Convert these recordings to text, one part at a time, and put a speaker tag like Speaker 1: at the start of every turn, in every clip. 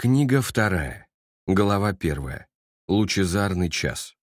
Speaker 1: Книга вторая. Глава первая. Лучезарный час.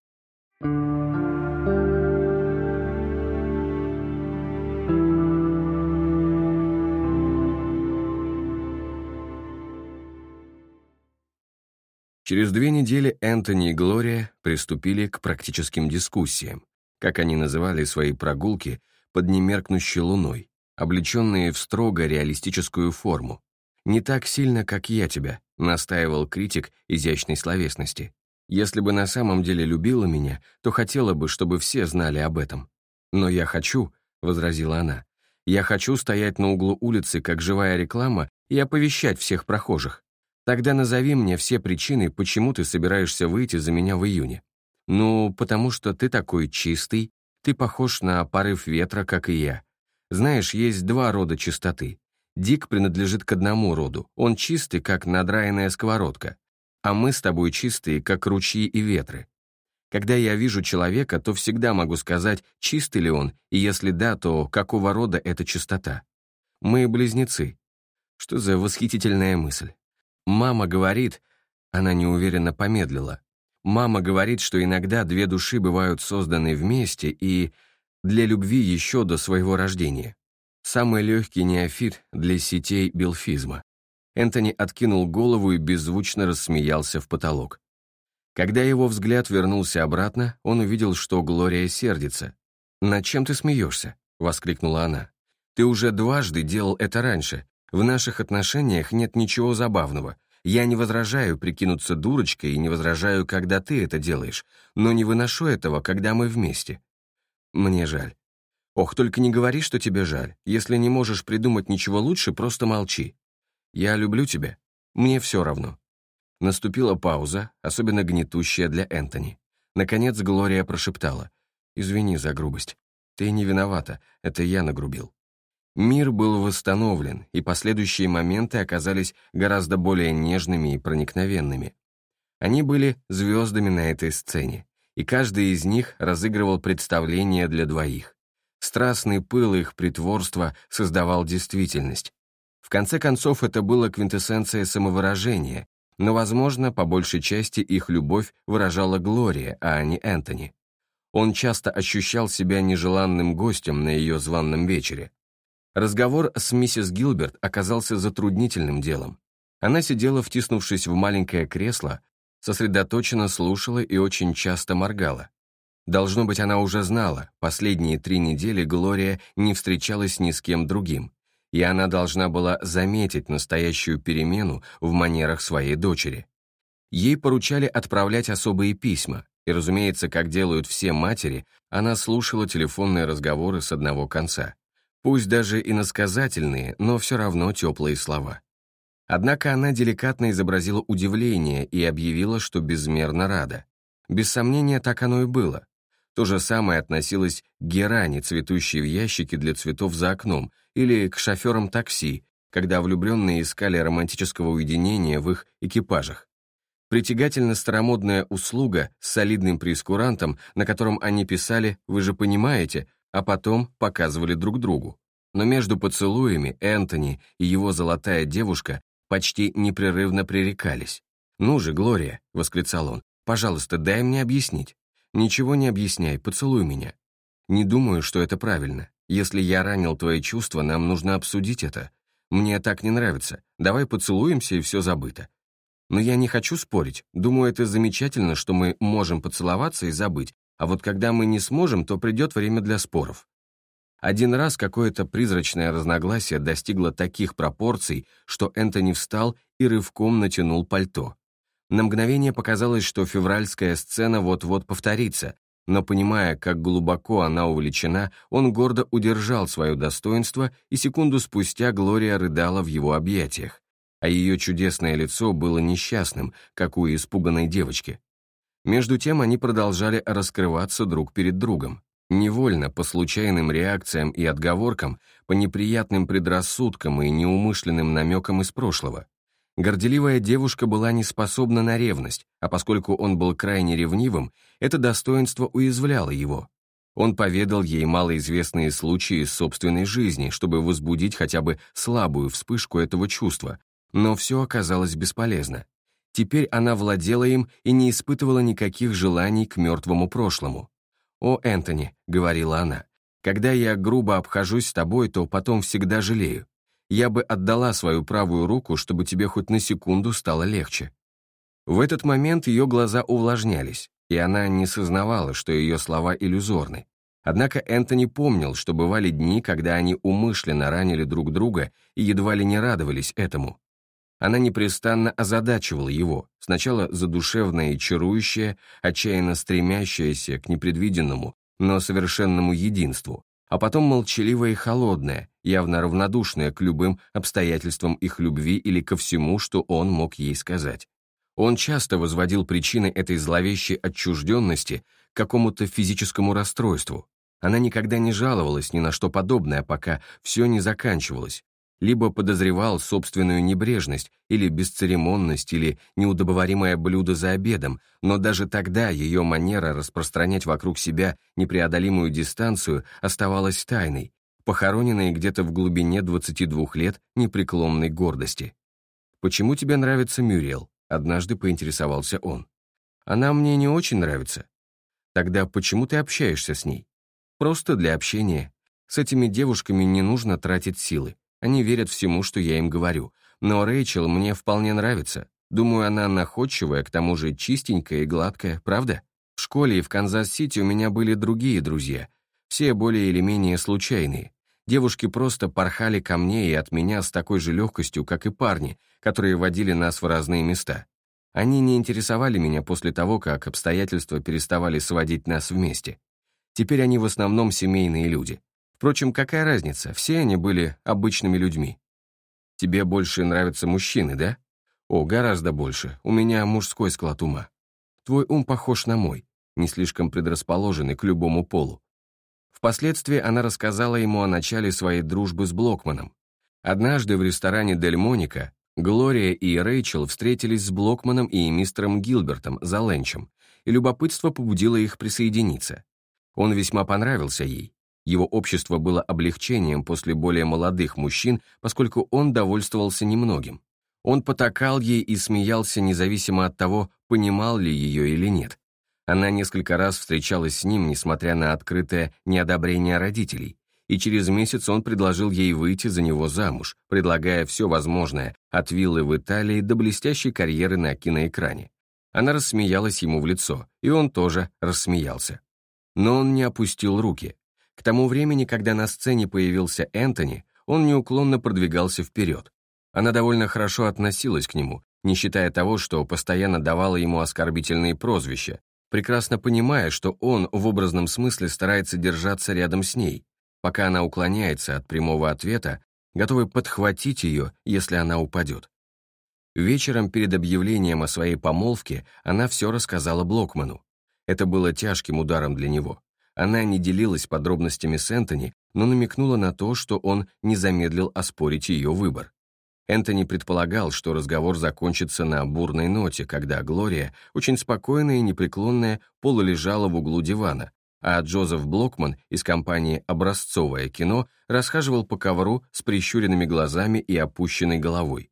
Speaker 1: Через две недели Энтони и Глория приступили к практическим дискуссиям, как они называли свои прогулки под немеркнущей луной, облеченные в строго реалистическую форму. «Не так сильно, как я тебя», — настаивал критик изящной словесности. «Если бы на самом деле любила меня, то хотела бы, чтобы все знали об этом». «Но я хочу», — возразила она, «я хочу стоять на углу улицы, как живая реклама, и оповещать всех прохожих. Тогда назови мне все причины, почему ты собираешься выйти за меня в июне. Ну, потому что ты такой чистый, ты похож на порыв ветра, как и я. Знаешь, есть два рода чистоты. Дик принадлежит к одному роду, он чистый, как надраенная сковородка, а мы с тобой чистые, как ручьи и ветры. Когда я вижу человека, то всегда могу сказать, чистый ли он, и если да, то какого рода эта чистота. Мы близнецы. Что за восхитительная мысль. Мама говорит, она неуверенно помедлила, мама говорит, что иногда две души бывают созданы вместе и для любви еще до своего рождения. Самый легкий неофит для сетей билфизма. Энтони откинул голову и беззвучно рассмеялся в потолок. Когда его взгляд вернулся обратно, он увидел, что Глория сердится. «Над чем ты смеешься?» — воскликнула она. «Ты уже дважды делал это раньше. В наших отношениях нет ничего забавного. Я не возражаю прикинуться дурочкой и не возражаю, когда ты это делаешь, но не выношу этого, когда мы вместе. Мне жаль. Ох, только не говори, что тебе жаль. Если не можешь придумать ничего лучше, просто молчи. Я люблю тебя. Мне все равно». Наступила пауза, особенно гнетущая для Энтони. Наконец Глория прошептала. «Извини за грубость. Ты не виновата, это я нагрубил». Мир был восстановлен, и последующие моменты оказались гораздо более нежными и проникновенными. Они были звездами на этой сцене, и каждый из них разыгрывал представление для двоих. Страстный пыл их притворства создавал действительность. В конце концов, это было квинтэссенция самовыражения, но, возможно, по большей части их любовь выражала Глория, а не Энтони. Он часто ощущал себя нежеланным гостем на ее званном вечере. Разговор с миссис Гилберт оказался затруднительным делом. Она сидела, втиснувшись в маленькое кресло, сосредоточенно слушала и очень часто моргала. Должно быть, она уже знала, последние три недели Глория не встречалась ни с кем другим, и она должна была заметить настоящую перемену в манерах своей дочери. Ей поручали отправлять особые письма, и, разумеется, как делают все матери, она слушала телефонные разговоры с одного конца. Пусть даже иносказательные, но все равно теплые слова. Однако она деликатно изобразила удивление и объявила, что безмерно рада. Без сомнения, так оно и было. То же самое относилось к герани, цветущей в ящике для цветов за окном, или к шоферам такси, когда влюбленные искали романтического уединения в их экипажах. Притягательно старомодная услуга с солидным прескурантом, на котором они писали «Вы же понимаете», а потом показывали друг другу. Но между поцелуями Энтони и его золотая девушка почти непрерывно пререкались. «Ну же, Глория», — восклицал он, — «пожалуйста, дай мне объяснить. «Ничего не объясняй, поцелуй меня». «Не думаю, что это правильно. Если я ранил твои чувства, нам нужно обсудить это. Мне так не нравится. Давай поцелуемся, и все забыто». Но я не хочу спорить. Думаю, это замечательно, что мы можем поцеловаться и забыть, а вот когда мы не сможем, то придет время для споров. Один раз какое-то призрачное разногласие достигло таких пропорций, что Энтони встал и рывком натянул пальто. На мгновение показалось, что февральская сцена вот-вот повторится, но понимая, как глубоко она увлечена, он гордо удержал свое достоинство, и секунду спустя Глория рыдала в его объятиях, а ее чудесное лицо было несчастным, как у испуганной девочки. Между тем они продолжали раскрываться друг перед другом. Невольно, по случайным реакциям и отговоркам, по неприятным предрассудкам и неумышленным намекам из прошлого. Горделивая девушка была не способна на ревность, а поскольку он был крайне ревнивым, это достоинство уязвляло его. Он поведал ей малоизвестные случаи из собственной жизни, чтобы возбудить хотя бы слабую вспышку этого чувства, Но все оказалось бесполезно. Теперь она владела им и не испытывала никаких желаний к мертвому прошлому. «О, Энтони», — говорила она, — «когда я грубо обхожусь с тобой, то потом всегда жалею. Я бы отдала свою правую руку, чтобы тебе хоть на секунду стало легче». В этот момент ее глаза увлажнялись, и она не сознавала, что ее слова иллюзорны. Однако Энтони помнил, что бывали дни, когда они умышленно ранили друг друга и едва ли не радовались этому. Она непрестанно озадачивала его, сначала задушевная и чарующая, отчаянно стремящаяся к непредвиденному, но совершенному единству, а потом молчаливая и холодная, явно равнодушная к любым обстоятельствам их любви или ко всему, что он мог ей сказать. Он часто возводил причины этой зловещей отчужденности к какому-то физическому расстройству, она никогда не жаловалась ни на что подобное, пока все не заканчивалось. Либо подозревал собственную небрежность, или бесцеремонность, или неудобоваримое блюдо за обедом, но даже тогда ее манера распространять вокруг себя непреодолимую дистанцию оставалась тайной, похороненной где-то в глубине 22 лет непреклонной гордости. «Почему тебе нравится Мюрриел?» — однажды поинтересовался он. «Она мне не очень нравится». «Тогда почему ты общаешься с ней?» Просто для общения. С этими девушками не нужно тратить силы. Они верят всему, что я им говорю. Но Рэйчел мне вполне нравится. Думаю, она находчивая, к тому же чистенькая и гладкая, правда? В школе и в Канзас-Сити у меня были другие друзья. Все более или менее случайные. Девушки просто порхали ко мне и от меня с такой же легкостью, как и парни, которые водили нас в разные места. Они не интересовали меня после того, как обстоятельства переставали сводить нас вместе. Теперь они в основном семейные люди. Впрочем, какая разница, все они были обычными людьми. Тебе больше нравятся мужчины, да? О, гораздо больше. У меня мужской склад ума. Твой ум похож на мой, не слишком предрасположенный к любому полу. Впоследствии она рассказала ему о начале своей дружбы с Блокманом. Однажды в ресторане Дель Моника Глория и Рэйчел встретились с Блокманом и мистером Гилбертом за ленчем, и любопытство побудило их присоединиться. Он весьма понравился ей. Его общество было облегчением после более молодых мужчин, поскольку он довольствовался немногим. Он потакал ей и смеялся независимо от того, понимал ли ее или нет. Она несколько раз встречалась с ним, несмотря на открытое неодобрение родителей, и через месяц он предложил ей выйти за него замуж, предлагая все возможное, от виллы в Италии до блестящей карьеры на киноэкране. Она рассмеялась ему в лицо, и он тоже рассмеялся. Но он не опустил руки. К тому времени, когда на сцене появился Энтони, он неуклонно продвигался вперед. Она довольно хорошо относилась к нему, не считая того, что постоянно давала ему оскорбительные прозвища, прекрасно понимая, что он в образном смысле старается держаться рядом с ней, пока она уклоняется от прямого ответа, готовый подхватить ее, если она упадет. Вечером перед объявлением о своей помолвке она все рассказала Блокману. Это было тяжким ударом для него. Она не делилась подробностями с Энтони, но намекнула на то, что он не замедлил оспорить ее выбор. Энтони предполагал, что разговор закончится на бурной ноте, когда Глория, очень спокойная и непреклонная, полулежала в углу дивана, а Джозеф Блокман из компании «Образцовое кино» расхаживал по ковру с прищуренными глазами и опущенной головой.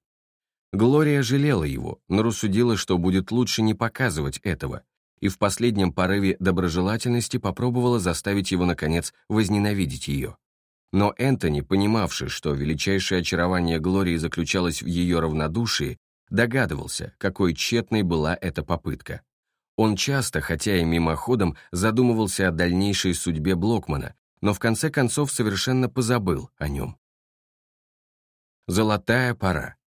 Speaker 1: Глория жалела его, но рассудила, что будет лучше не показывать этого, и в последнем порыве доброжелательности попробовала заставить его, наконец, возненавидеть ее. Но Энтони, понимавший, что величайшее очарование Глории заключалось в ее равнодушии, догадывался, какой тщетной была эта попытка. Он часто, хотя и мимоходом, задумывался о дальнейшей судьбе Блокмана, но в конце концов совершенно позабыл о нем. Золотая пора.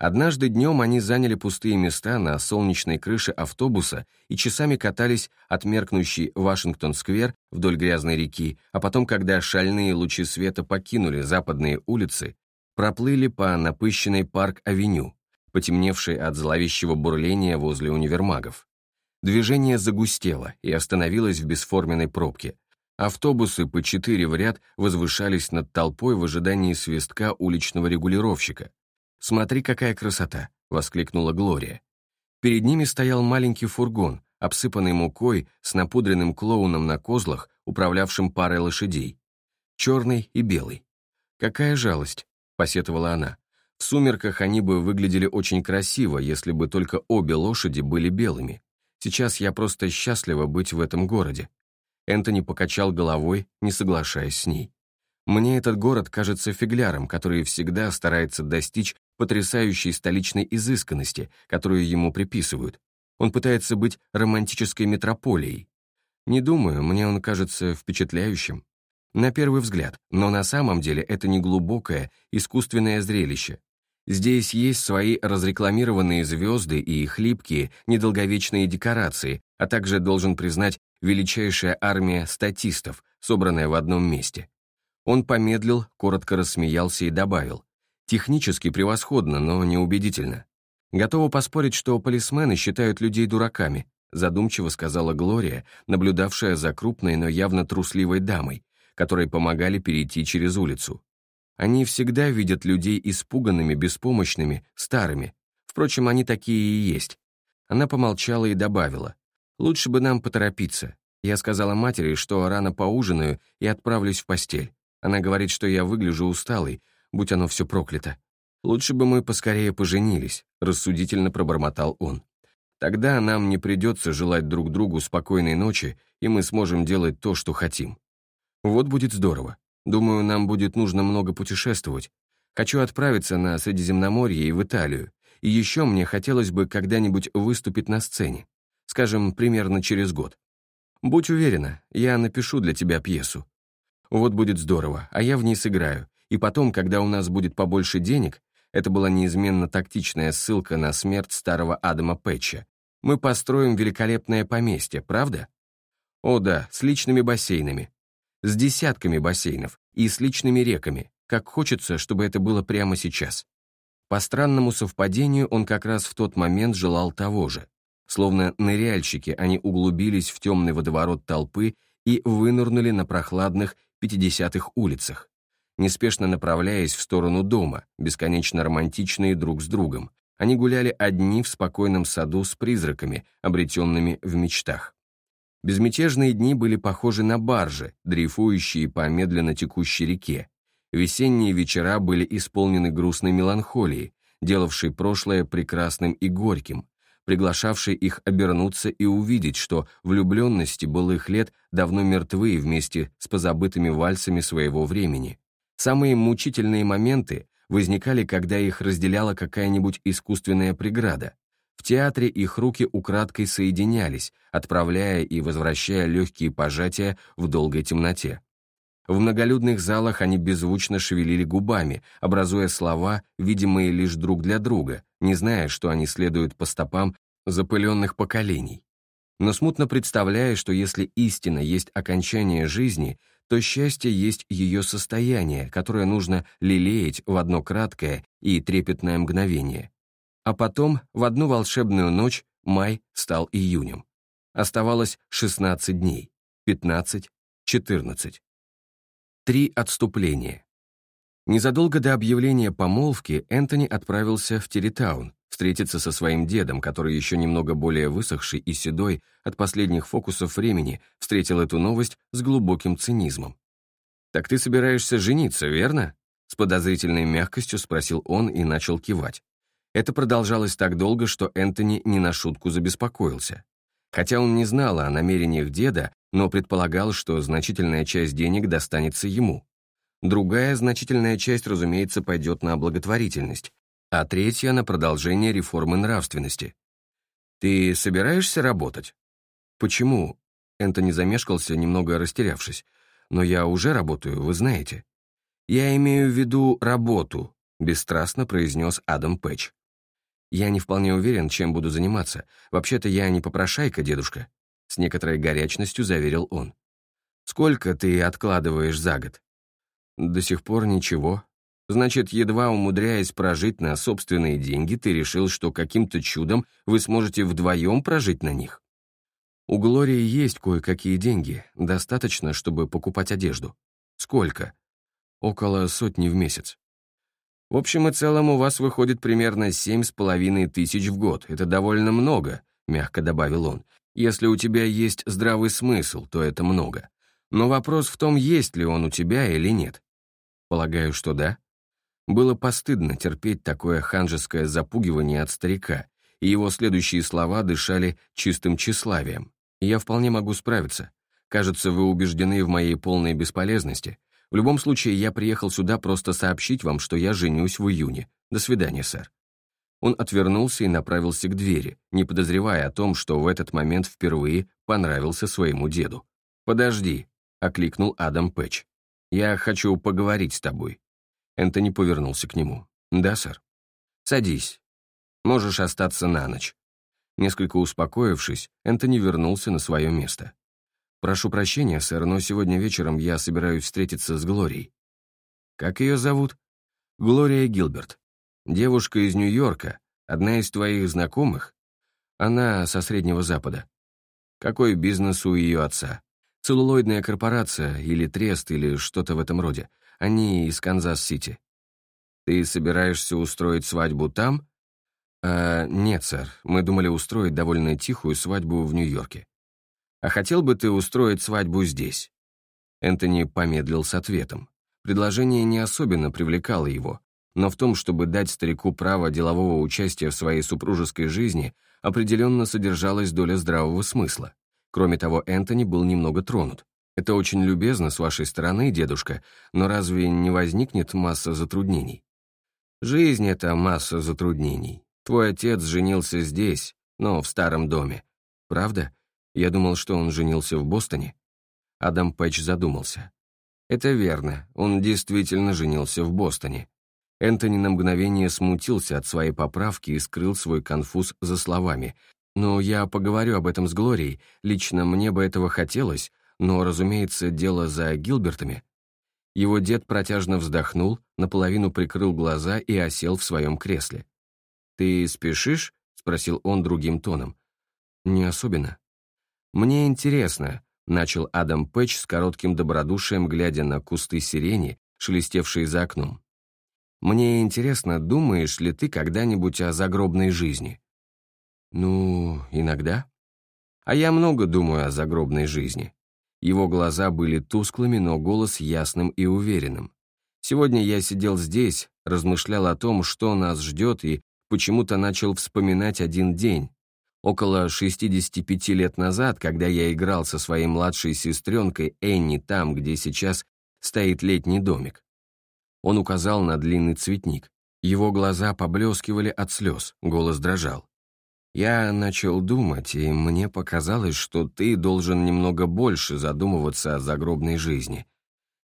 Speaker 1: Однажды днем они заняли пустые места на солнечной крыше автобуса и часами катались от меркнущей Вашингтон-сквер вдоль грязной реки, а потом, когда шальные лучи света покинули западные улицы, проплыли по напыщенной парк-авеню, потемневшей от зловещего бурления возле универмагов. Движение загустело и остановилось в бесформенной пробке. Автобусы по четыре в ряд возвышались над толпой в ожидании свистка уличного регулировщика. «Смотри, какая красота!» — воскликнула Глория. Перед ними стоял маленький фургон, обсыпанный мукой, с напудренным клоуном на козлах, управлявшим парой лошадей. Черный и белый. «Какая жалость!» — посетовала она. В сумерках они бы выглядели очень красиво, если бы только обе лошади были белыми. Сейчас я просто счастлива быть в этом городе. Энтони покачал головой, не соглашаясь с ней. Мне этот город кажется фигляром, который всегда старается достичь потрясающей столичной изысканности, которую ему приписывают. Он пытается быть романтической метрополией. Не думаю, мне он кажется впечатляющим. На первый взгляд, но на самом деле это не глубокое, искусственное зрелище. Здесь есть свои разрекламированные звезды и хлипкие, недолговечные декорации, а также, должен признать, величайшая армия статистов, собранная в одном месте. Он помедлил, коротко рассмеялся и добавил. Технически превосходно, но неубедительно. Готова поспорить, что полисмены считают людей дураками, задумчиво сказала Глория, наблюдавшая за крупной, но явно трусливой дамой, которой помогали перейти через улицу. Они всегда видят людей испуганными, беспомощными, старыми. Впрочем, они такие и есть. Она помолчала и добавила. «Лучше бы нам поторопиться. Я сказала матери, что рано поужинаю и отправлюсь в постель. Она говорит, что я выгляжу усталой, будь оно все проклято. Лучше бы мы поскорее поженились», — рассудительно пробормотал он. «Тогда нам не придется желать друг другу спокойной ночи, и мы сможем делать то, что хотим. Вот будет здорово. Думаю, нам будет нужно много путешествовать. Хочу отправиться на Средиземноморье и в Италию. И еще мне хотелось бы когда-нибудь выступить на сцене. Скажем, примерно через год. Будь уверена, я напишу для тебя пьесу. Вот будет здорово, а я в ней сыграю. И потом, когда у нас будет побольше денег, это была неизменно тактичная ссылка на смерть старого Адама Пэтча, мы построим великолепное поместье, правда? О да, с личными бассейнами с десятками бассейнов и с личными реками, как хочется, чтобы это было прямо сейчас. По странному совпадению он как раз в тот момент желал того же. Словно ныряльщики, они углубились в темный водоворот толпы и вынырнули на прохладных 50-х улицах, неспешно направляясь в сторону дома, бесконечно романтичные друг с другом. Они гуляли одни в спокойном саду с призраками, обретенными в мечтах. Безмятежные дни были похожи на баржи, дрейфующие по медленно текущей реке. Весенние вечера были исполнены грустной меланхолией, делавшей прошлое прекрасным и горьким, приглашавшей их обернуться и увидеть, что влюбленности былых лет давно мертвы вместе с позабытыми вальсами своего времени. Самые мучительные моменты возникали, когда их разделяла какая-нибудь искусственная преграда, в театре их руки украдкой соединялись, отправляя и возвращая легкие пожатия в долгой темноте. В многолюдных залах они беззвучно шевелили губами, образуя слова, видимые лишь друг для друга, не зная, что они следуют по стопам запыленных поколений. Но смутно представляя, что если истина есть окончание жизни, то счастье есть ее состояние, которое нужно лелеять в одно краткое и трепетное мгновение. А потом, в одну волшебную ночь, май стал июнем. Оставалось 16 дней, 15, 14. Три отступления. Незадолго до объявления помолвки Энтони отправился в Территаун встретиться со своим дедом, который еще немного более высохший и седой от последних фокусов времени встретил эту новость с глубоким цинизмом. «Так ты собираешься жениться, верно?» С подозрительной мягкостью спросил он и начал кивать. Это продолжалось так долго, что Энтони не на шутку забеспокоился. Хотя он не знал о намерениях деда, но предполагал, что значительная часть денег достанется ему. Другая значительная часть, разумеется, пойдет на благотворительность, а третья — на продолжение реформы нравственности. «Ты собираешься работать?» «Почему?» Энтони замешкался, немного растерявшись. «Но я уже работаю, вы знаете». «Я имею в виду работу», — бесстрастно произнес Адам Пэтч. «Я не вполне уверен, чем буду заниматься. Вообще-то я не попрошайка, дедушка», — с некоторой горячностью заверил он. «Сколько ты откладываешь за год?» «До сих пор ничего. Значит, едва умудряясь прожить на собственные деньги, ты решил, что каким-то чудом вы сможете вдвоем прожить на них?» «У Глории есть кое-какие деньги, достаточно, чтобы покупать одежду». «Сколько?» «Около сотни в месяц». В общем и целом у вас выходит примерно семь с половиной тысяч в год. Это довольно много, мягко добавил он. Если у тебя есть здравый смысл, то это много. Но вопрос в том, есть ли он у тебя или нет. Полагаю, что да. Было постыдно терпеть такое ханжеское запугивание от старика, и его следующие слова дышали чистым тщеславием. «Я вполне могу справиться. Кажется, вы убеждены в моей полной бесполезности. В любом случае, я приехал сюда просто сообщить вам, что я женюсь в июне. До свидания, сэр». Он отвернулся и направился к двери, не подозревая о том, что в этот момент впервые понравился своему деду. «Подожди», — окликнул Адам Пэтч. «Я хочу поговорить с тобой». Энтони повернулся к нему. «Да, сэр». «Садись. Можешь остаться на ночь». Несколько успокоившись, Энтони вернулся на свое место. «Прошу прощения, сэр, но сегодня вечером я собираюсь встретиться с Глорией». «Как ее зовут?» «Глория Гилберт. Девушка из Нью-Йорка, одна из твоих знакомых? Она со Среднего Запада. Какой бизнес у ее отца? Целлулоидная корпорация, или трест, или что-то в этом роде. Они из Канзас-Сити. Ты собираешься устроить свадьбу там? А, нет, сэр, мы думали устроить довольно тихую свадьбу в Нью-Йорке. А хотел бы ты устроить свадьбу здесь? Энтони помедлил с ответом. Предложение не особенно привлекало его, но в том, чтобы дать старику право делового участия в своей супружеской жизни, определенно содержалась доля здравого смысла. Кроме того, Энтони был немного тронут. «Это очень любезно с вашей стороны, дедушка, но разве не возникнет масса затруднений?» «Жизнь — это масса затруднений. Твой отец женился здесь, но в старом доме. Правда? Я думал, что он женился в Бостоне». Адам Пэтч задумался. «Это верно, он действительно женился в Бостоне. Энтони на мгновение смутился от своей поправки и скрыл свой конфуз за словами. «Но я поговорю об этом с Глорией. Лично мне бы этого хотелось, но, разумеется, дело за Гилбертами». Его дед протяжно вздохнул, наполовину прикрыл глаза и осел в своем кресле. «Ты спешишь?» — спросил он другим тоном. «Не особенно». «Мне интересно», — начал Адам Пэтч с коротким добродушием, глядя на кусты сирени, шелестевшие за окном. Мне интересно, думаешь ли ты когда-нибудь о загробной жизни? Ну, иногда. А я много думаю о загробной жизни. Его глаза были тусклыми, но голос ясным и уверенным. Сегодня я сидел здесь, размышлял о том, что нас ждет, и почему-то начал вспоминать один день. Около 65 лет назад, когда я играл со своей младшей сестренкой Энни там, где сейчас стоит летний домик. Он указал на длинный цветник. Его глаза поблескивали от слез, голос дрожал. «Я начал думать, и мне показалось, что ты должен немного больше задумываться о загробной жизни.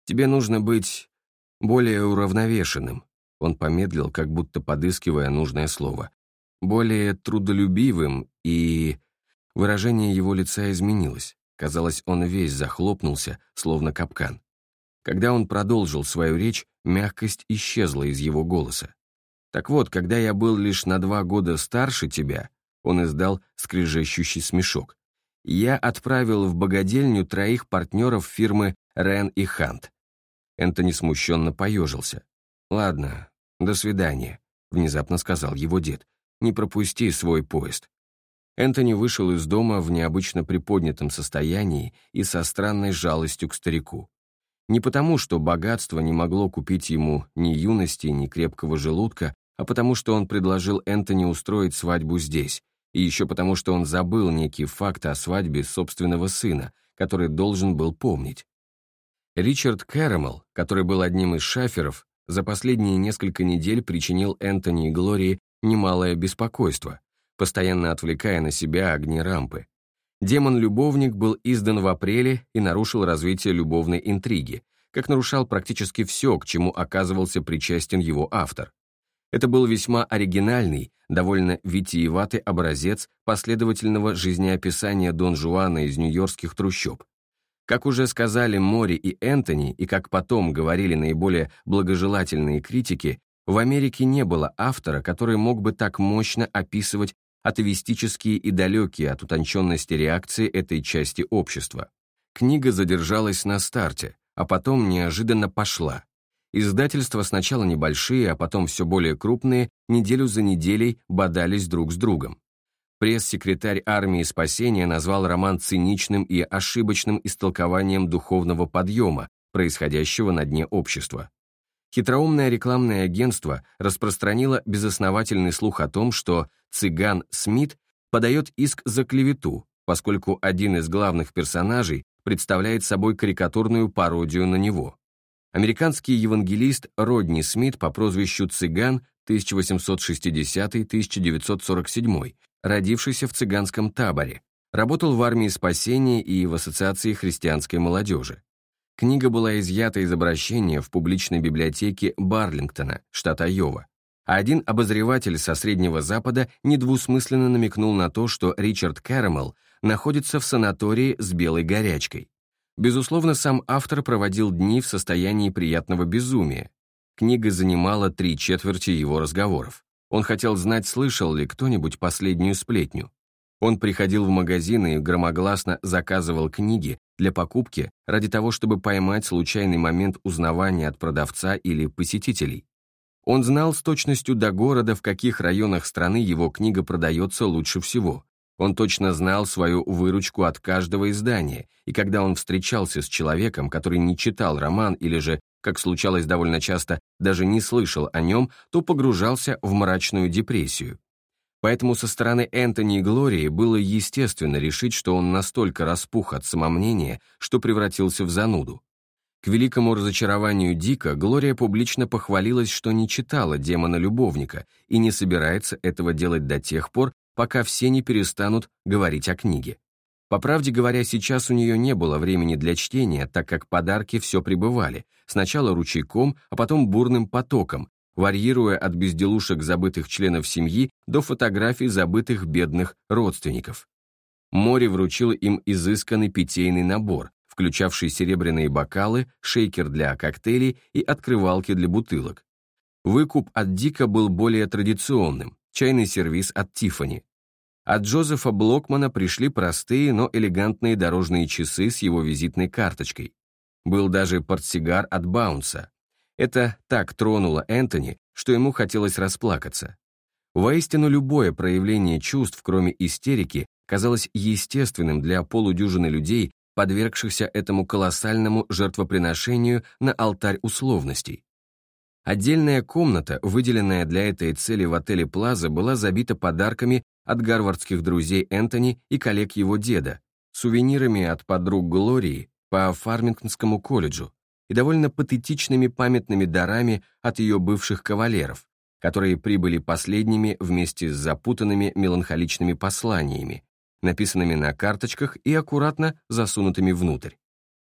Speaker 1: Тебе нужно быть более уравновешенным». Он помедлил, как будто подыскивая нужное слово. «Более трудолюбивым и...» Выражение его лица изменилось. Казалось, он весь захлопнулся, словно капкан. Когда он продолжил свою речь, мягкость исчезла из его голоса. «Так вот, когда я был лишь на два года старше тебя», он издал скрежещущий смешок, «я отправил в богадельню троих партнеров фирмы Рен и Хант». Энтони смущенно поежился. «Ладно, до свидания», — внезапно сказал его дед. «Не пропусти свой поезд». Энтони вышел из дома в необычно приподнятом состоянии и со странной жалостью к старику. Не потому, что богатство не могло купить ему ни юности, ни крепкого желудка, а потому, что он предложил Энтони устроить свадьбу здесь, и еще потому, что он забыл некий факт о свадьбе собственного сына, который должен был помнить. Ричард Кэрэмэл, который был одним из шаферов, за последние несколько недель причинил Энтони и Глории немалое беспокойство, постоянно отвлекая на себя огни рампы. «Демон-любовник» был издан в апреле и нарушил развитие любовной интриги, как нарушал практически все, к чему оказывался причастен его автор. Это был весьма оригинальный, довольно витиеватый образец последовательного жизнеописания Дон Жуана из нью-йоркских трущоб. Как уже сказали Мори и Энтони, и как потом говорили наиболее благожелательные критики, в Америке не было автора, который мог бы так мощно описывать атовистические и далекие от утонченности реакции этой части общества. Книга задержалась на старте, а потом неожиданно пошла. Издательства сначала небольшие, а потом все более крупные, неделю за неделей бодались друг с другом. Пресс-секретарь армии спасения назвал роман циничным и ошибочным истолкованием духовного подъема, происходящего на дне общества. Хитроумное рекламное агентство распространило безосновательный слух о том, что цыган Смит подает иск за клевету, поскольку один из главных персонажей представляет собой карикатурную пародию на него. Американский евангелист Родни Смит по прозвищу «Цыган» 1860-1947, родившийся в цыганском таборе, работал в армии спасения и в Ассоциации христианской молодежи. Книга была изъята из обращения в публичной библиотеке Барлингтона, штат Айова. Один обозреватель со Среднего Запада недвусмысленно намекнул на то, что Ричард Кэрэмэл находится в санатории с белой горячкой. Безусловно, сам автор проводил дни в состоянии приятного безумия. Книга занимала три четверти его разговоров. Он хотел знать, слышал ли кто-нибудь последнюю сплетню. Он приходил в магазины и громогласно заказывал книги, для покупки ради того, чтобы поймать случайный момент узнавания от продавца или посетителей. Он знал с точностью до города, в каких районах страны его книга продается лучше всего. Он точно знал свою выручку от каждого издания, и когда он встречался с человеком, который не читал роман или же, как случалось довольно часто, даже не слышал о нем, то погружался в мрачную депрессию. Поэтому со стороны Энтони и Глории было естественно решить, что он настолько распух от самомнения, что превратился в зануду. К великому разочарованию Дика Глория публично похвалилась, что не читала «Демона-любовника» и не собирается этого делать до тех пор, пока все не перестанут говорить о книге. По правде говоря, сейчас у нее не было времени для чтения, так как подарки все прибывали, сначала ручейком, а потом бурным потоком, варьируя от безделушек забытых членов семьи до фотографий забытых бедных родственников. Море вручил им изысканный питейный набор, включавший серебряные бокалы, шейкер для коктейлей и открывалки для бутылок. Выкуп от Дика был более традиционным, чайный сервиз от Тиффани. От Джозефа Блокмана пришли простые, но элегантные дорожные часы с его визитной карточкой. Был даже портсигар от Баунса, это так тронуло Энтони, что ему хотелось расплакаться. Воистину любое проявление чувств, кроме истерики, казалось естественным для полудюжины людей, подвергшихся этому колоссальному жертвоприношению на алтарь условностей. Отдельная комната, выделенная для этой цели в отеле Плаза, была забита подарками от гарвардских друзей Энтони и коллег его деда, сувенирами от подруг Глории по Фармингтонскому колледжу, и довольно патетичными памятными дарами от ее бывших кавалеров, которые прибыли последними вместе с запутанными меланхоличными посланиями, написанными на карточках и аккуратно засунутыми внутрь.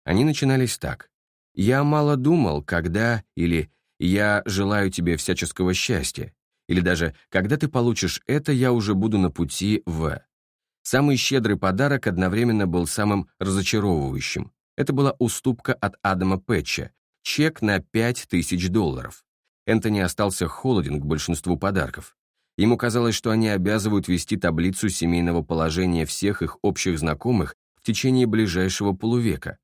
Speaker 1: Они начинались так. «Я мало думал, когда» или «Я желаю тебе всяческого счастья» или даже «Когда ты получишь это, я уже буду на пути в...» Самый щедрый подарок одновременно был самым разочаровывающим. Это была уступка от Адама Пэтча, чек на 5000 долларов. Энтони остался холоден к большинству подарков. Ему казалось, что они обязывают вести таблицу семейного положения всех их общих знакомых в течение ближайшего полувека.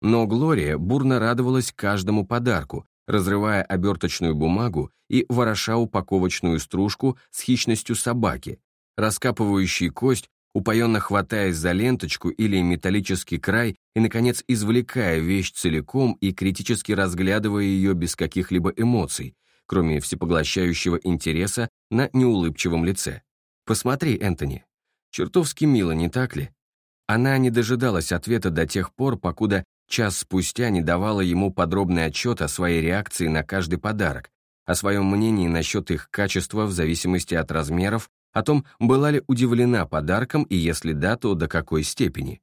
Speaker 1: Но Глория бурно радовалась каждому подарку, разрывая оберточную бумагу и вороша упаковочную стружку с хищностью собаки, раскапывающей кость упоенно хватаясь за ленточку или металлический край и, наконец, извлекая вещь целиком и критически разглядывая ее без каких-либо эмоций, кроме всепоглощающего интереса на неулыбчивом лице. «Посмотри, Энтони. Чертовски мило, не так ли?» Она не дожидалась ответа до тех пор, покуда час спустя не давала ему подробный отчет о своей реакции на каждый подарок, о своем мнении насчет их качества в зависимости от размеров о том, была ли удивлена подарком и если да, то до какой степени.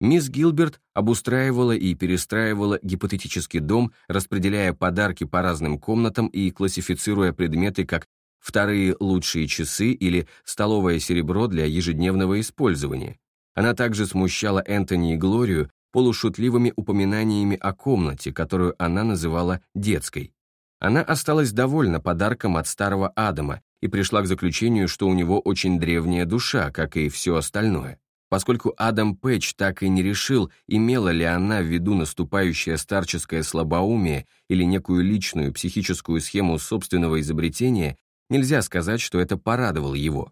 Speaker 1: Мисс Гилберт обустраивала и перестраивала гипотетический дом, распределяя подарки по разным комнатам и классифицируя предметы как вторые лучшие часы или столовое серебро для ежедневного использования. Она также смущала Энтони и Глорию полушутливыми упоминаниями о комнате, которую она называла детской. Она осталась довольна подарком от старого Адама и пришла к заключению, что у него очень древняя душа, как и все остальное. Поскольку Адам Пэтч так и не решил, имела ли она в виду наступающее старческое слабоумие или некую личную психическую схему собственного изобретения, нельзя сказать, что это порадовало его.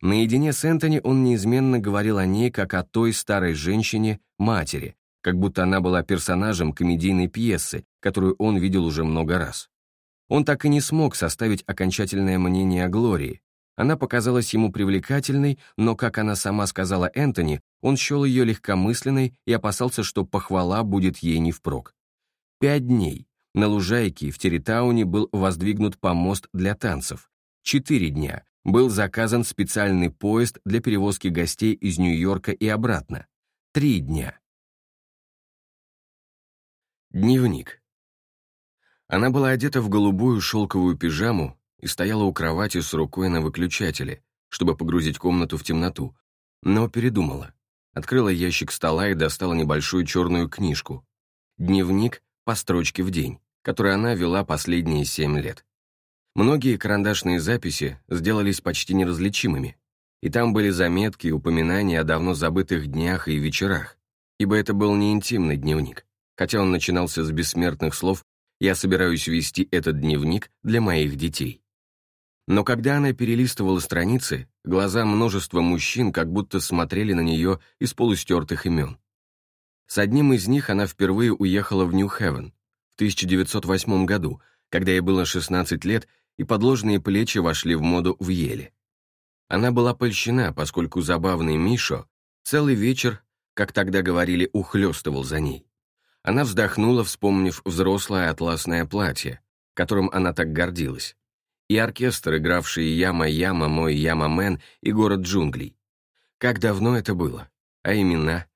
Speaker 1: Наедине с Энтони он неизменно говорил о ней как о той старой женщине, матери, как будто она была персонажем комедийной пьесы, которую он видел уже много раз. Он так и не смог составить окончательное мнение о Глории. Она показалась ему привлекательной, но, как она сама сказала Энтони, он счел ее легкомысленной и опасался, что похвала будет ей не впрок. Пять дней. На лужайке в Территауне был воздвигнут помост для танцев. Четыре дня. Был заказан специальный поезд для перевозки гостей из Нью-Йорка и обратно. Три дня. Дневник. Она была одета в голубую шелковую пижаму и стояла у кровати с рукой на выключателе, чтобы погрузить комнату в темноту, но передумала. Открыла ящик стола и достала небольшую черную книжку. Дневник по строчке в день, который она вела последние семь лет. Многие карандашные записи сделались почти неразличимыми, и там были заметки и упоминания о давно забытых днях и вечерах, ибо это был не интимный дневник, хотя он начинался с бессмертных слов «Я собираюсь вести этот дневник для моих детей». Но когда она перелистывала страницы, глаза множества мужчин как будто смотрели на нее из полустертых имен. С одним из них она впервые уехала в Нью-Хевен в 1908 году, когда ей было 16 лет и подложные плечи вошли в моду в Йеле. Она была польщена, поскольку забавный Мишо целый вечер, как тогда говорили, ухлёстывал за ней. Она вздохнула, вспомнив взрослое атласное платье, которым она так гордилась, и оркестр, игравший «Яма-Яма, мой Яма-Мэн» и «Город джунглей». Как давно это было? А имена?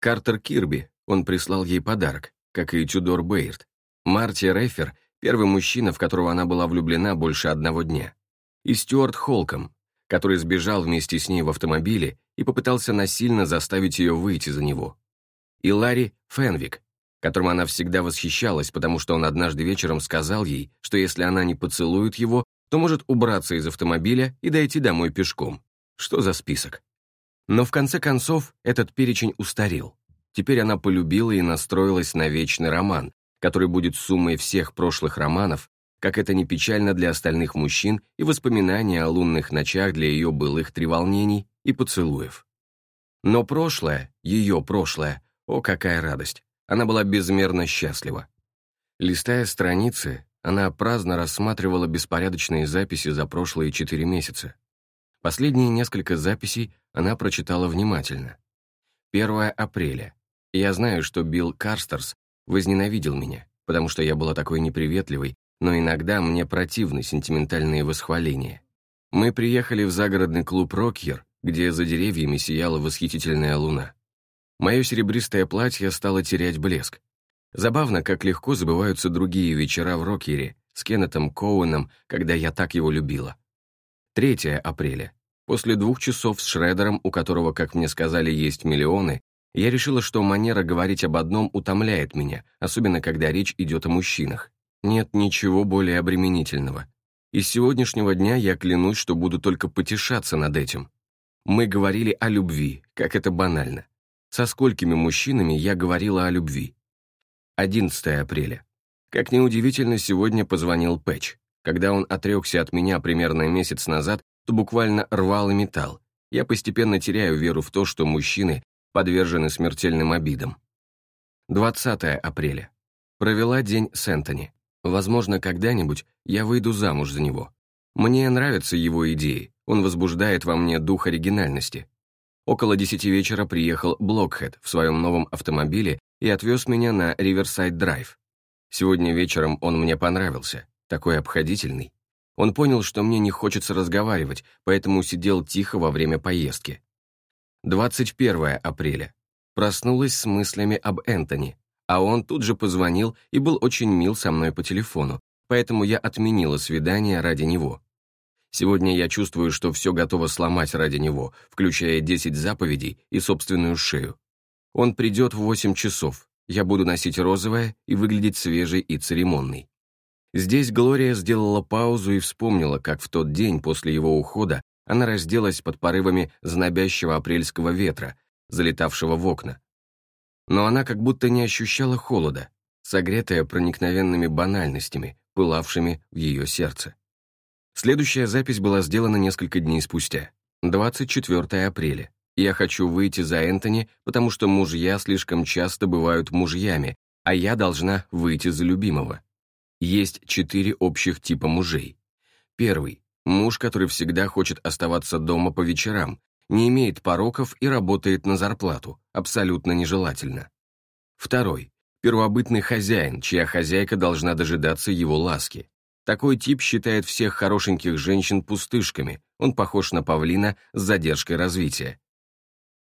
Speaker 1: Картер Кирби, он прислал ей подарок, как и Тюдор Бейрд. Марти Рефер первый мужчина, в которого она была влюблена больше одного дня. И Стюарт Холком, который сбежал вместе с ней в автомобиле и попытался насильно заставить ее выйти за него. И Ларри Фенвик, которым она всегда восхищалась, потому что он однажды вечером сказал ей, что если она не поцелует его, то может убраться из автомобиля и дойти домой пешком. Что за список? Но в конце концов этот перечень устарел. Теперь она полюбила и настроилась на вечный роман, который будет суммой всех прошлых романов, как это не печально для остальных мужчин и воспоминания о лунных ночах для ее былых треволнений и поцелуев. Но прошлое, ее прошлое, о, какая радость! Она была безмерно счастлива. Листая страницы, она праздно рассматривала беспорядочные записи за прошлые четыре месяца. Последние несколько записей она прочитала внимательно. 1 апреля. Я знаю, что Билл Карстерс возненавидел меня, потому что я была такой неприветливой, но иногда мне противны сентиментальные восхваления. Мы приехали в загородный клуб «Рокьер», где за деревьями сияла восхитительная луна. Мое серебристое платье стало терять блеск. Забавно, как легко забываются другие вечера в Рокьере с Кеннетом Коуэном, когда я так его любила. 3 апреля. После двух часов с Шредером, у которого, как мне сказали, есть миллионы, я решила, что манера говорить об одном утомляет меня, особенно когда речь идет о мужчинах. Нет ничего более обременительного. И с сегодняшнего дня я клянусь, что буду только потешаться над этим. Мы говорили о любви, как это банально. Со сколькими мужчинами я говорила о любви? 11 апреля. Как неудивительно, сегодня позвонил Пэтч. Когда он отрекся от меня примерно месяц назад, то буквально рвал и металл. Я постепенно теряю веру в то, что мужчины подвержены смертельным обидам. 20 апреля. Провела день с Энтони. Возможно, когда-нибудь я выйду замуж за него. Мне нравятся его идеи, он возбуждает во мне дух оригинальности. Около десяти вечера приехал Блокхед в своем новом автомобиле и отвез меня на Риверсайд-драйв. Сегодня вечером он мне понравился, такой обходительный. Он понял, что мне не хочется разговаривать, поэтому сидел тихо во время поездки. 21 апреля. Проснулась с мыслями об Энтони, а он тут же позвонил и был очень мил со мной по телефону, поэтому я отменила свидание ради него. Сегодня я чувствую, что все готово сломать ради него, включая 10 заповедей и собственную шею. Он придет в 8 часов, я буду носить розовое и выглядеть свежей и церемонной. Здесь Глория сделала паузу и вспомнила, как в тот день после его ухода она разделась под порывами знобящего апрельского ветра, залетавшего в окна. Но она как будто не ощущала холода, согретая проникновенными банальностями, пылавшими в ее сердце. Следующая запись была сделана несколько дней спустя, 24 апреля. Я хочу выйти за Энтони, потому что мужья слишком часто бывают мужьями, а я должна выйти за любимого. Есть четыре общих типа мужей. Первый – муж, который всегда хочет оставаться дома по вечерам, не имеет пороков и работает на зарплату, абсолютно нежелательно. Второй – первобытный хозяин, чья хозяйка должна дожидаться его ласки. Такой тип считает всех хорошеньких женщин пустышками, он похож на павлина с задержкой развития.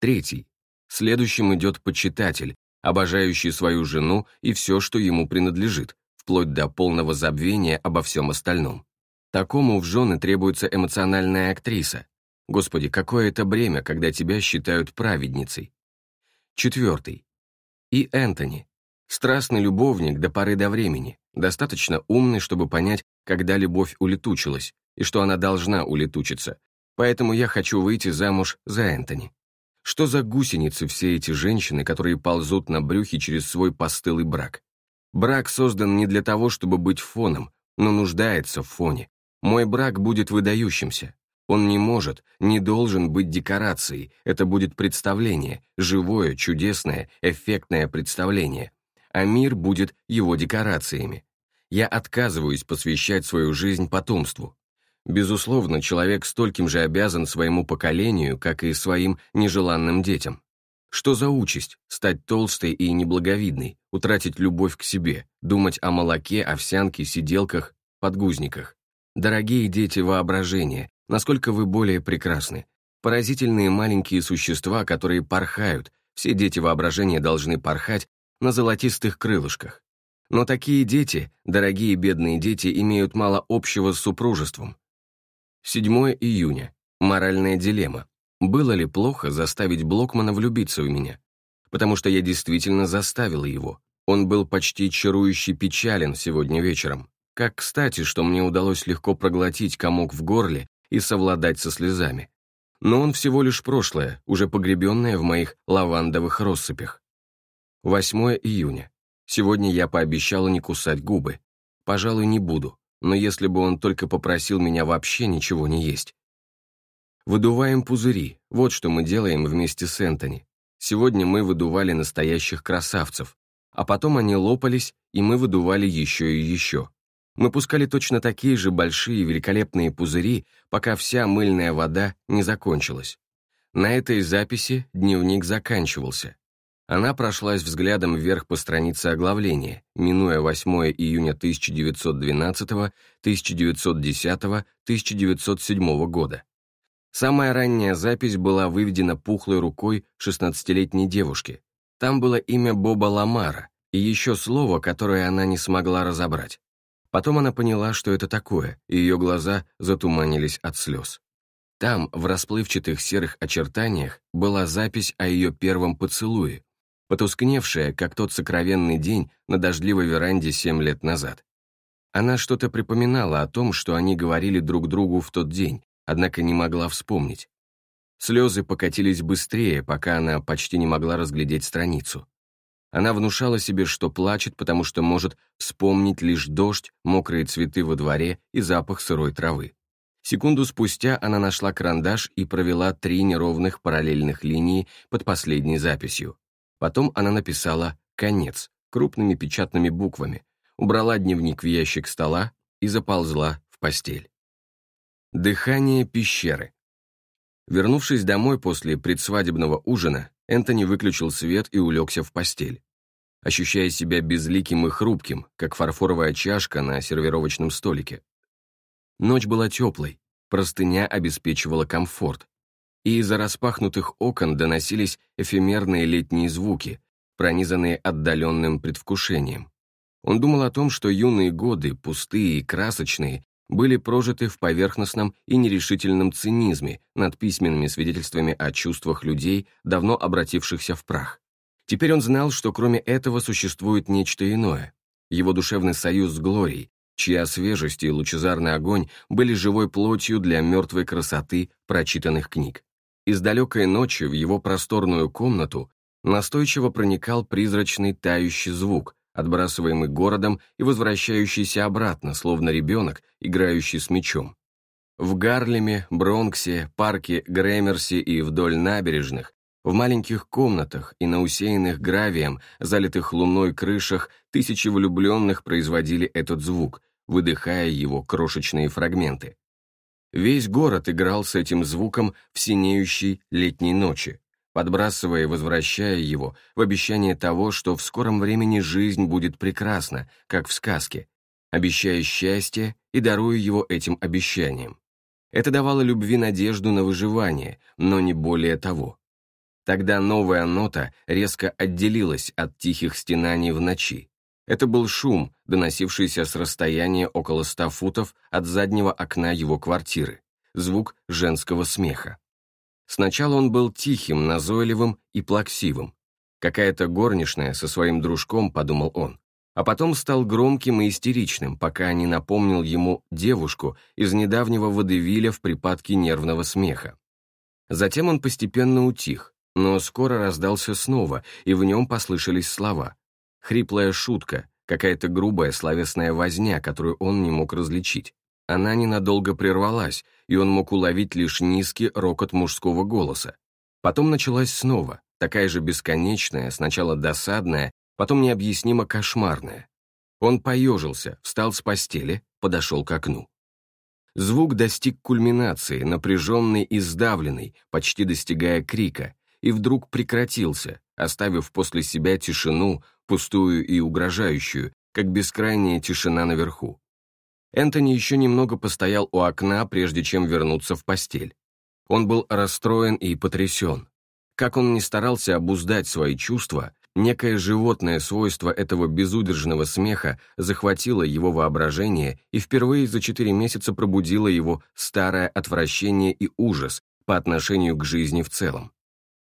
Speaker 1: Третий. Следующим идет почитатель, обожающий свою жену и все, что ему принадлежит, вплоть до полного забвения обо всем остальном. Такому в жены требуется эмоциональная актриса. Господи, какое это бремя, когда тебя считают праведницей. Четвертый. И Энтони. Страстный любовник до поры до времени, достаточно умный, чтобы понять, когда любовь улетучилась, и что она должна улетучиться, поэтому я хочу выйти замуж за Энтони. Что за гусеницы все эти женщины, которые ползут на брюхе через свой постылый брак? Брак создан не для того, чтобы быть фоном, но нуждается в фоне. Мой брак будет выдающимся. Он не может, не должен быть декорацией. Это будет представление, живое, чудесное, эффектное представление. А мир будет его декорациями. Я отказываюсь посвящать свою жизнь потомству. Безусловно, человек стольким же обязан своему поколению, как и своим нежеланным детям. Что за участь – стать толстой и неблаговидной, утратить любовь к себе, думать о молоке, овсянке, сиделках, подгузниках? Дорогие дети воображения, насколько вы более прекрасны. Поразительные маленькие существа, которые порхают, все дети воображения должны порхать на золотистых крылышках. Но такие дети, дорогие бедные дети, имеют мало общего с супружеством. 7 июня. Моральная дилемма. Было ли плохо заставить Блокмана влюбиться в меня? Потому что я действительно заставила его. Он был почти чарующе печален сегодня вечером. Как кстати, что мне удалось легко проглотить комок в горле и совладать со слезами. Но он всего лишь прошлое, уже погребенное в моих лавандовых россыпях. 8 июня. Сегодня я пообещала не кусать губы. Пожалуй, не буду, но если бы он только попросил меня вообще ничего не есть. Выдуваем пузыри, вот что мы делаем вместе с Энтони. Сегодня мы выдували настоящих красавцев, а потом они лопались, и мы выдували еще и еще. Мы пускали точно такие же большие великолепные пузыри, пока вся мыльная вода не закончилась. На этой записи дневник заканчивался. Она прошлась взглядом вверх по странице оглавления, минуя 8 июня 1912, 1910, 1907 года. Самая ранняя запись была выведена пухлой рукой 16-летней девушки. Там было имя Боба Ламара и еще слово, которое она не смогла разобрать. Потом она поняла, что это такое, и ее глаза затуманились от слез. Там, в расплывчатых серых очертаниях, была запись о ее первом поцелуе, потускневшая, как тот сокровенный день на дождливой веранде семь лет назад. Она что-то припоминала о том, что они говорили друг другу в тот день, однако не могла вспомнить. Слезы покатились быстрее, пока она почти не могла разглядеть страницу. Она внушала себе, что плачет, потому что может вспомнить лишь дождь, мокрые цветы во дворе и запах сырой травы. Секунду спустя она нашла карандаш и провела три неровных параллельных линии под последней записью. Потом она написала «конец» крупными печатными буквами, убрала дневник в ящик стола и заползла в постель. Дыхание пещеры. Вернувшись домой после предсвадебного ужина, Энтони выключил свет и улегся в постель. Ощущая себя безликим и хрупким, как фарфоровая чашка на сервировочном столике. Ночь была теплой, простыня обеспечивала комфорт, и из-за распахнутых окон доносились эфемерные летние звуки, пронизанные отдаленным предвкушением. Он думал о том, что юные годы, пустые и красочные, были прожиты в поверхностном и нерешительном цинизме над письменными свидетельствами о чувствах людей, давно обратившихся в прах. Теперь он знал, что кроме этого существует нечто иное. Его душевный союз с Глорией, чья свежесть и лучезарный огонь были живой плотью для мертвой красоты прочитанных книг. Из далекой ночи в его просторную комнату настойчиво проникал призрачный тающий звук, отбрасываемый городом и возвращающийся обратно, словно ребенок, играющий с мячом. В Гарлеме, Бронксе, парке Грэмерси и вдоль набережных В маленьких комнатах и на усеянных гравием, залитых луной крышах, тысячи влюбленных производили этот звук, выдыхая его крошечные фрагменты. Весь город играл с этим звуком в синеющей летней ночи, подбрасывая и возвращая его в обещание того, что в скором времени жизнь будет прекрасна, как в сказке, обещая счастье и даруя его этим обещанием. Это давало любви надежду на выживание, но не более того. Тогда новая нота резко отделилась от тихих стенаний в ночи. Это был шум, доносившийся с расстояния около ста футов от заднего окна его квартиры, звук женского смеха. Сначала он был тихим, назойливым и плаксивым. Какая-то горничная со своим дружком, подумал он, а потом стал громким и истеричным, пока не напомнил ему девушку из недавнего водевиля в припадке нервного смеха. Затем он постепенно утих, но скоро раздался снова, и в нем послышались слова. Хриплая шутка, какая-то грубая словесная возня, которую он не мог различить. Она ненадолго прервалась, и он мог уловить лишь низкий рокот мужского голоса. Потом началась снова, такая же бесконечная, сначала досадная, потом необъяснимо кошмарная. Он поежился, встал с постели, подошел к окну. Звук достиг кульминации, напряженный и сдавленный, почти достигая крика, и вдруг прекратился, оставив после себя тишину, пустую и угрожающую, как бескрайняя тишина наверху. Энтони еще немного постоял у окна, прежде чем вернуться в постель. Он был расстроен и потрясен. Как он ни старался обуздать свои чувства, некое животное свойство этого безудержного смеха захватило его воображение и впервые за четыре месяца пробудило его старое отвращение и ужас по отношению к жизни в целом.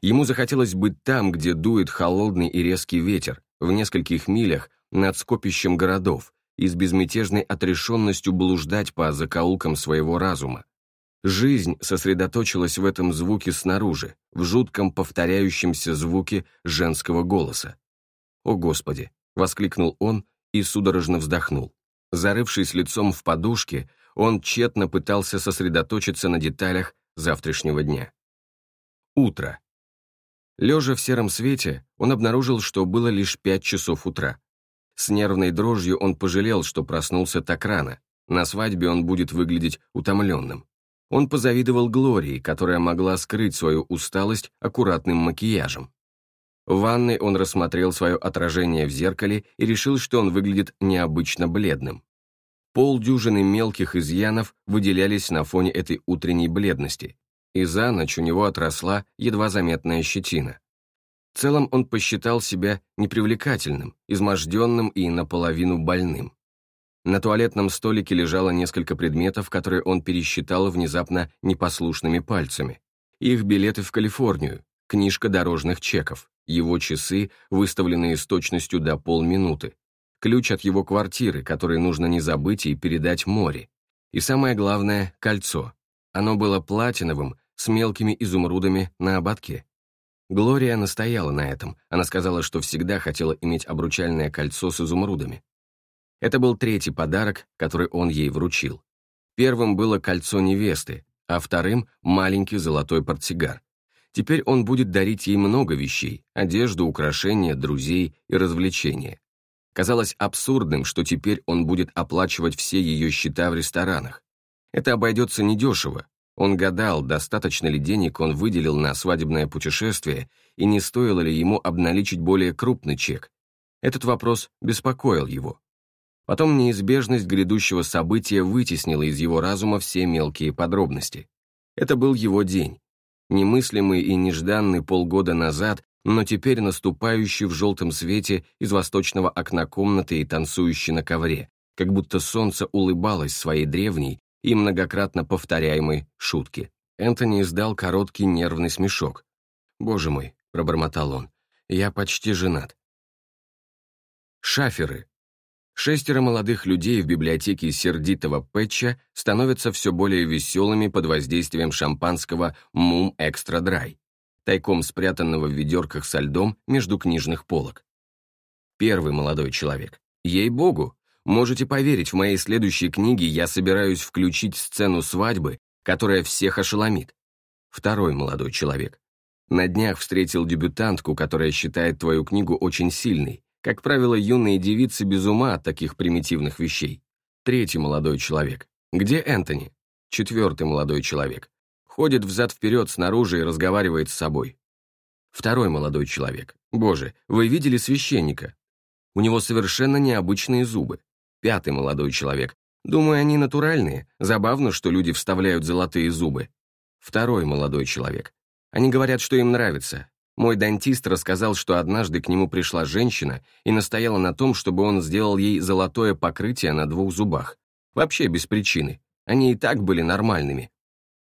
Speaker 1: Ему захотелось быть там, где дует холодный и резкий ветер, в нескольких милях над скопищем городов, и с безмятежной отрешенностью блуждать по закоулкам своего разума. Жизнь сосредоточилась в этом звуке снаружи, в жутком повторяющемся звуке женского голоса. «О, Господи!» — воскликнул он и судорожно вздохнул. Зарывшись лицом в подушке, он тщетно пытался сосредоточиться на деталях завтрашнего дня. Утро. Лежа в сером свете, он обнаружил, что было лишь пять часов утра. С нервной дрожью он пожалел, что проснулся так рано. На свадьбе он будет выглядеть утомленным. Он позавидовал Глории, которая могла скрыть свою усталость аккуратным макияжем. В ванной он рассмотрел свое отражение в зеркале и решил, что он выглядит необычно бледным. Полдюжины мелких изъянов выделялись на фоне этой утренней бледности, и за ночь у него отросла едва заметная щетина. В целом он посчитал себя непривлекательным, изможденным и наполовину больным. На туалетном столике лежало несколько предметов, которые он пересчитал внезапно непослушными пальцами. Их билеты в Калифорнию, книжка дорожных чеков, его часы, выставленные с точностью до полминуты, ключ от его квартиры, который нужно не забыть и передать море. И самое главное — кольцо. Оно было платиновым, с мелкими изумрудами на ободке. Глория настояла на этом, она сказала, что всегда хотела иметь обручальное кольцо с изумрудами. Это был третий подарок, который он ей вручил. Первым было кольцо невесты, а вторым — маленький золотой портсигар. Теперь он будет дарить ей много вещей — одежду, украшения, друзей и развлечения. Казалось абсурдным, что теперь он будет оплачивать все ее счета в ресторанах. Это обойдется недешево, он гадал, достаточно ли денег он выделил на свадебное путешествие и не стоило ли ему обналичить более крупный чек. Этот вопрос беспокоил его. Потом неизбежность грядущего события вытеснила из его разума все мелкие подробности. Это был его день. Немыслимый и нежданный полгода назад, но теперь наступающий в желтом свете из восточного окна комнаты и танцующий на ковре, как будто солнце улыбалось своей древней, и многократно повторяемой шутки. Энтони издал короткий нервный смешок. «Боже мой», — пробормотал он, — «я почти женат». Шаферы. Шестеро молодых людей в библиотеке сердитого Пэтча становятся все более веселыми под воздействием шампанского «Мум Экстра Драй», тайком спрятанного в ведерках со льдом между книжных полок. Первый молодой человек. Ей-богу, Можете поверить, в моей следующей книге я собираюсь включить сцену свадьбы, которая всех ошеломит. Второй молодой человек. На днях встретил дебютантку, которая считает твою книгу очень сильной. Как правило, юные девицы без ума от таких примитивных вещей. Третий молодой человек. Где Энтони? Четвертый молодой человек. Ходит взад-вперед снаружи и разговаривает с собой. Второй молодой человек. Боже, вы видели священника? У него совершенно необычные зубы. Пятый молодой человек. Думаю, они натуральные. Забавно, что люди вставляют золотые зубы. Второй молодой человек. Они говорят, что им нравится. Мой дантист рассказал, что однажды к нему пришла женщина и настояла на том, чтобы он сделал ей золотое покрытие на двух зубах. Вообще без причины. Они и так были нормальными.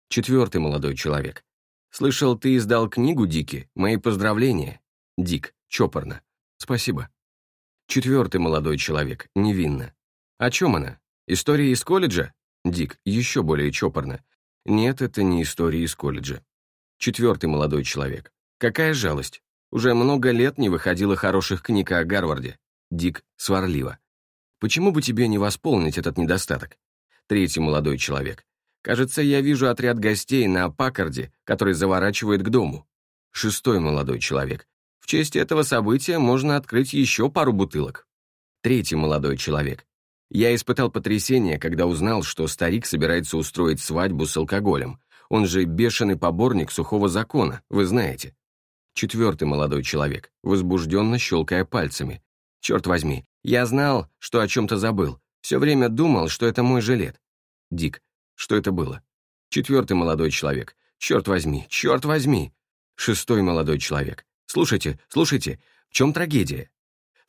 Speaker 1: Четвертый молодой человек. «Слышал, ты издал книгу, Дики? Мои поздравления». Дик, чопорно. «Спасибо». Четвертый молодой человек, невинно. «О чем она? История из колледжа?» Дик, еще более чопорно. «Нет, это не история из колледжа». Четвертый молодой человек. Какая жалость. Уже много лет не выходило хороших книг о Гарварде. Дик сварливо. Почему бы тебе не восполнить этот недостаток? Третий молодой человек. Кажется, я вижу отряд гостей на Паккарде, который заворачивает к дому. Шестой молодой человек. В честь этого события можно открыть еще пару бутылок. Третий молодой человек. Я испытал потрясение, когда узнал, что старик собирается устроить свадьбу с алкоголем, он же бешеный поборник сухого закона, вы знаете. Четвертый молодой человек, возбужденно щелкая пальцами. Черт возьми, я знал, что о чем-то забыл. Все время думал, что это мой жилет. Дик, что это было? Четвертый молодой человек. Черт возьми, черт возьми. Шестой молодой человек. Слушайте, слушайте, в чем трагедия?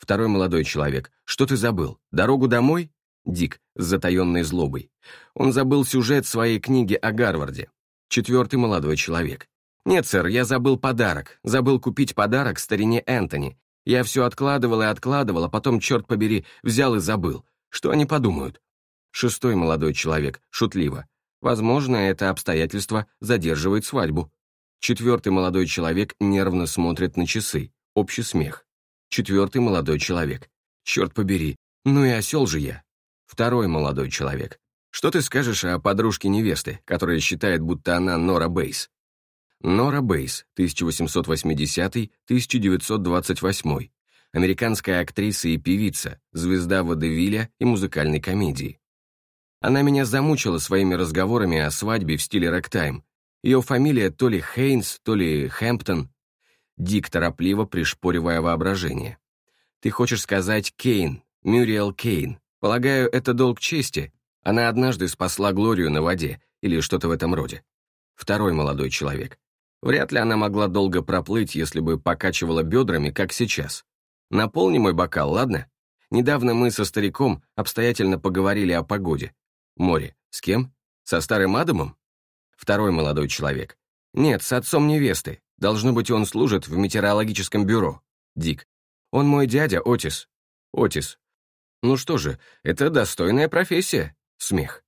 Speaker 1: Второй молодой человек. Что ты забыл? Дорогу домой? Дик, с затаенной злобой. Он забыл сюжет своей книги о Гарварде. Четвертый молодой человек. «Нет, сэр, я забыл подарок. Забыл купить подарок старине Энтони. Я все откладывал и откладывал, а потом, черт побери, взял и забыл. Что они подумают?» Шестой молодой человек, шутливо. «Возможно, это обстоятельство задерживает свадьбу». Четвертый молодой человек нервно смотрит на часы. Общий смех. Четвертый молодой человек. «Черт побери, ну и осел же я». Второй молодой человек. Что ты скажешь о подружке невесты, которая считает, будто она Нора Бейс? Нора Бейс, 1880-1928, американская актриса и певица, звезда водевиля и музыкальной комедии. Она меня замучила своими разговорами о свадьбе в стиле рэктайм. Ее фамилия то ли Хейнс, то ли Хэмптон. Дик торопливо пришпоривая воображение. Ты хочешь сказать Кейн, Мюриэл Кейн. Полагаю, это долг чести, она однажды спасла Глорию на воде, или что-то в этом роде. Второй молодой человек. Вряд ли она могла долго проплыть, если бы покачивала бедрами, как сейчас. Наполни мой бокал, ладно? Недавно мы со стариком обстоятельно поговорили о погоде. Море. С кем? Со старым Адамом? Второй молодой человек. Нет, с отцом невесты. Должно быть, он служит в метеорологическом бюро. Дик. Он мой дядя, Отис. Отис. Ну что же, это достойная профессия. Смех.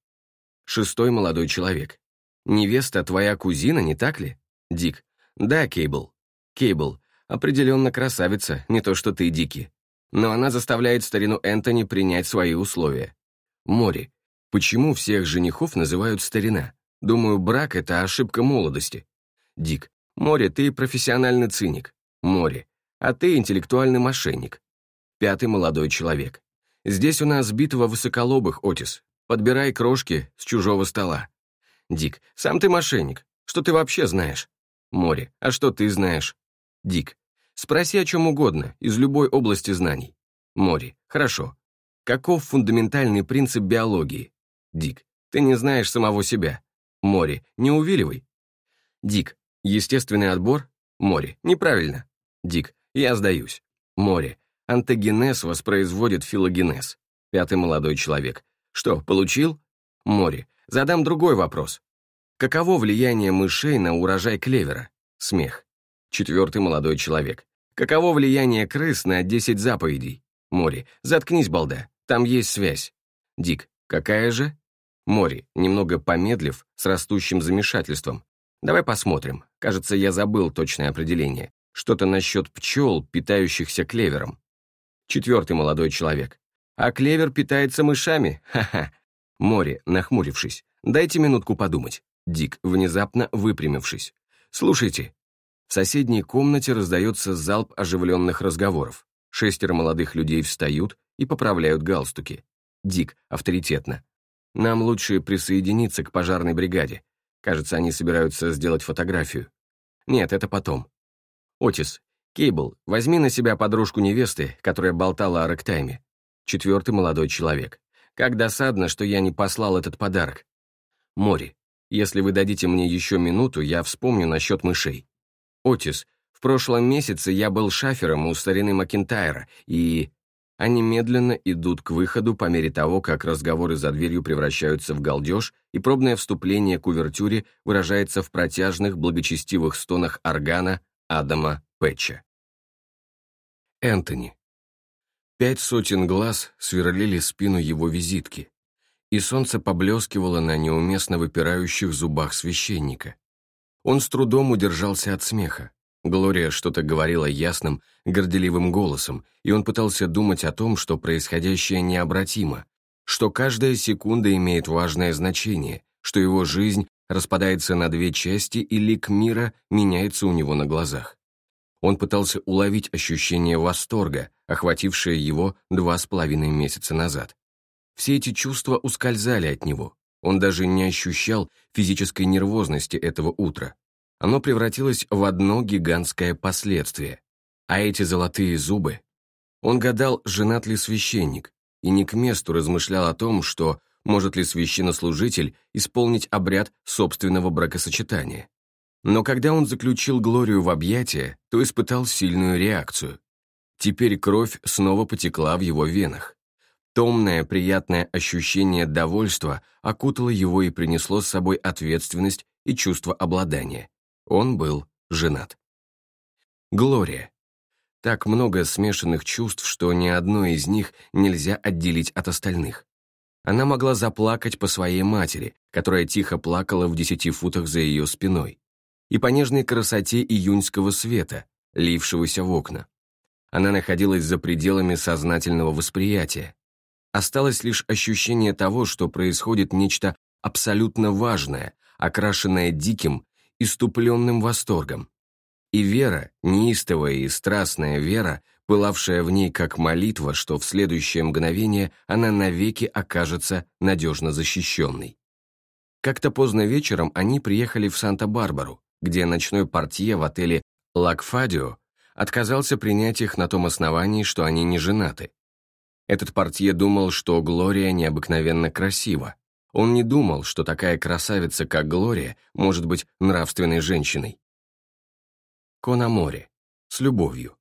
Speaker 1: Шестой молодой человек. «Невеста твоя кузина, не так ли?» Дик. «Да, Кейбл». Кейбл. Определенно красавица, не то что ты, Дики. Но она заставляет старину Энтони принять свои условия. Мори. Почему всех женихов называют старина? Думаю, брак — это ошибка молодости. Дик. Мори, ты профессиональный циник. Мори. А ты интеллектуальный мошенник. Пятый молодой человек. Здесь у нас битва высоколобых, Отис. Подбирай крошки с чужого стола. Дик, сам ты мошенник. Что ты вообще знаешь? Море, а что ты знаешь? Дик, спроси о чем угодно, из любой области знаний. Море, хорошо. Каков фундаментальный принцип биологии? Дик, ты не знаешь самого себя. Море, не увиливай. Дик, естественный отбор? Море, неправильно. Дик, я сдаюсь. Море, антогенез воспроизводит филогенез. Пятый молодой человек. Что, получил? Море. Задам другой вопрос. Каково влияние мышей на урожай клевера? Смех. Четвертый молодой человек. Каково влияние крыс на 10 заповедей? Море. Заткнись, балда. Там есть связь. Дик. Какая же? Море, немного помедлив, с растущим замешательством. Давай посмотрим. Кажется, я забыл точное определение. Что-то насчет пчел, питающихся клевером. Четвертый молодой человек. А клевер питается мышами? Ха-ха. Море, нахмурившись. Дайте минутку подумать. Дик, внезапно выпрямившись. Слушайте. В соседней комнате раздается залп оживленных разговоров. Шестеро молодых людей встают и поправляют галстуки. Дик, авторитетно. Нам лучше присоединиться к пожарной бригаде. Кажется, они собираются сделать фотографию. Нет, это потом. Отис, Кейбл, возьми на себя подружку невесты, которая болтала о рэктайме. Четвертый молодой человек. Как досадно, что я не послал этот подарок. Мори, если вы дадите мне еще минуту, я вспомню насчет мышей. Отис, в прошлом месяце я был шафером у старины Макентайра, и... Они медленно идут к выходу по мере того, как разговоры за дверью превращаются в галдеж, и пробное вступление к увертюре выражается в протяжных, благочестивых стонах органа Адама Пэтча. Энтони. Пять сотен глаз сверлили спину его визитки, и солнце поблескивало на неуместно выпирающих зубах священника. Он с трудом удержался от смеха. Глория что-то говорила ясным, горделивым голосом, и он пытался думать о том, что происходящее необратимо, что каждая секунда имеет важное значение, что его жизнь распадается на две части и лик мира меняется у него на глазах. Он пытался уловить ощущение восторга, охватившее его два с половиной месяца назад. Все эти чувства ускользали от него. Он даже не ощущал физической нервозности этого утра оно превратилось в одно гигантское последствие. А эти золотые зубы... Он гадал, женат ли священник, и не к месту размышлял о том, что может ли священнослужитель исполнить обряд собственного бракосочетания. Но когда он заключил Глорию в объятия, то испытал сильную реакцию. Теперь кровь снова потекла в его венах. Томное, приятное ощущение довольства окутало его и принесло с собой ответственность и чувство обладания. Он был женат. Глория. Так много смешанных чувств, что ни одно из них нельзя отделить от остальных. Она могла заплакать по своей матери, которая тихо плакала в десяти футах за ее спиной, и по нежной красоте июньского света, лившегося в окна. Она находилась за пределами сознательного восприятия. Осталось лишь ощущение того, что происходит нечто абсолютно важное, окрашенное диким, иступленным восторгом. И вера, неистовая и страстная вера, пылавшая в ней как молитва, что в следующее мгновение она навеки окажется надежно защищенной. Как-то поздно вечером они приехали в Санта-Барбару, где ночной портье в отеле «Лакфадио» отказался принять их на том основании, что они не женаты. Этот портье думал, что Глория необыкновенно красива, он не думал, что такая красавица, как Глория, может быть нравственной женщиной. Конаморе. С любовью.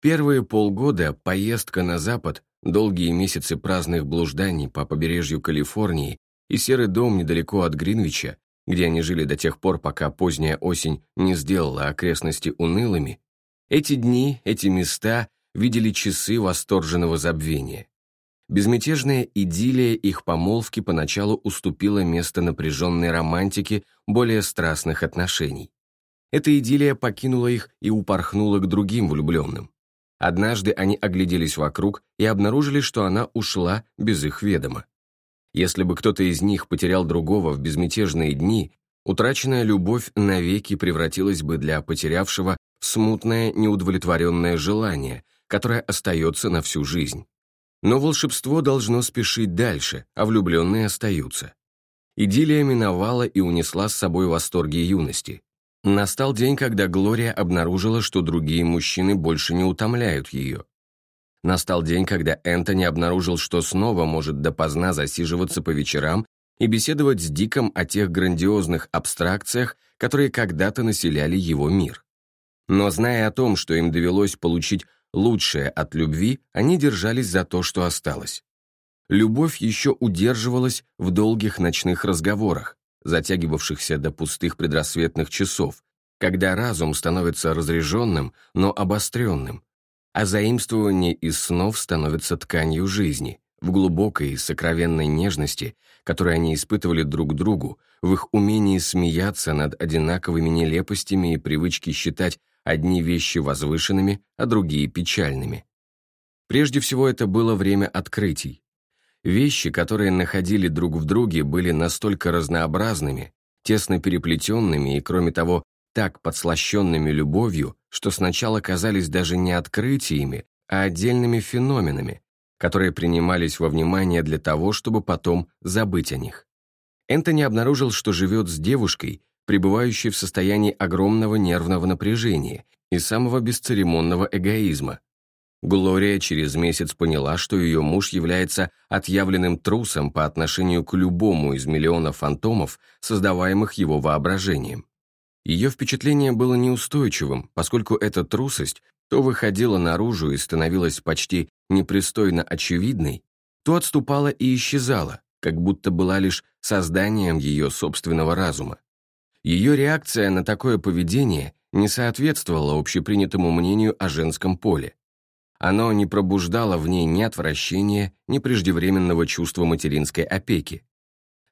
Speaker 1: Первые полгода поездка на запад, долгие месяцы праздных блужданий по побережью Калифорнии и серый дом недалеко от Гринвича, где они жили до тех пор, пока поздняя осень не сделала окрестности унылыми, эти дни, эти места видели часы восторженного забвения. Безмятежная идиллия их помолвки поначалу уступила место напряженной романтике более страстных отношений. Эта идиллия покинула их и упорхнула к другим влюбленным. Однажды они огляделись вокруг и обнаружили, что она ушла без их ведома. Если бы кто-то из них потерял другого в безмятежные дни, утраченная любовь навеки превратилась бы для потерявшего в смутное неудовлетворенное желание, которое остается на всю жизнь. Но волшебство должно спешить дальше, а влюбленные остаются. Идиллия миновала и унесла с собой восторги юности. Настал день, когда Глория обнаружила, что другие мужчины больше не утомляют ее. Настал день, когда Энтони обнаружил, что снова может допоздна засиживаться по вечерам и беседовать с Диком о тех грандиозных абстракциях, которые когда-то населяли его мир. Но зная о том, что им довелось получить лучшее от любви, они держались за то, что осталось. Любовь еще удерживалась в долгих ночных разговорах, затягивавшихся до пустых предрассветных часов, когда разум становится разреженным, но обостренным, а заимствование из снов становится тканью жизни, в глубокой и сокровенной нежности, которую они испытывали друг другу, в их умении смеяться над одинаковыми нелепостями и привычке считать одни вещи возвышенными, а другие печальными. Прежде всего это было время открытий. Вещи, которые находили друг в друге, были настолько разнообразными, тесно переплетенными и, кроме того, так подслащенными любовью, что сначала казались даже не открытиями, а отдельными феноменами, которые принимались во внимание для того, чтобы потом забыть о них. Энтони обнаружил, что живет с девушкой, пребывающей в состоянии огромного нервного напряжения и самого бесцеремонного эгоизма. Глория через месяц поняла, что ее муж является отъявленным трусом по отношению к любому из миллиона фантомов, создаваемых его воображением. Ее впечатление было неустойчивым, поскольку эта трусость то выходила наружу и становилась почти непристойно очевидной, то отступала и исчезала, как будто была лишь созданием ее собственного разума. Ее реакция на такое поведение не соответствовала общепринятому мнению о женском поле. Оно не пробуждало в ней ни отвращения, ни преждевременного чувства материнской опеки.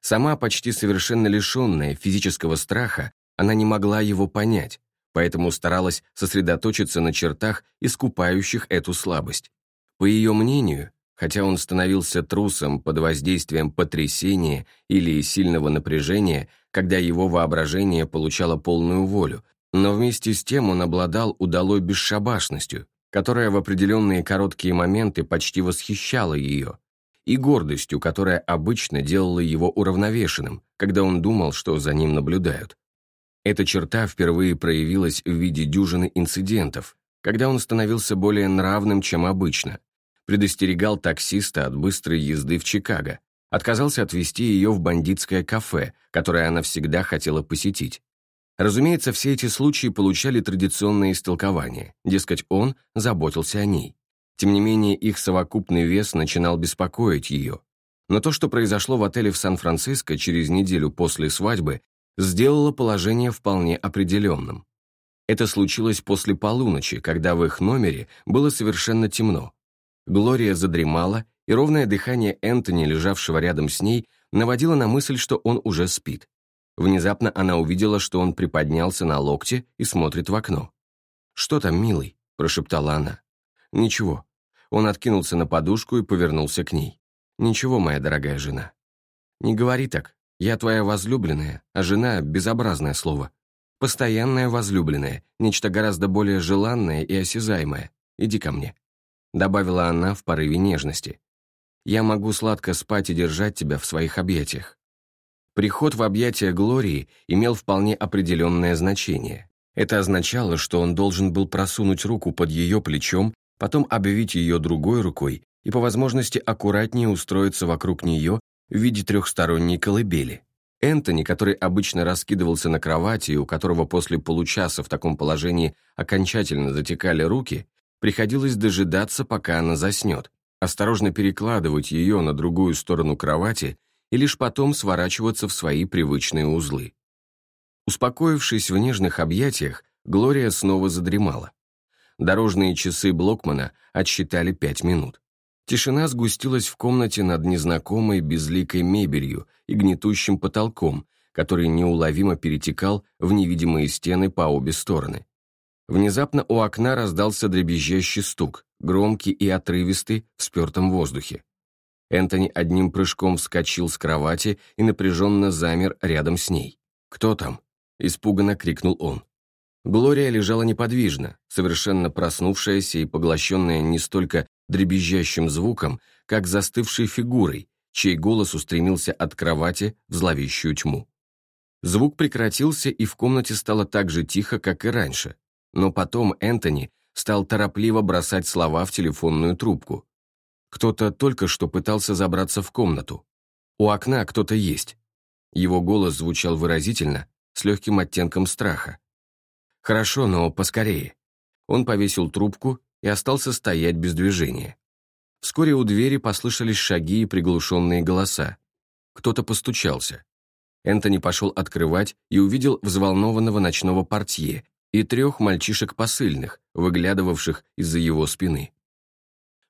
Speaker 1: Сама почти совершенно лишенная физического страха, она не могла его понять, поэтому старалась сосредоточиться на чертах, искупающих эту слабость. По ее мнению, хотя он становился трусом под воздействием потрясения или сильного напряжения, когда его воображение получало полную волю, но вместе с тем он обладал удалой бесшабашностью, которая в определенные короткие моменты почти восхищала ее, и гордостью, которая обычно делала его уравновешенным, когда он думал, что за ним наблюдают. Эта черта впервые проявилась в виде дюжины инцидентов, когда он становился более нравным, чем обычно, предостерегал таксиста от быстрой езды в Чикаго, отказался отвезти ее в бандитское кафе, которое она всегда хотела посетить. Разумеется, все эти случаи получали традиционное истолкование, дескать, он заботился о ней. Тем не менее, их совокупный вес начинал беспокоить ее. Но то, что произошло в отеле в Сан-Франциско через неделю после свадьбы, сделало положение вполне определенным. Это случилось после полуночи, когда в их номере было совершенно темно, Глория задремала, и ровное дыхание Энтони, лежавшего рядом с ней, наводило на мысль, что он уже спит. Внезапно она увидела, что он приподнялся на локте и смотрит в окно. «Что там, милый?» – прошептала она. «Ничего». Он откинулся на подушку и повернулся к ней. «Ничего, моя дорогая жена». «Не говори так. Я твоя возлюбленная, а жена – безобразное слово. Постоянная возлюбленная, нечто гораздо более желанное и осязаемое. Иди ко мне» добавила она в порыве нежности. «Я могу сладко спать и держать тебя в своих объятиях». Приход в объятия Глории имел вполне определенное значение. Это означало, что он должен был просунуть руку под ее плечом, потом обвить ее другой рукой и по возможности аккуратнее устроиться вокруг нее в виде трехсторонней колыбели. Энтони, который обычно раскидывался на кровати и у которого после получаса в таком положении окончательно затекали руки, Приходилось дожидаться, пока она заснет, осторожно перекладывать ее на другую сторону кровати и лишь потом сворачиваться в свои привычные узлы. Успокоившись в нежных объятиях, Глория снова задремала. Дорожные часы Блокмана отсчитали пять минут. Тишина сгустилась в комнате над незнакомой безликой мебелью и гнетущим потолком, который неуловимо перетекал в невидимые стены по обе стороны. Внезапно у окна раздался дребезжащий стук, громкий и отрывистый в спертом воздухе. Энтони одним прыжком вскочил с кровати и напряженно замер рядом с ней. «Кто там?» – испуганно крикнул он. Глория лежала неподвижно, совершенно проснувшаяся и поглощенная не столько дребезжащим звуком, как застывшей фигурой, чей голос устремился от кровати в зловещую тьму. Звук прекратился, и в комнате стало так же тихо, как и раньше, но потом Энтони стал торопливо бросать слова в телефонную трубку. Кто-то только что пытался забраться в комнату. У окна кто-то есть. Его голос звучал выразительно, с легким оттенком страха. «Хорошо, но поскорее». Он повесил трубку и остался стоять без движения. Вскоре у двери послышались шаги и приглушенные голоса. Кто-то постучался. Энтони пошел открывать и увидел взволнованного ночного портье, и трех мальчишек посыльных, выглядывавших из-за его спины.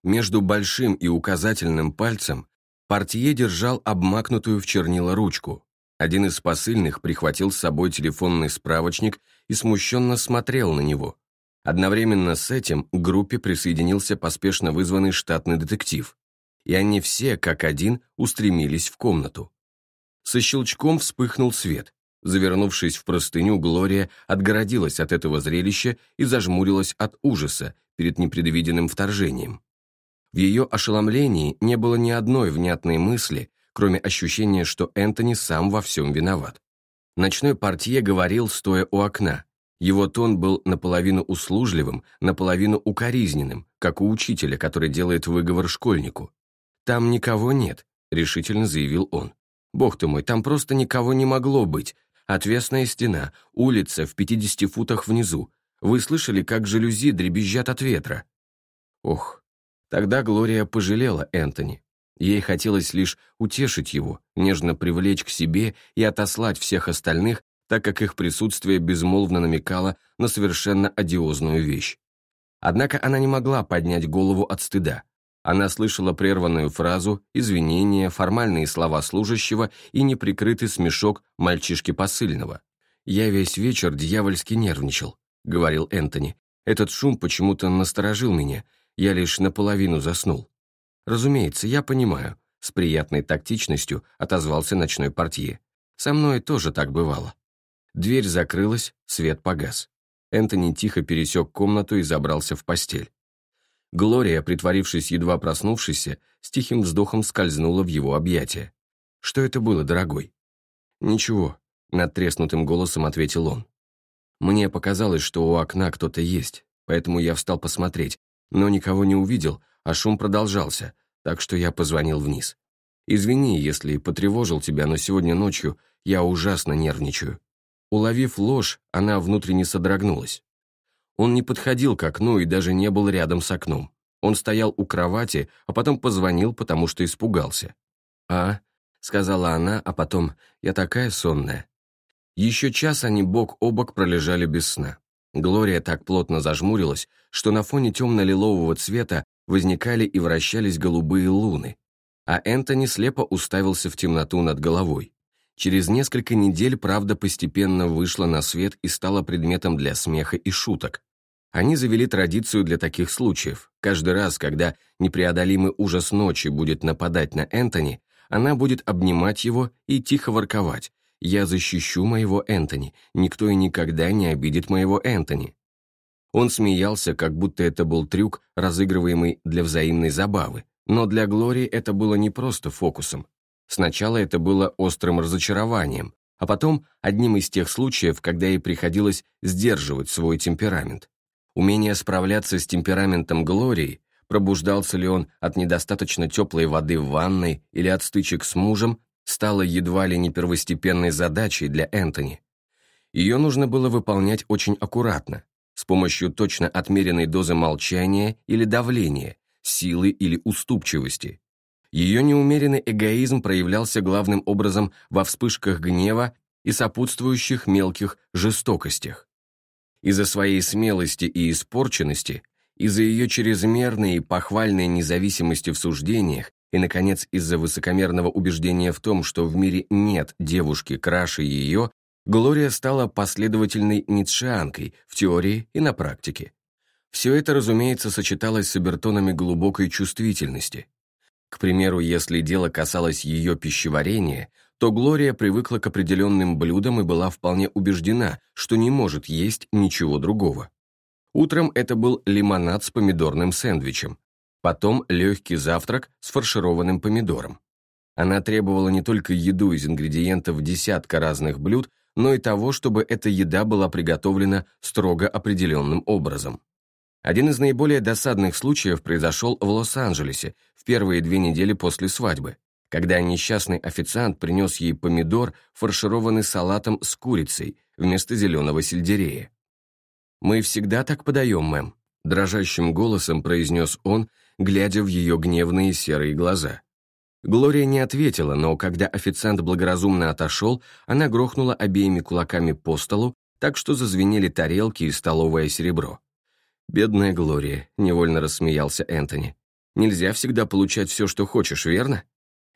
Speaker 1: Между большим и указательным пальцем портье держал обмакнутую в чернила ручку. Один из посыльных прихватил с собой телефонный справочник и смущенно смотрел на него. Одновременно с этим к группе присоединился поспешно вызванный штатный детектив, и они все, как один, устремились в комнату. Со щелчком вспыхнул свет, Завернувшись в простыню, Глория отгородилась от этого зрелища и зажмурилась от ужаса перед непредвиденным вторжением. В ее ошеломлении не было ни одной внятной мысли, кроме ощущения, что Энтони сам во всем виноват. Ночной портье говорил, стоя у окна. Его тон был наполовину услужливым, наполовину укоризненным, как у учителя, который делает выговор школьнику. «Там никого нет», — решительно заявил он. «Бог ты мой, там просто никого не могло быть. Отвесная стена, улица в 50 футах внизу. Вы слышали, как жалюзи дребезжат от ветра?» Ох, тогда Глория пожалела Энтони. Ей хотелось лишь утешить его, нежно привлечь к себе и отослать всех остальных, так как их присутствие безмолвно намекало на совершенно одиозную вещь. Однако она не могла поднять голову от стыда. Она слышала прерванную фразу, извинения, формальные слова служащего и неприкрытый смешок мальчишки посыльного. «Я весь вечер дьявольски нервничал», — говорил Энтони. «Этот шум почему-то насторожил меня, я лишь наполовину заснул». «Разумеется, я понимаю», — с приятной тактичностью отозвался ночной портье. «Со мной тоже так бывало». Дверь закрылась, свет погас. Энтони тихо пересек комнату и забрался в постель. Глория, притворившись едва проснувшейся, с тихим вздохом скользнула в его объятия. «Что это было, дорогой?» «Ничего», — над треснутым голосом ответил он. «Мне показалось, что у окна кто-то есть, поэтому я встал посмотреть, но никого не увидел, а шум продолжался, так что я позвонил вниз. Извини, если потревожил тебя, но сегодня ночью я ужасно нервничаю». Уловив ложь, она внутренне содрогнулась. Он не подходил к окну и даже не был рядом с окном. Он стоял у кровати, а потом позвонил, потому что испугался. «А?» — сказала она, а потом «Я такая сонная». Еще час они бок о бок пролежали без сна. Глория так плотно зажмурилась, что на фоне темно-лилового цвета возникали и вращались голубые луны, а Энтони слепо уставился в темноту над головой. Через несколько недель правда постепенно вышла на свет и стала предметом для смеха и шуток. Они завели традицию для таких случаев. Каждый раз, когда непреодолимый ужас ночи будет нападать на Энтони, она будет обнимать его и тихо ворковать. «Я защищу моего Энтони, никто и никогда не обидит моего Энтони». Он смеялся, как будто это был трюк, разыгрываемый для взаимной забавы. Но для Глории это было не просто фокусом. Сначала это было острым разочарованием, а потом одним из тех случаев, когда ей приходилось сдерживать свой темперамент. Умение справляться с темпераментом Глории, пробуждался ли он от недостаточно теплой воды в ванной или от стычек с мужем, стало едва ли не первостепенной задачей для Энтони. Ее нужно было выполнять очень аккуратно, с помощью точно отмеренной дозы молчания или давления, силы или уступчивости. Ее неумеренный эгоизм проявлялся главным образом во вспышках гнева и сопутствующих мелких жестокостях. Из-за своей смелости и испорченности, из-за ее чрезмерной и похвальной независимости в суждениях и, наконец, из-за высокомерного убеждения в том, что в мире нет девушки краше ее, Глория стала последовательной ницшеанкой в теории и на практике. Все это, разумеется, сочеталось с обертонами глубокой чувствительности. К примеру, если дело касалось ее пищеварения, то Глория привыкла к определенным блюдам и была вполне убеждена, что не может есть ничего другого. Утром это был лимонад с помидорным сэндвичем, потом легкий завтрак с фаршированным помидором. Она требовала не только еду из ингредиентов десятка разных блюд, но и того, чтобы эта еда была приготовлена строго определенным образом. Один из наиболее досадных случаев произошел в Лос-Анджелесе в первые две недели после свадьбы когда несчастный официант принес ей помидор, фаршированный салатом с курицей, вместо зеленого сельдерея. «Мы всегда так подаем, мэм», — дрожащим голосом произнес он, глядя в ее гневные серые глаза. Глория не ответила, но когда официант благоразумно отошел, она грохнула обеими кулаками по столу, так что зазвенели тарелки и столовое серебро. «Бедная Глория», — невольно рассмеялся Энтони. «Нельзя всегда получать все, что хочешь, верно?»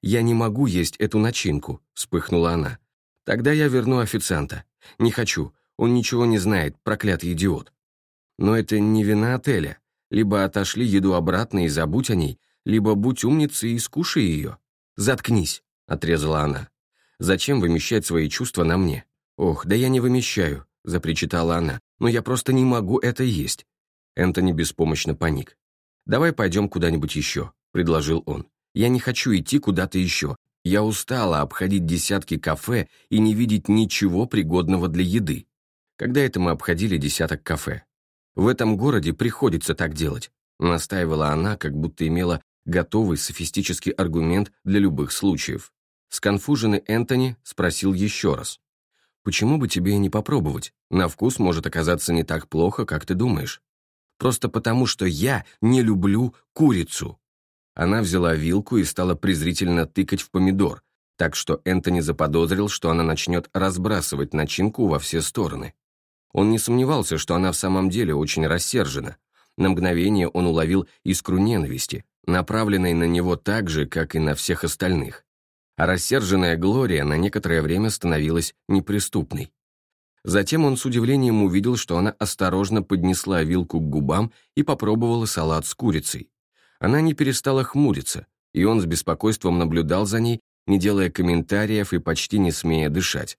Speaker 1: «Я не могу есть эту начинку», — вспыхнула она. «Тогда я верну официанта. Не хочу, он ничего не знает, проклятый идиот». Но это не вина отеля. Либо отошли еду обратно и забудь о ней, либо будь умницей и скушай ее. «Заткнись», — отрезала она. «Зачем вымещать свои чувства на мне? «Ох, да я не вымещаю», — запричитала она, «но я просто не могу это есть». Энтони беспомощно паник. «Давай пойдем куда-нибудь еще», — предложил он. «Я не хочу идти куда-то еще. Я устала обходить десятки кафе и не видеть ничего пригодного для еды. Когда это мы обходили десяток кафе? В этом городе приходится так делать», — настаивала она, как будто имела готовый софистический аргумент для любых случаев. Сконфуженный Энтони спросил еще раз. «Почему бы тебе не попробовать? На вкус может оказаться не так плохо, как ты думаешь. Просто потому, что я не люблю курицу». Она взяла вилку и стала презрительно тыкать в помидор, так что Энтони заподозрил, что она начнет разбрасывать начинку во все стороны. Он не сомневался, что она в самом деле очень рассержена. На мгновение он уловил искру ненависти, направленной на него так же, как и на всех остальных. А рассерженная Глория на некоторое время становилась неприступной. Затем он с удивлением увидел, что она осторожно поднесла вилку к губам и попробовала салат с курицей. Она не перестала хмуриться, и он с беспокойством наблюдал за ней, не делая комментариев и почти не смея дышать.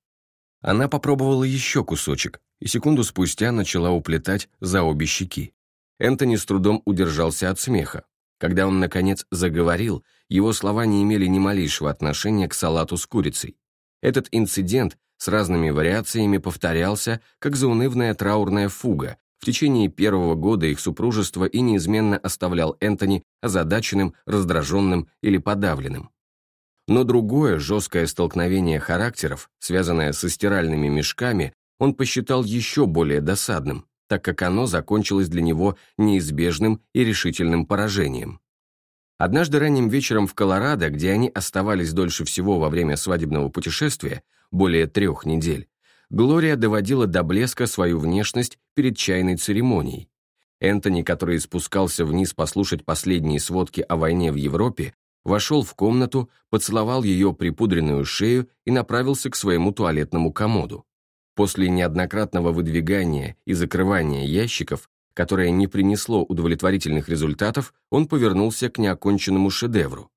Speaker 1: Она попробовала еще кусочек, и секунду спустя начала уплетать за обе щеки. Энтони с трудом удержался от смеха. Когда он, наконец, заговорил, его слова не имели ни малейшего отношения к салату с курицей. Этот инцидент с разными вариациями повторялся, как заунывная траурная фуга, в течение первого года их супружества и неизменно оставлял Энтони озадаченным, раздраженным или подавленным. Но другое жесткое столкновение характеров, связанное со стиральными мешками, он посчитал еще более досадным так как оно закончилось для него неизбежным и решительным поражением. Однажды ранним вечером в Колорадо, где они оставались дольше всего во время свадебного путешествия, более трех недель, Глория доводила до блеска свою внешность перед чайной церемонией. Энтони, который спускался вниз послушать последние сводки о войне в Европе, вошел в комнату, поцеловал ее припудренную шею и направился к своему туалетному комоду. После неоднократного выдвигания и закрывания ящиков, которое не принесло удовлетворительных результатов, он повернулся к неоконченному шедевру.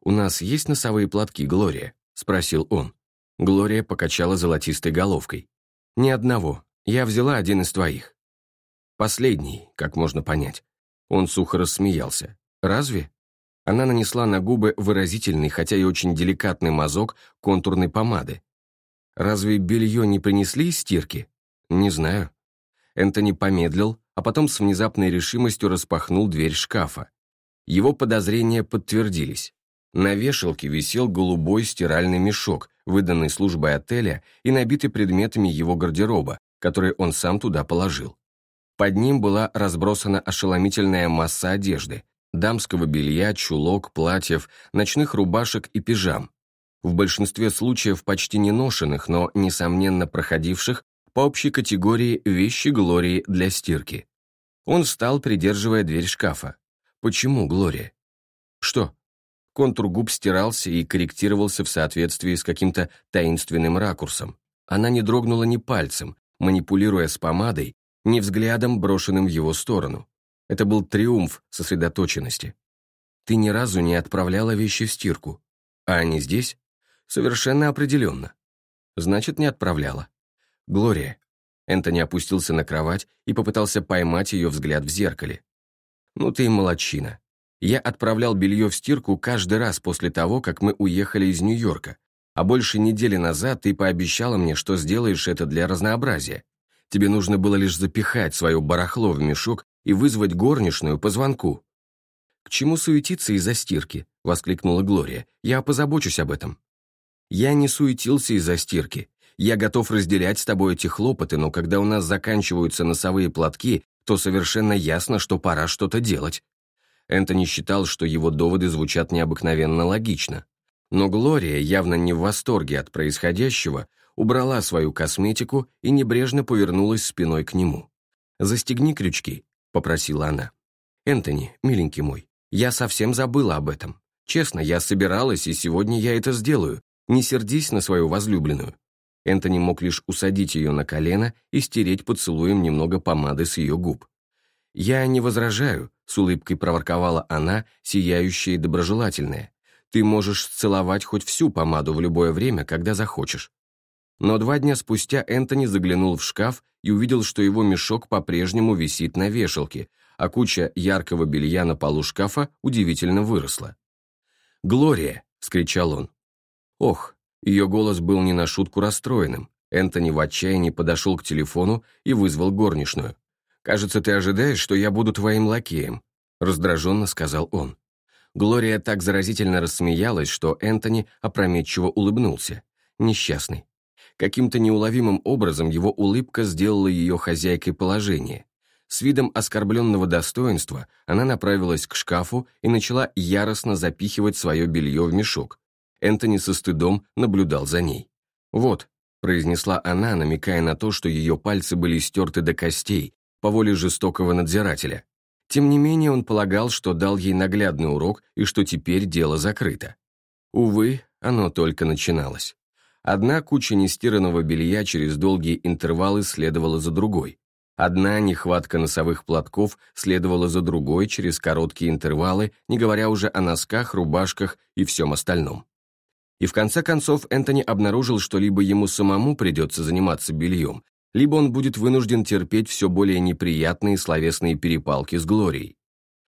Speaker 1: «У нас есть носовые платки, Глория?» — спросил он. Глория покачала золотистой головкой. «Ни одного. Я взяла один из твоих». «Последний, как можно понять». Он сухо рассмеялся. «Разве?» Она нанесла на губы выразительный, хотя и очень деликатный мазок контурной помады, Разве белье не принесли из стирки? Не знаю. Энтони помедлил, а потом с внезапной решимостью распахнул дверь шкафа. Его подозрения подтвердились. На вешалке висел голубой стиральный мешок, выданный службой отеля и набитый предметами его гардероба, которые он сам туда положил. Под ним была разбросана ошеломительная масса одежды, дамского белья, чулок, платьев, ночных рубашек и пижам, в большинстве случаев почти не ношенных, но, несомненно, проходивших по общей категории вещи Глории для стирки. Он встал, придерживая дверь шкафа. Почему Глория? Что? Контур губ стирался и корректировался в соответствии с каким-то таинственным ракурсом. Она не дрогнула ни пальцем, манипулируя с помадой, ни взглядом, брошенным в его сторону. Это был триумф сосредоточенности. Ты ни разу не отправляла вещи в стирку. А они здесь? Совершенно определенно. Значит, не отправляла. Глория. Энтони опустился на кровать и попытался поймать ее взгляд в зеркале. «Ну ты молодчина. Я отправлял белье в стирку каждый раз после того, как мы уехали из Нью-Йорка, а больше недели назад ты пообещала мне, что сделаешь это для разнообразия. Тебе нужно было лишь запихать свое барахло в мешок и вызвать горничную по звонку». «К чему суетиться из-за стирки?» — воскликнула Глория. «Я позабочусь об этом». Я не суетился из-за стирки. Я готов разделять с тобой эти хлопоты, но когда у нас заканчиваются носовые платки, то совершенно ясно, что пора что-то делать. Энтони считал, что его доводы звучат необыкновенно логично. Но Глория, явно не в восторге от происходящего, убрала свою косметику и небрежно повернулась спиной к нему. «Застегни крючки», — попросила она. «Энтони, миленький мой, я совсем забыла об этом. Честно, я собиралась, и сегодня я это сделаю, не сердись на свою возлюбленную». Энтони мог лишь усадить ее на колено и стереть поцелуем немного помады с ее губ. «Я не возражаю», — с улыбкой проворковала она, сияющая и доброжелательная. «Ты можешь целовать хоть всю помаду в любое время, когда захочешь». Но два дня спустя Энтони заглянул в шкаф и увидел, что его мешок по-прежнему висит на вешалке, а куча яркого белья на полу шкафа удивительно выросла. «Глория!» — скричал он. Ох, ее голос был не на шутку расстроенным. Энтони в отчаянии подошел к телефону и вызвал горничную. «Кажется, ты ожидаешь, что я буду твоим лакеем», — раздраженно сказал он. Глория так заразительно рассмеялась, что Энтони опрометчиво улыбнулся. Несчастный. Каким-то неуловимым образом его улыбка сделала ее хозяйкой положения. С видом оскорбленного достоинства она направилась к шкафу и начала яростно запихивать свое белье в мешок. Энтони со стыдом наблюдал за ней. «Вот», — произнесла она, намекая на то, что ее пальцы были стерты до костей по воле жестокого надзирателя. Тем не менее он полагал, что дал ей наглядный урок и что теперь дело закрыто. Увы, оно только начиналось. Одна куча нестиранного белья через долгие интервалы следовала за другой. Одна нехватка носовых платков следовала за другой через короткие интервалы, не говоря уже о носках, рубашках и всем остальном. И в конце концов Энтони обнаружил, что либо ему самому придется заниматься бельем, либо он будет вынужден терпеть все более неприятные словесные перепалки с Глорией.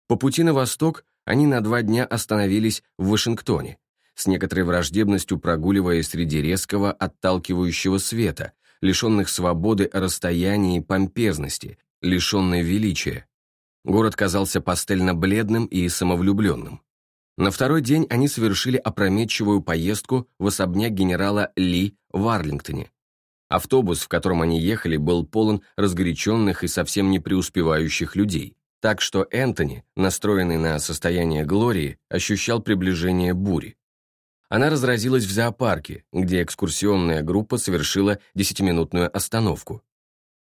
Speaker 1: По пути на восток они на два дня остановились в Вашингтоне, с некоторой враждебностью прогуливаясь среди резкого, отталкивающего света, лишенных свободы, расстояния и помпезности, лишенной величия. Город казался пастельно-бледным и самовлюбленным. На второй день они совершили опрометчивую поездку в особняк генерала Ли в Арлингтоне. Автобус, в котором они ехали, был полон разгоряченных и совсем не преуспевающих людей, так что Энтони, настроенный на состояние Глории, ощущал приближение бури. Она разразилась в зоопарке, где экскурсионная группа совершила десятиминутную остановку.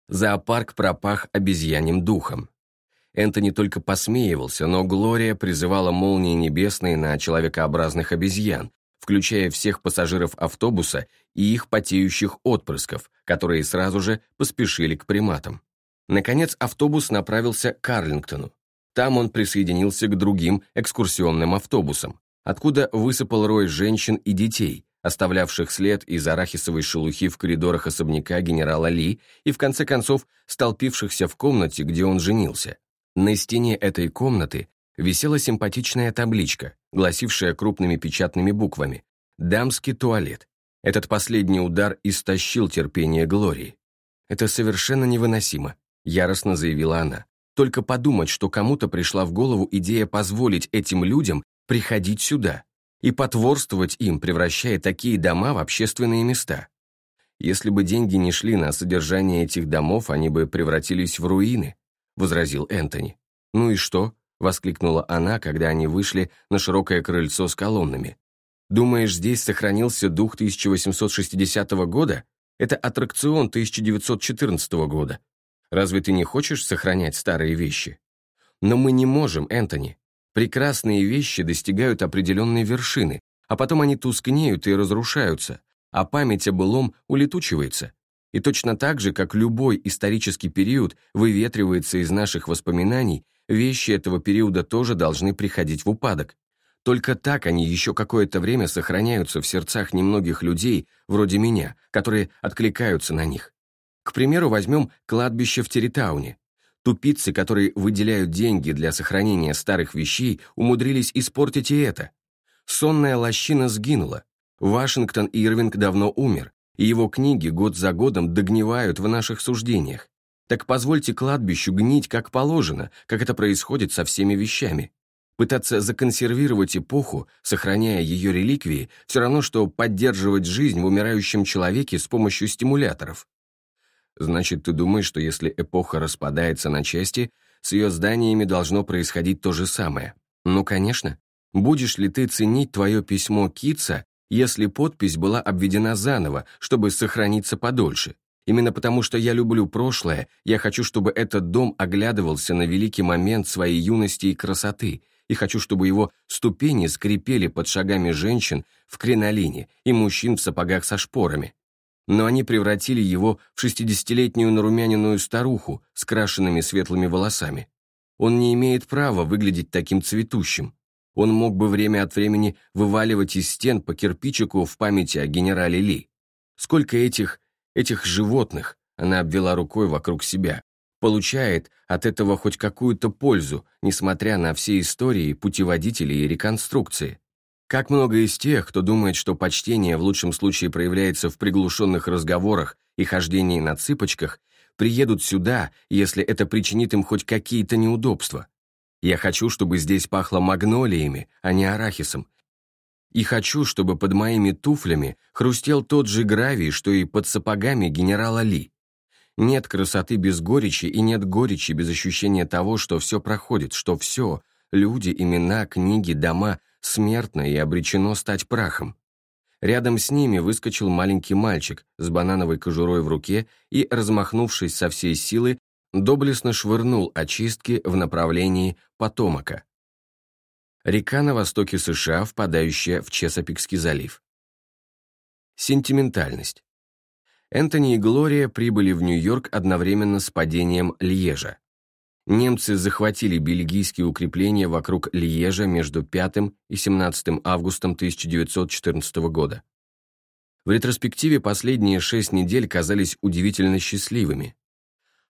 Speaker 1: Зоопарк пропах обезьяним духом. Энтони только посмеивался, но Глория призывала молнии небесные на человекообразных обезьян, включая всех пассажиров автобуса и их потеющих отпрысков, которые сразу же поспешили к приматам. Наконец автобус направился к Арлингтону. Там он присоединился к другим экскурсионным автобусам, откуда высыпал рой женщин и детей, оставлявших след из арахисовой шелухи в коридорах особняка генерала Ли и, в конце концов, столпившихся в комнате, где он женился. На стене этой комнаты висела симпатичная табличка, гласившая крупными печатными буквами «Дамский туалет». Этот последний удар истощил терпение Глории. «Это совершенно невыносимо», — яростно заявила она. «Только подумать, что кому-то пришла в голову идея позволить этим людям приходить сюда и потворствовать им, превращая такие дома в общественные места. Если бы деньги не шли на содержание этих домов, они бы превратились в руины», — возразил Энтони. «Ну и что?» — воскликнула она, когда они вышли на широкое крыльцо с колоннами. «Думаешь, здесь сохранился дух 1860 года? Это аттракцион 1914 года. Разве ты не хочешь сохранять старые вещи? Но мы не можем, Энтони. Прекрасные вещи достигают определенной вершины, а потом они тускнеют и разрушаются, а память о былом улетучивается. И точно так же, как любой исторический период выветривается из наших воспоминаний, вещи этого периода тоже должны приходить в упадок. Только так они еще какое-то время сохраняются в сердцах немногих людей, вроде меня, которые откликаются на них. К примеру, возьмем кладбище в Территауне. Тупицы, которые выделяют деньги для сохранения старых вещей, умудрились испортить и это. Сонная лощина сгинула. Вашингтон Ирвинг давно умер, и его книги год за годом догнивают в наших суждениях. Так позвольте кладбищу гнить как положено, как это происходит со всеми вещами. Пытаться законсервировать эпоху, сохраняя ее реликвии, все равно, что поддерживать жизнь в умирающем человеке с помощью стимуляторов. Значит, ты думаешь, что если эпоха распадается на части, с ее зданиями должно происходить то же самое? Ну, конечно. Будешь ли ты ценить твое письмо Китса, если подпись была обведена заново, чтобы сохраниться подольше? Именно потому, что я люблю прошлое, я хочу, чтобы этот дом оглядывался на великий момент своей юности и красоты, и хочу, чтобы его ступени скрипели под шагами женщин в кринолине и мужчин в сапогах со шпорами но они превратили его в шестидесятилетнюю нарумяненную старуху с крашенными светлыми волосами. Он не имеет права выглядеть таким цветущим. Он мог бы время от времени вываливать из стен по кирпичику в памяти о генерале Ли. Сколько этих, этих животных, она обвела рукой вокруг себя, получает от этого хоть какую-то пользу, несмотря на все истории, путеводители и реконструкции. Как много из тех, кто думает, что почтение в лучшем случае проявляется в приглушенных разговорах и хождении на цыпочках, приедут сюда, если это причинит им хоть какие-то неудобства. Я хочу, чтобы здесь пахло магнолиями, а не арахисом. И хочу, чтобы под моими туфлями хрустел тот же гравий, что и под сапогами генерала Ли. Нет красоты без горечи и нет горечи без ощущения того, что все проходит, что все — люди, имена, книги, дома — смертно и обречено стать прахом. Рядом с ними выскочил маленький мальчик с банановой кожурой в руке и, размахнувшись со всей силы, доблестно швырнул очистки в направлении Потомака. Река на востоке США, впадающая в Чесопикский залив. Сентиментальность. Энтони и Глория прибыли в Нью-Йорк одновременно с падением Льежа. Немцы захватили бельгийские укрепления вокруг Льежа между 5 и 17 августом 1914 года. В ретроспективе последние шесть недель казались удивительно счастливыми.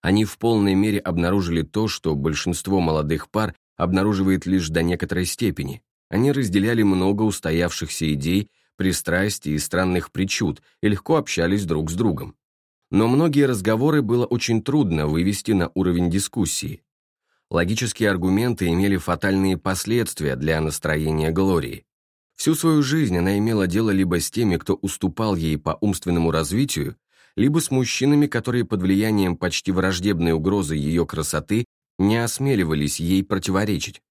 Speaker 1: Они в полной мере обнаружили то, что большинство молодых пар обнаруживает лишь до некоторой степени. Они разделяли много устоявшихся идей, пристрастий и странных причуд и легко общались друг с другом. Но многие разговоры было очень трудно вывести на уровень дискуссии. Логические аргументы имели фатальные последствия для настроения Глории. Всю свою жизнь она имела дело либо с теми, кто уступал ей по умственному развитию, либо с мужчинами, которые под влиянием почти враждебной угрозы ее красоты не осмеливались ей противоречить.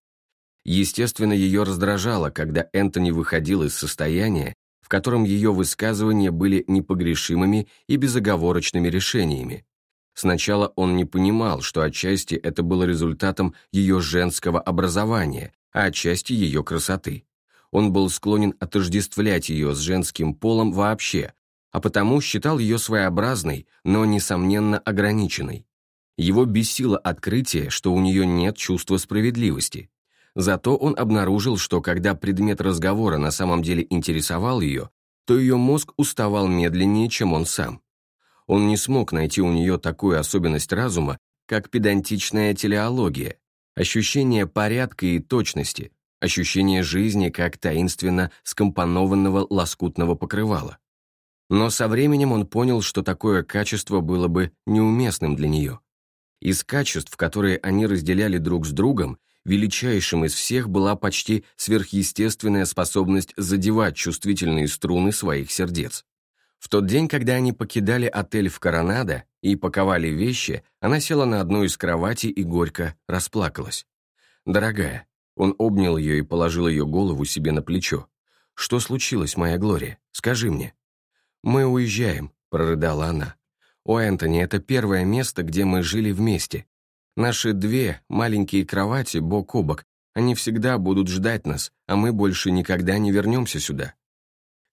Speaker 1: Естественно, ее раздражало, когда Энтони выходил из состояния, в котором ее высказывания были непогрешимыми и безоговорочными решениями, Сначала он не понимал, что отчасти это было результатом ее женского образования, а отчасти ее красоты. Он был склонен отождествлять ее с женским полом вообще, а потому считал ее своеобразной, но, несомненно, ограниченной. Его бесило открытие, что у нее нет чувства справедливости. Зато он обнаружил, что когда предмет разговора на самом деле интересовал ее, то ее мозг уставал медленнее, чем он сам он не смог найти у нее такую особенность разума, как педантичная телеология, ощущение порядка и точности, ощущение жизни как таинственно скомпонованного лоскутного покрывала. Но со временем он понял, что такое качество было бы неуместным для нее. Из качеств, которые они разделяли друг с другом, величайшим из всех была почти сверхъестественная способность задевать чувствительные струны своих сердец. В тот день, когда они покидали отель в Коронадо и паковали вещи, она села на одну из кроватей и горько расплакалась. «Дорогая», он обнял ее и положил ее голову себе на плечо. «Что случилось, моя Глория? Скажи мне». «Мы уезжаем», — прорыдала она. «О, Энтони, это первое место, где мы жили вместе. Наши две маленькие кровати бок о бок, они всегда будут ждать нас, а мы больше никогда не вернемся сюда.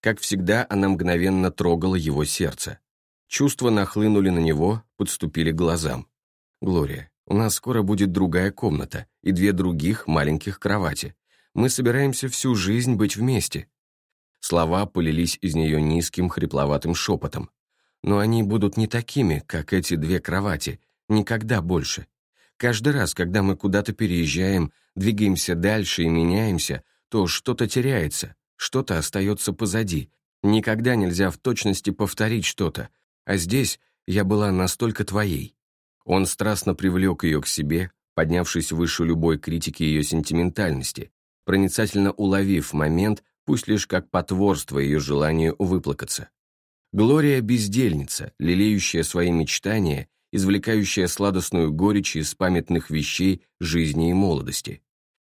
Speaker 1: Как всегда, она мгновенно трогала его сердце. Чувства нахлынули на него, подступили к глазам. «Глория, у нас скоро будет другая комната и две других маленьких кровати. Мы собираемся всю жизнь быть вместе». Слова полились из нее низким хрипловатым шепотом. «Но они будут не такими, как эти две кровати, никогда больше. Каждый раз, когда мы куда-то переезжаем, двигаемся дальше и меняемся, то что-то теряется, что-то остается позади. Никогда нельзя в точности повторить что-то, а здесь я была настолько твоей. Он страстно привлек ее к себе, поднявшись выше любой критики ее сентиментальности, проницательно уловив момент, пусть лишь как потворство ее желанию выплакаться. Глория — бездельница, лелеющая свои мечтания, извлекающая сладостную горечь из памятных вещей жизни и молодости.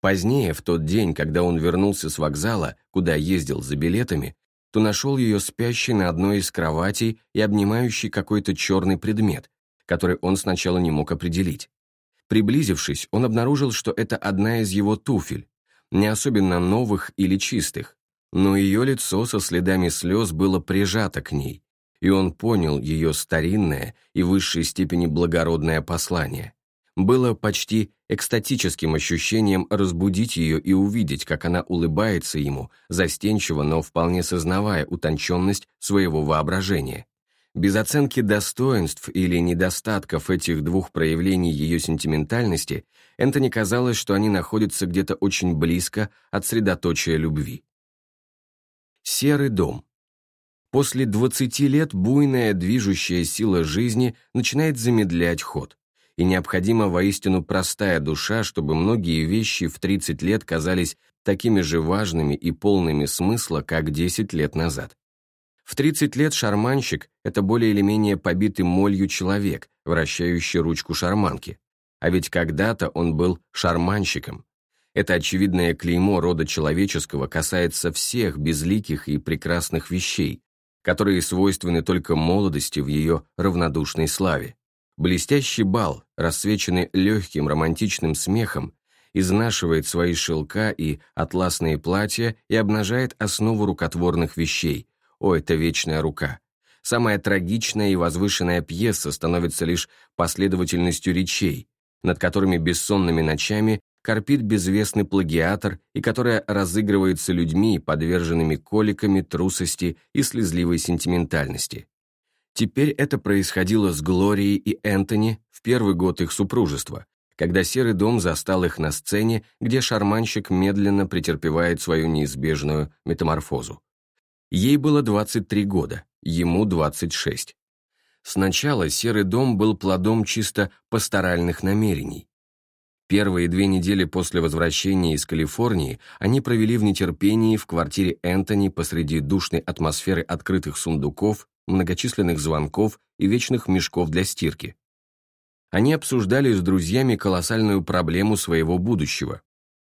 Speaker 1: Позднее, в тот день, когда он вернулся с вокзала, куда ездил за билетами, то нашел ее спящей на одной из кроватей и обнимающей какой-то черный предмет, который он сначала не мог определить. Приблизившись, он обнаружил, что это одна из его туфель, не особенно новых или чистых, но ее лицо со следами слез было прижато к ней, и он понял ее старинное и высшей степени благородное послание. Было почти экстатическим ощущением разбудить ее и увидеть, как она улыбается ему, застенчиво, но вполне сознавая утонченность своего воображения. Без оценки достоинств или недостатков этих двух проявлений ее сентиментальности, Энтони казалось, что они находятся где-то очень близко от средоточия любви. Серый дом. После 20 лет буйная движущая сила жизни начинает замедлять ход, и необходима воистину простая душа, чтобы многие вещи в 30 лет казались такими же важными и полными смысла, как 10 лет назад. В 30 лет шарманщик – это более или менее побитый молью человек, вращающий ручку шарманки. А ведь когда-то он был шарманщиком. Это очевидное клеймо рода человеческого касается всех безликих и прекрасных вещей, которые свойственны только молодости в ее равнодушной славе. Блестящий бал, рассвеченный легким романтичным смехом, изнашивает свои шелка и атласные платья и обнажает основу рукотворных вещей, о, это вечная рука. Самая трагичная и возвышенная пьеса становится лишь последовательностью речей, над которыми бессонными ночами корпит безвестный плагиатор и которая разыгрывается людьми, подверженными коликами, трусости и слезливой сентиментальности. Теперь это происходило с Глорией и Энтони в первый год их супружества, когда Серый дом застал их на сцене, где шарманщик медленно претерпевает свою неизбежную метаморфозу. Ей было 23 года, ему 26. Сначала Серый дом был плодом чисто пасторальных намерений. Первые две недели после возвращения из Калифорнии они провели в нетерпении в квартире Энтони посреди душной атмосферы открытых сундуков, многочисленных звонков и вечных мешков для стирки. Они обсуждали с друзьями колоссальную проблему своего будущего.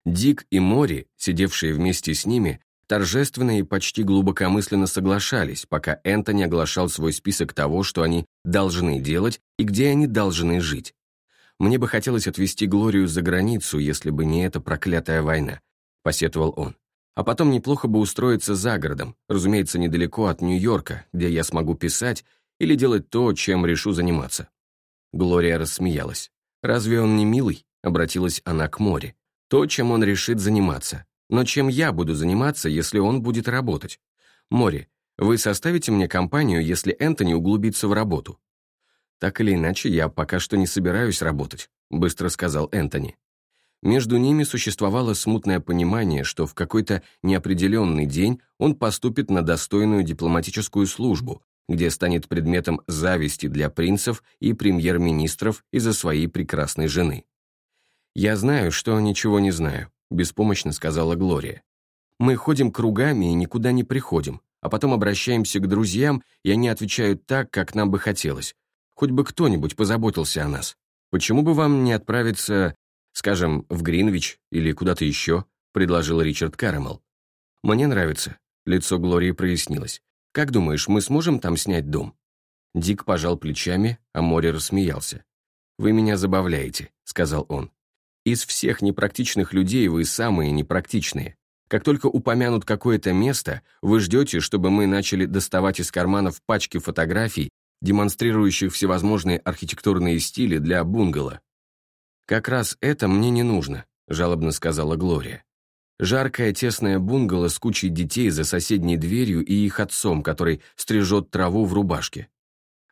Speaker 1: Дик и Мори, сидевшие вместе с ними, торжественно и почти глубокомысленно соглашались, пока Энтони оглашал свой список того, что они должны делать и где они должны жить. «Мне бы хотелось отвезти Глорию за границу, если бы не эта проклятая война», — посетовал он. «А потом неплохо бы устроиться за городом, разумеется, недалеко от Нью-Йорка, где я смогу писать или делать то, чем решу заниматься». Глория рассмеялась. «Разве он не милый?» — обратилась она к море. «То, чем он решит заниматься. Но чем я буду заниматься, если он будет работать? Мори, вы составите мне компанию, если Энтони углубится в работу? Так или иначе, я пока что не собираюсь работать, быстро сказал Энтони. Между ними существовало смутное понимание, что в какой-то неопределенный день он поступит на достойную дипломатическую службу, где станет предметом зависти для принцев и премьер-министров из-за своей прекрасной жены. «Я знаю, что ничего не знаю», беспомощно сказала Глория. «Мы ходим кругами и никуда не приходим, а потом обращаемся к друзьям, и они отвечают так, как нам бы хотелось. Хоть бы кто-нибудь позаботился о нас. Почему бы вам не отправиться, скажем, в Гринвич или куда-то еще?» предложил Ричард Карамел. «Мне нравится». Лицо Глории прояснилось. «Как думаешь, мы сможем там снять дом?» Дик пожал плечами, а Мори рассмеялся. «Вы меня забавляете», — сказал он. Из всех непрактичных людей вы самые непрактичные. Как только упомянут какое-то место, вы ждете, чтобы мы начали доставать из карманов пачки фотографий, демонстрирующих всевозможные архитектурные стили для бунгало. «Как раз это мне не нужно», — жалобно сказала Глория. Жаркое тесное бунгало с кучей детей за соседней дверью и их отцом, который стрижет траву в рубашке.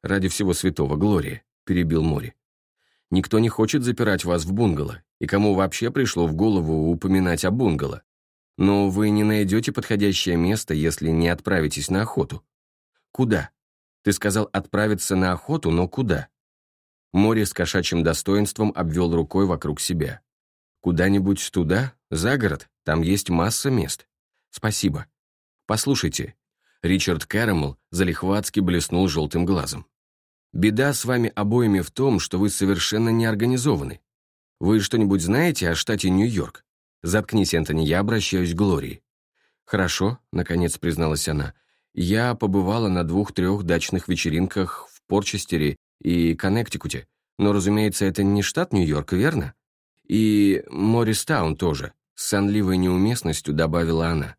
Speaker 1: «Ради всего святого, Глория», — перебил Мори. «Никто не хочет запирать вас в бунгало, и кому вообще пришло в голову упоминать о бунгало. Но вы не найдете подходящее место, если не отправитесь на охоту. Куда? Ты сказал отправиться на охоту, но куда? Море с кошачьим достоинством обвел рукой вокруг себя. Куда-нибудь туда, за город, там есть масса мест. Спасибо. Послушайте. Ричард Кэрэмл залихватски блеснул желтым глазом. Беда с вами обоими в том, что вы совершенно не организованы. Вы что-нибудь знаете о штате Нью-Йорк? Заткнись, Энтони, я обращаюсь к Глории. Хорошо, наконец призналась она. Я побывала на двух-трех дачных вечеринках в Порчестере и Коннектикуте. Но, разумеется, это не штат Нью-Йорк, верно? И Морристаун тоже, с сонливой неуместностью добавила она.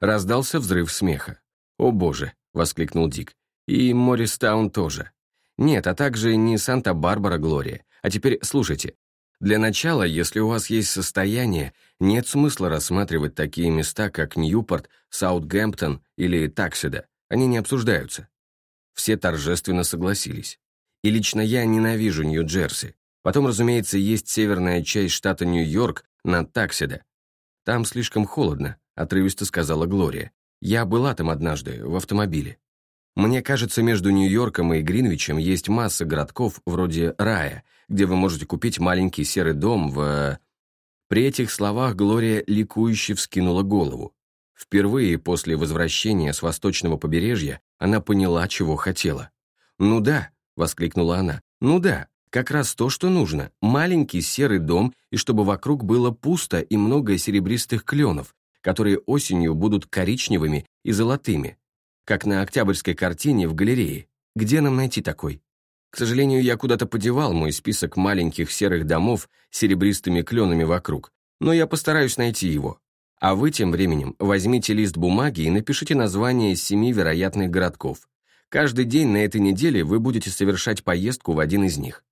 Speaker 1: Раздался взрыв смеха. «О боже!» — воскликнул Дик. «И Морристаун тоже. Нет, а также не Санта-Барбара, Глория. А теперь слушайте, Для начала, если у вас есть состояние, нет смысла рассматривать такие места, как Ньюпорт, Саутгемптон или Таксида. Они не обсуждаются. Все торжественно согласились. И лично я ненавижу Нью-Джерси. Потом, разумеется, есть северная часть штата Нью-Йорк на Таксида. Там слишком холодно, отрывисто сказала Глория. Я была там однажды, в автомобиле. Мне кажется, между Нью-Йорком и Гринвичем есть масса городков вроде Рая, где вы можете купить маленький серый дом в... При этих словах Глория ликующе вскинула голову. Впервые после возвращения с восточного побережья она поняла, чего хотела. «Ну да», — воскликнула она, — «ну да, как раз то, что нужно. Маленький серый дом, и чтобы вокруг было пусто и много серебристых кленов, которые осенью будут коричневыми и золотыми, как на октябрьской картине в галерее. Где нам найти такой? К сожалению, я куда-то подевал мой список маленьких серых домов с серебристыми кленами вокруг, но я постараюсь найти его. А вы тем временем возьмите лист бумаги и напишите название семи вероятных городков. Каждый день на этой неделе вы будете совершать поездку в один из них.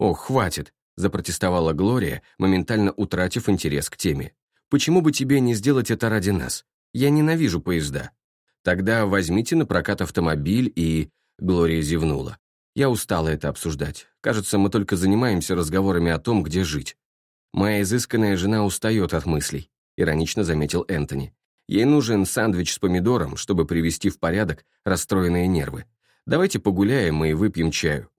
Speaker 1: «Ох, хватит», — запротестовала Глория, моментально утратив интерес к теме. «Почему бы тебе не сделать это ради нас? Я ненавижу поезда». «Тогда возьмите на прокат автомобиль и...» Глория зевнула. Я устала это обсуждать. Кажется, мы только занимаемся разговорами о том, где жить. Моя изысканная жена устает от мыслей, иронично заметил Энтони. Ей нужен сэндвич с помидором, чтобы привести в порядок расстроенные нервы. Давайте погуляем и выпьем чаю.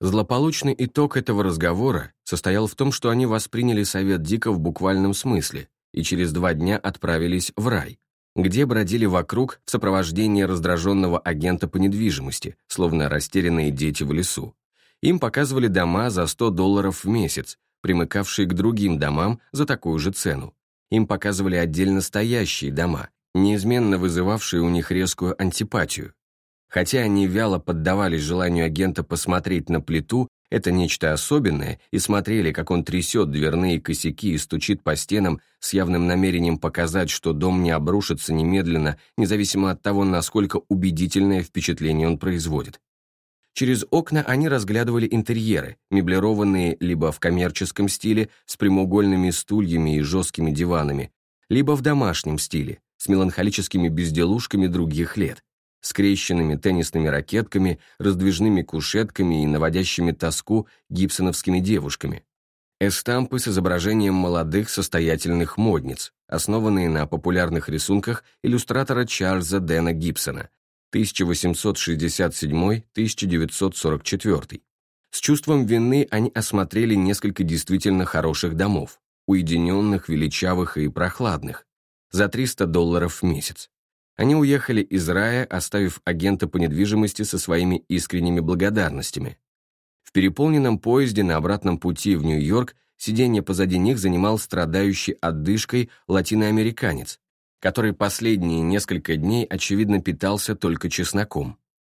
Speaker 1: Злополучный итог этого разговора состоял в том, что они восприняли совет Дика в буквальном смысле и через два дня отправились в рай, где бродили вокруг в сопровождении раздраженного агента по недвижимости, словно растерянные дети в лесу. Им показывали дома за 100 долларов в месяц, примыкавшие к другим домам за такую же цену. Им показывали отдельно стоящие дома, неизменно вызывавшие у них резкую антипатию. Хотя они вяло поддавались желанию агента посмотреть на плиту, это нечто особенное, и смотрели, как он трясет дверные косяки и стучит по стенам с явным намерением показать, что дом не обрушится немедленно, независимо от того, насколько убедительное впечатление он производит. Через окна они разглядывали интерьеры, меблированные либо в коммерческом стиле с прямоугольными стульями и жесткими диванами, либо в домашнем стиле, с меланхолическими безделушками других лет скрещенными теннисными ракетками, раздвижными кушетками и наводящими тоску гибсоновскими девушками. Эстампы с изображением молодых состоятельных модниц, основанные на популярных рисунках иллюстратора Чарльза Дэна Гибсона 1867-1944. С чувством вины они осмотрели несколько действительно хороших домов, уединенных, величавых и прохладных, за 300 долларов в месяц. Они уехали из рая, оставив агента по недвижимости со своими искренними благодарностями. В переполненном поезде на обратном пути в Нью-Йорк сиденье позади них занимал страдающий отдышкой латиноамериканец, который последние несколько дней, очевидно, питался только чесноком.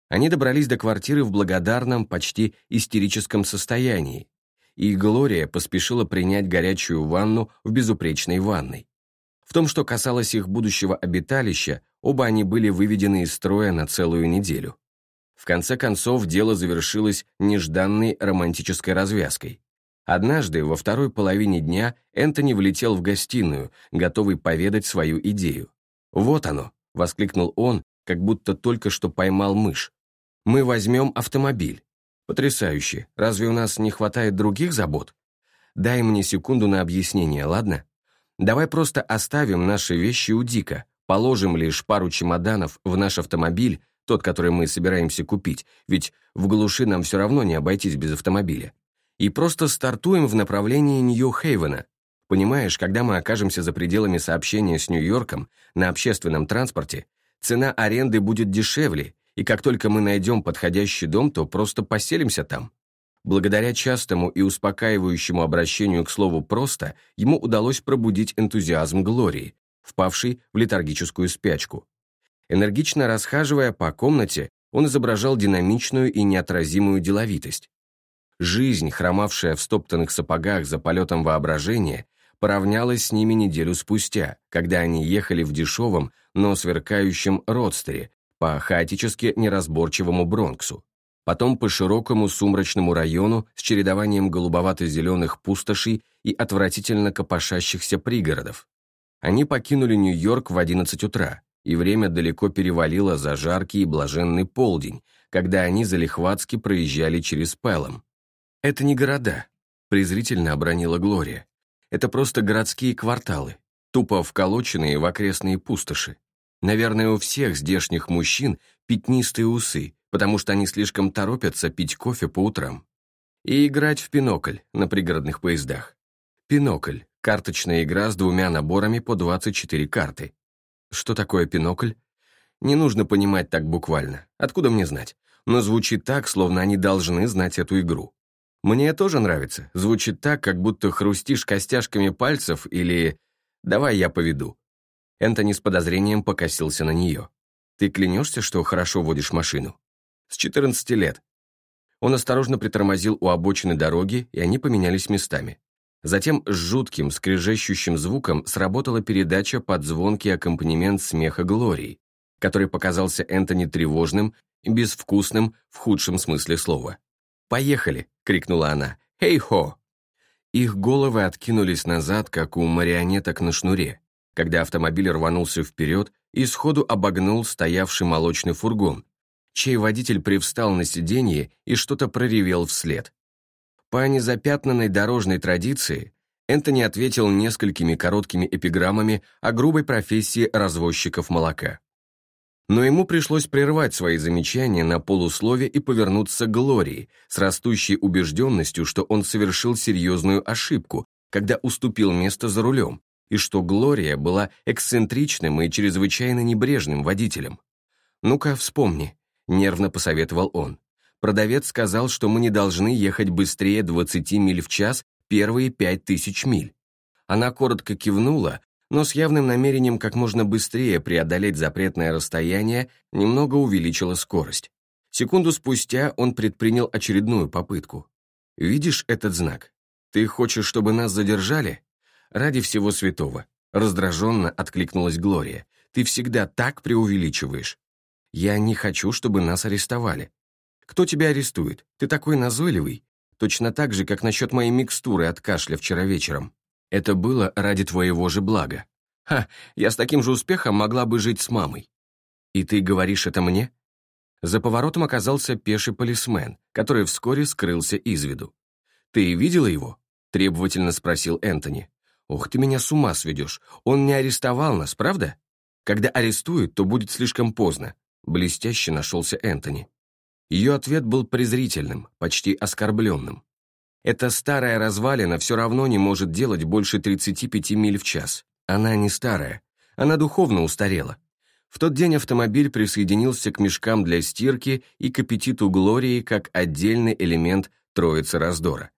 Speaker 1: Они добрались до квартиры в благодарном, почти истерическом состоянии, и Глория поспешила принять горячую ванну в безупречной ванной. В том, что касалось их будущего обиталища, оба они были выведены из строя на целую неделю. В конце концов, дело завершилось нежданной романтической развязкой. Однажды, во второй половине дня, Энтони влетел в гостиную, готовый поведать свою идею. «Вот оно!» — воскликнул он, как будто только что поймал мышь. «Мы возьмем автомобиль. Потрясающе. Разве у нас не хватает других забот? Дай мне секунду на объяснение, ладно?» Давай просто оставим наши вещи у Дика, положим лишь пару чемоданов в наш автомобиль, тот, который мы собираемся купить, ведь в глуши нам все равно не обойтись без автомобиля. И просто стартуем в направлении Нью-Хейвена. Понимаешь, когда мы окажемся за пределами сообщения с Нью-Йорком на общественном транспорте, цена аренды будет дешевле, и как только мы найдем подходящий дом, то просто поселимся там. Благодаря частому и успокаивающему обращению к слову «просто» ему удалось пробудить энтузиазм Глории, впавший в летаргическую спячку. Энергично расхаживая по комнате, он изображал динамичную и неотразимую деловитость. Жизнь, хромавшая в стоптанных сапогах за полетом воображения, поравнялась с ними неделю спустя, когда они ехали в дешевом, но сверкающем родстере по хаотически неразборчивому Бронксу. Потом по широкому сумрачному району с чередованием голубовато-зеленых пустошей и отвратительно копошащихся пригородов. Они покинули Нью-Йорк в 11 утра, и время далеко перевалило за жаркий и блаженный полдень, когда они залихватски проезжали через Пелом. «Это не города», — презрительно обронила Глория. «Это просто городские кварталы, тупо вколоченные в окрестные пустоши. Наверное, у всех здешних мужчин пятнистые усы, потому что они слишком торопятся пить кофе по утрам. И играть в пинокль на пригородных поездах. Пинокль – карточная игра с двумя наборами по 24 карты. Что такое пинокль? Не нужно понимать так буквально, откуда мне знать, но звучит так, словно они должны знать эту игру. Мне тоже нравится, звучит так, как будто хрустишь костяшками пальцев или «давай я поведу». Энтони с подозрением покосился на нее. «Ты клянешься, что хорошо водишь машину?» С 14 лет. Он осторожно притормозил у обочины дороги, и они поменялись местами. Затем с жутким, скрежещущим звуком сработала передача под звонкий аккомпанемент смеха Глории, который показался Энтони тревожным и безвкусным в худшем смысле слова. «Поехали!» — крикнула она. «Хей-хо!» Их головы откинулись назад, как у марионеток на шнуре, когда автомобиль рванулся вперед и сходу обогнул стоявший молочный фургон, чей водитель привстал на сиденье и что-то проревел вслед. По незапятнанной дорожной традиции Энтони ответил несколькими короткими эпиграммами о грубой профессии развозчиков молока. Но ему пришлось прервать свои замечания на полуслове и повернуться к Глории с растущей убежденностью, что он совершил серьезную ошибку, когда уступил место за рулем, и что Глория была эксцентричным и чрезвычайно небрежным водителем. «Ну-ка, вспомни, нервно посоветовал он. Продавец сказал, что мы не должны ехать быстрее 20 миль в час первые пять тысяч миль. Она коротко кивнула, но с явным намерением как можно быстрее преодолеть запретное расстояние, немного увеличила скорость. Секунду спустя он предпринял очередную попытку. «Видишь этот знак? Ты хочешь, чтобы нас задержали?» «Ради всего святого», — раздраженно откликнулась Глория. «Ты всегда так преувеличиваешь. Я не хочу, чтобы нас арестовали. Кто тебя арестует? Ты такой назойливый. Точно так же, как насчет моей микстуры от кашля вчера вечером. Это было ради твоего же блага. Ха, я с таким же успехом могла бы жить с мамой. И ты говоришь это мне? За поворотом оказался пеший полисмен, который вскоре скрылся из виду. «Ты видела его?» — требовательно спросил Энтони. «Ох, ты меня с ума сведешь. Он не арестовал нас, правда? Когда арестуют, то будет слишком поздно. Блестяще нашелся Энтони. Ее ответ был презрительным, почти оскорбленным. Эта старая развалина все равно не может делать больше 35 миль в час. Она не старая, она духовно устарела. В тот день автомобиль присоединился к мешкам для стирки и к аппетиту Глории как отдельный элемент троицы раздора.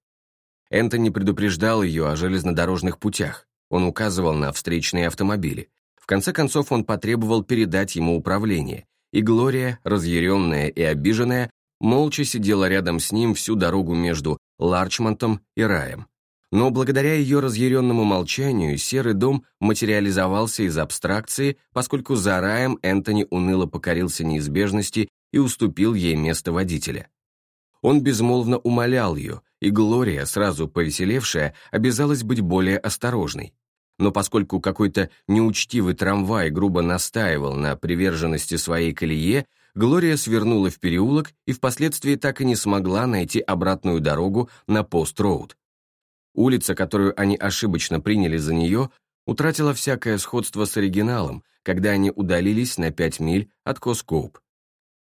Speaker 1: Энтони предупреждал ее о железнодорожных путях. Он указывал на встречные автомобили. В конце концов он потребовал передать ему управление, и Глория, разъяренная и обиженная, молча сидела рядом с ним всю дорогу между Ларчмонтом и Раем. Но благодаря ее разъяренному молчанию серый дом материализовался из абстракции, поскольку за Раем Энтони уныло покорился неизбежности и уступил ей место водителя. Он безмолвно умолял ее, и Глория, сразу повеселевшая, обязалась быть более осторожной но поскольку какой-то неучтивый трамвай грубо настаивал на приверженности своей колее, Глория свернула в переулок и впоследствии так и не смогла найти обратную дорогу на Пост-Роуд. Улица, которую они ошибочно приняли за нее, утратила всякое сходство с оригиналом, когда они удалились на 5 миль от Коскоуп.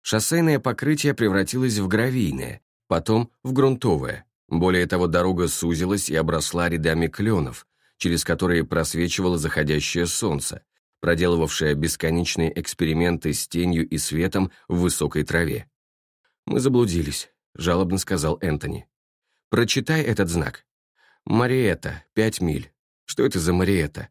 Speaker 1: Шоссейное покрытие превратилось в гравийное, потом в грунтовое. Более того, дорога сузилась и обросла рядами кленов, через которые просвечивало заходящее солнце, проделывавшее бесконечные эксперименты с тенью и светом в высокой траве. «Мы заблудились», — жалобно сказал Энтони. «Прочитай этот знак. Мариэта, пять миль. Что это за Мариэта?»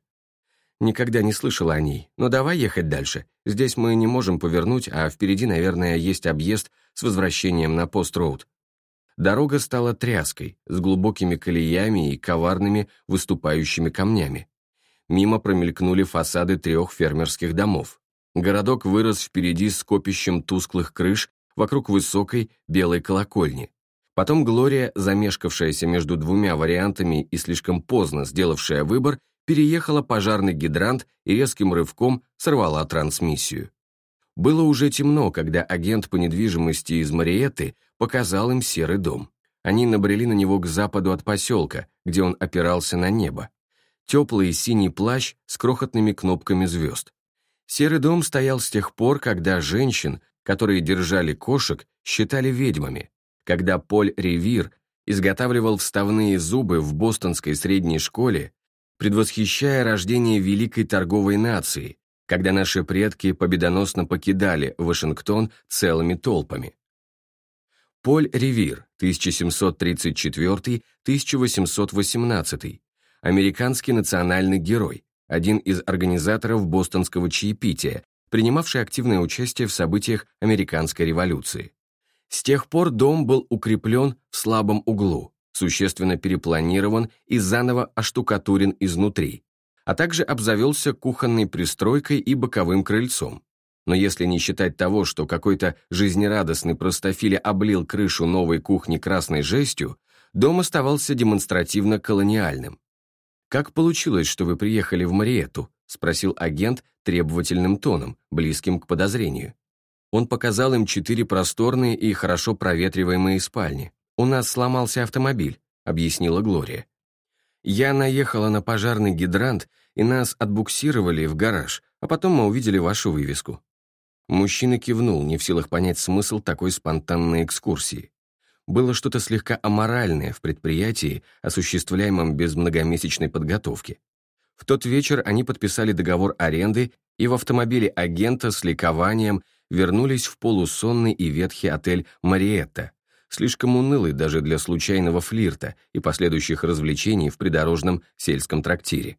Speaker 1: «Никогда не слышала о ней, но давай ехать дальше. Здесь мы не можем повернуть, а впереди, наверное, есть объезд с возвращением на пост-роуд. Дорога стала тряской, с глубокими колеями и коварными выступающими камнями. Мимо промелькнули фасады трех фермерских домов. Городок вырос впереди скопищем тусклых крыш вокруг высокой белой колокольни. Потом Глория, замешкавшаяся между двумя вариантами и слишком поздно сделавшая выбор, переехала пожарный гидрант и резким рывком сорвала трансмиссию. Было уже темно, когда агент по недвижимости из Мариетты показал им серый дом. Они набрели на него к западу от поселка, где он опирался на небо. Теплый синий плащ с крохотными кнопками звезд. Серый дом стоял с тех пор, когда женщин, которые держали кошек, считали ведьмами, когда Поль Ревир изготавливал вставные зубы в бостонской средней школе, предвосхищая рождение великой торговой нации, когда наши предки победоносно покидали Вашингтон целыми толпами. Поль Ревир, 1734-1818, американский национальный герой, один из организаторов бостонского чаепития, принимавший активное участие в событиях американской революции. С тех пор дом был укреплен в слабом углу, существенно перепланирован и заново оштукатурен изнутри, а также обзавелся кухонной пристройкой и боковым крыльцом. Но если не считать того, что какой-то жизнерадостный простофиля облил крышу новой кухни красной жестью, дом оставался демонстративно колониальным. «Как получилось, что вы приехали в Мариетту?» — спросил агент требовательным тоном, близким к подозрению. Он показал им четыре просторные и хорошо проветриваемые спальни. «У нас сломался автомобиль», — объяснила Глория. «Я наехала на пожарный гидрант, и нас отбуксировали в гараж, а потом мы увидели вашу вывеску». Мужчина кивнул, не в силах понять смысл такой спонтанной экскурсии. Было что-то слегка аморальное в предприятии, осуществляемом без многомесячной подготовки. В тот вечер они подписали договор аренды и в автомобиле агента с ликованием вернулись в полусонный и ветхий отель «Мариетта», слишком унылый даже для случайного флирта и последующих развлечений в придорожном сельском трактире.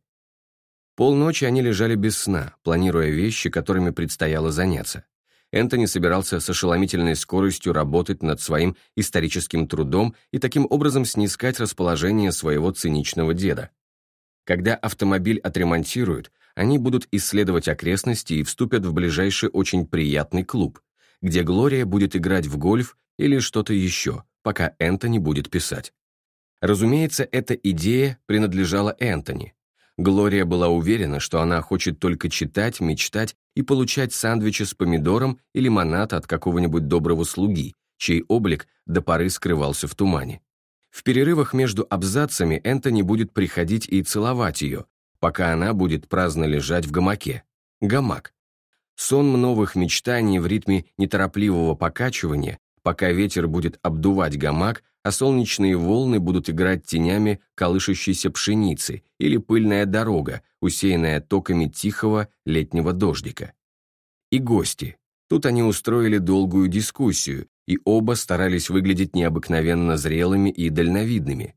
Speaker 1: Полночи они лежали без сна, планируя вещи, которыми предстояло заняться. Энтони собирался с ошеломительной скоростью работать над своим историческим трудом и таким образом снискать расположение своего циничного деда. Когда автомобиль отремонтируют, они будут исследовать окрестности и вступят в ближайший очень приятный клуб, где Глория будет играть в гольф или что-то еще, пока Энтони будет писать. Разумеется, эта идея принадлежала Энтони, Глория была уверена, что она хочет только читать, мечтать и получать сандвичи с помидором и лимонад от какого-нибудь доброго слуги, чей облик до поры скрывался в тумане. В перерывах между абзацами Энтони будет приходить и целовать ее, пока она будет праздно лежать в гамаке. Гамак. Сон новых мечтаний в ритме неторопливого покачивания, пока ветер будет обдувать гамак, а солнечные волны будут играть тенями колышущейся пшеницы или пыльная дорога, усеянная токами тихого летнего дождика. И гости. Тут они устроили долгую дискуссию, и оба старались выглядеть необыкновенно зрелыми и дальновидными.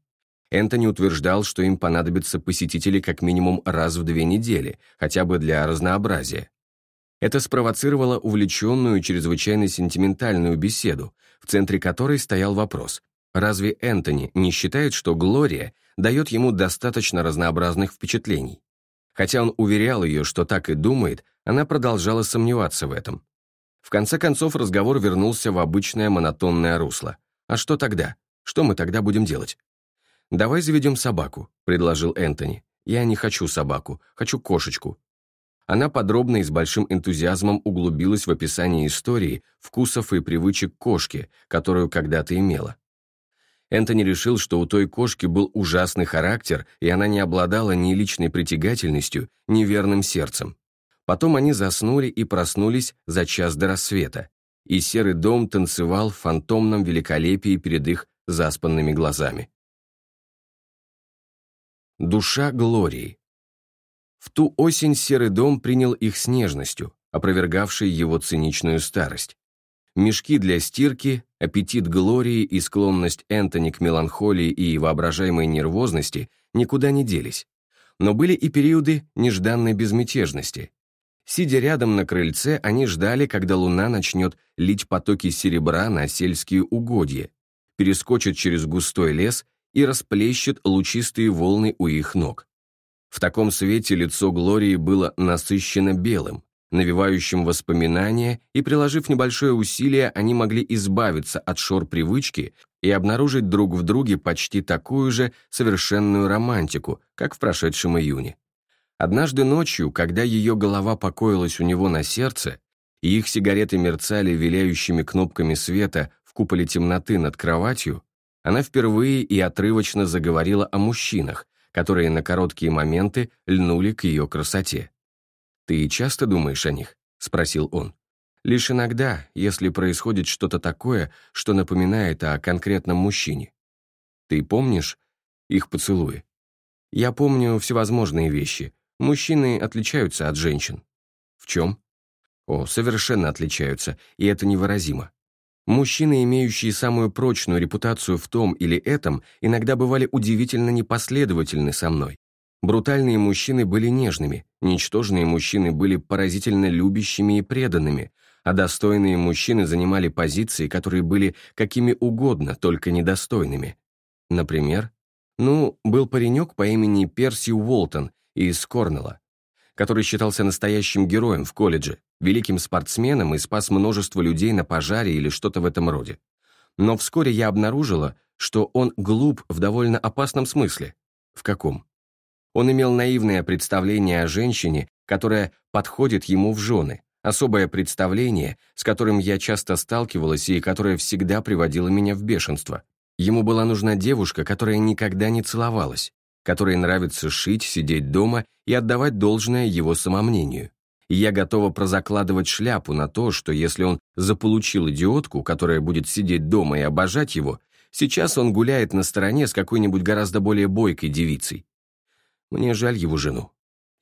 Speaker 1: Энтони утверждал, что им понадобятся посетители как минимум раз в две недели, хотя бы для разнообразия. Это спровоцировало увлеченную, чрезвычайно сентиментальную беседу, в центре которой стоял вопрос, Разве Энтони не считает, что Глория дает ему достаточно разнообразных впечатлений? Хотя он уверял ее, что так и думает, она продолжала сомневаться в этом. В конце концов разговор вернулся в обычное монотонное русло. «А что тогда? Что мы тогда будем делать?» «Давай заведем собаку», — предложил Энтони. «Я не хочу собаку, хочу кошечку». Она подробно и с большим энтузиазмом углубилась в описание истории, вкусов и привычек кошки, которую когда-то имела. Энтони решил, что у той кошки был ужасный характер, и она не обладала ни личной притягательностью, ни верным сердцем. Потом они заснули и проснулись за час до рассвета, и серый дом танцевал в фантомном великолепии перед их заспанными глазами. Душа Глории В ту осень серый дом принял их с нежностью, опровергавшей его циничную старость. Мешки для стирки, аппетит Глории и склонность Энтони к меланхолии и воображаемой нервозности никуда не делись. Но были и периоды нежданной безмятежности. Сидя рядом на крыльце, они ждали, когда луна начнет лить потоки серебра на сельские угодья, перескочит через густой лес и расплещет лучистые волны у их ног. В таком свете лицо Глории было насыщенно белым, навевающим воспоминания, и, приложив небольшое усилие, они могли избавиться от шор привычки и обнаружить друг в друге почти такую же совершенную романтику, как в прошедшем июне. Однажды ночью, когда ее голова покоилась у него на сердце, и их сигареты мерцали виляющими кнопками света в куполе темноты над кроватью, она впервые и отрывочно заговорила о мужчинах, которые на короткие моменты льнули к ее красоте. «Ты часто думаешь о них?» — спросил он. «Лишь иногда, если происходит что-то такое, что напоминает о конкретном мужчине. Ты помнишь их поцелуи? Я помню всевозможные вещи. Мужчины отличаются от женщин. В чем? О, совершенно отличаются, и это невыразимо. Мужчины, имеющие самую прочную репутацию в том или этом, иногда бывали удивительно непоследовательны со мной. Брутальные мужчины были нежными, ничтожные мужчины были поразительно любящими и преданными, а достойные мужчины занимали позиции, которые были какими угодно, только недостойными. Например, ну, был паренек по имени Перси Уолтон из Корнелла, который считался настоящим героем в колледже, великим спортсменом и спас множество людей на пожаре или что-то в этом роде. Но вскоре я обнаружила, что он глуп в довольно опасном смысле. В каком? Он имел наивное представление о женщине, которая подходит ему в жены, особое представление, с которым я часто сталкивалась и которое всегда приводило меня в бешенство. Ему была нужна девушка, которая никогда не целовалась, которой нравится шить, сидеть дома и отдавать должное его самомнению. И я готова прозакладывать шляпу на то, что если он заполучил идиотку, которая будет сидеть дома и обожать его, сейчас он гуляет на стороне с какой-нибудь гораздо более бойкой девицей. Мне жаль его жену.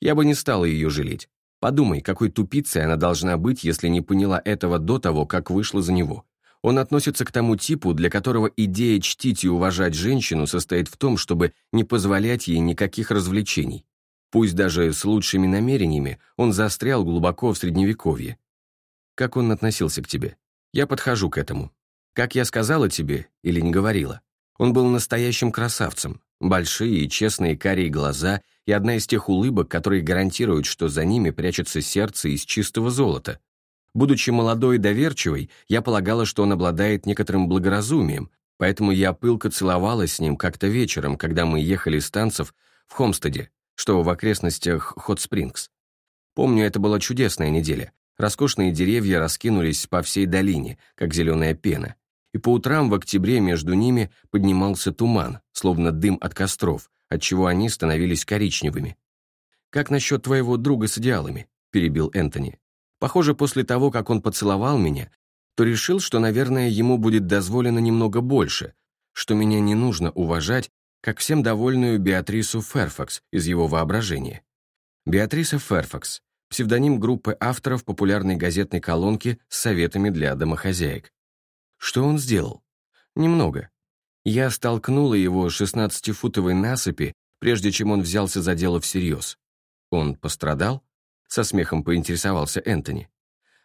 Speaker 1: Я бы не стала ее жалеть. Подумай, какой тупицей она должна быть, если не поняла этого до того, как вышла за него. Он относится к тому типу, для которого идея чтить и уважать женщину состоит в том, чтобы не позволять ей никаких развлечений. Пусть даже с лучшими намерениями он застрял глубоко в средневековье. Как он относился к тебе? Я подхожу к этому. Как я сказала тебе или не говорила? Он был настоящим красавцем, Большие и честные карие глаза и одна из тех улыбок, которые гарантируют, что за ними прячется сердце из чистого золота. Будучи молодой и доверчивой, я полагала, что он обладает некоторым благоразумием, поэтому я пылко целовалась с ним как-то вечером, когда мы ехали с танцев в Хомстеде, что в окрестностях Хот-Спрингс. Помню, это была чудесная неделя. Роскошные деревья раскинулись по всей долине, как зеленая пена и по утрам в октябре между ними поднимался туман, словно дым от костров, отчего они становились коричневыми. «Как насчет твоего друга с идеалами?» – перебил Энтони. «Похоже, после того, как он поцеловал меня, то решил, что, наверное, ему будет дозволено немного больше, что меня не нужно уважать, как всем довольную Беатрису Ферфакс из его воображения. Беатриса Ферфакс – псевдоним группы авторов популярной газетной колонки с советами для домохозяек. Что он сделал? Немного. Я столкнула его с 16-футовой насыпи, прежде чем он взялся за дело всерьез. Он пострадал? Со смехом поинтересовался Энтони.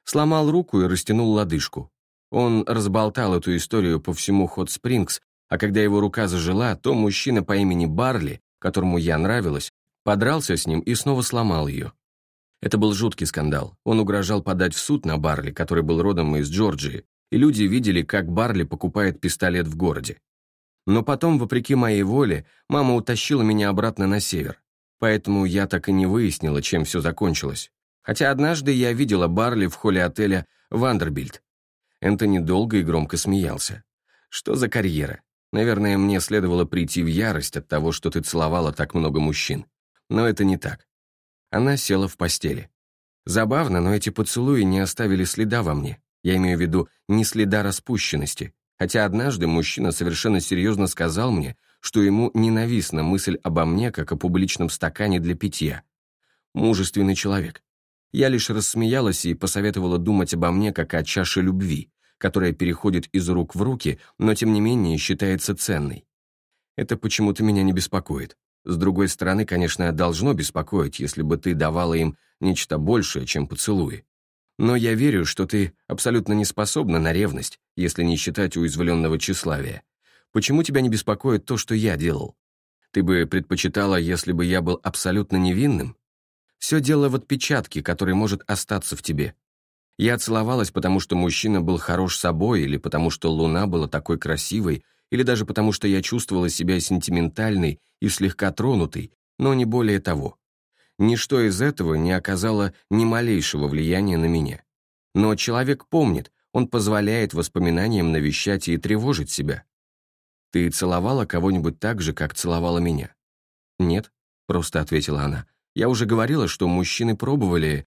Speaker 1: Сломал руку и растянул лодыжку. Он разболтал эту историю по всему Хот Спрингс, а когда его рука зажила, то мужчина по имени Барли, которому я нравилась, подрался с ним и снова сломал ее. Это был жуткий скандал. Он угрожал подать в суд на Барли, который был родом из Джорджии, и люди видели, как Барли покупает пистолет в городе. Но потом, вопреки моей воле, мама утащила меня обратно на север, поэтому я так и не выяснила, чем все закончилось. Хотя однажды я видела Барли в холле отеля «Вандербильд». Энтони долго и громко смеялся. «Что за карьера? Наверное, мне следовало прийти в ярость от того, что ты целовала так много мужчин. Но это не так». Она села в постели. Забавно, но эти поцелуи не оставили следа во мне. Я имею в виду не следа распущенности, хотя однажды мужчина совершенно серьезно сказал мне, что ему ненавистна мысль обо мне, как о публичном стакане для питья. Мужественный человек. Я лишь рассмеялась и посоветовала думать обо мне как о чаше любви, которая переходит из рук в руки, но тем не менее считается ценной. Это почему-то меня не беспокоит. С другой стороны, конечно, должно беспокоить, если бы ты давала им нечто большее, чем поцелуи. Но я верю, что ты абсолютно не способна на ревность, если не считать уязвленного тщеславия. Почему тебя не беспокоит то, что я делал? Ты бы предпочитала, если бы я был абсолютно невинным? Все дело в отпечатке, который может остаться в тебе. Я целовалась, потому что мужчина был хорош собой, или потому что луна была такой красивой, или даже потому что я чувствовала себя сентиментальной и слегка тронутой, но не более того. Ничто из этого не оказало ни малейшего влияния на меня. Но человек помнит, он позволяет воспоминаниям навещать и тревожить себя. «Ты целовала кого-нибудь так же, как целовала меня?» «Нет», — просто ответила она. «Я уже говорила, что мужчины пробовали...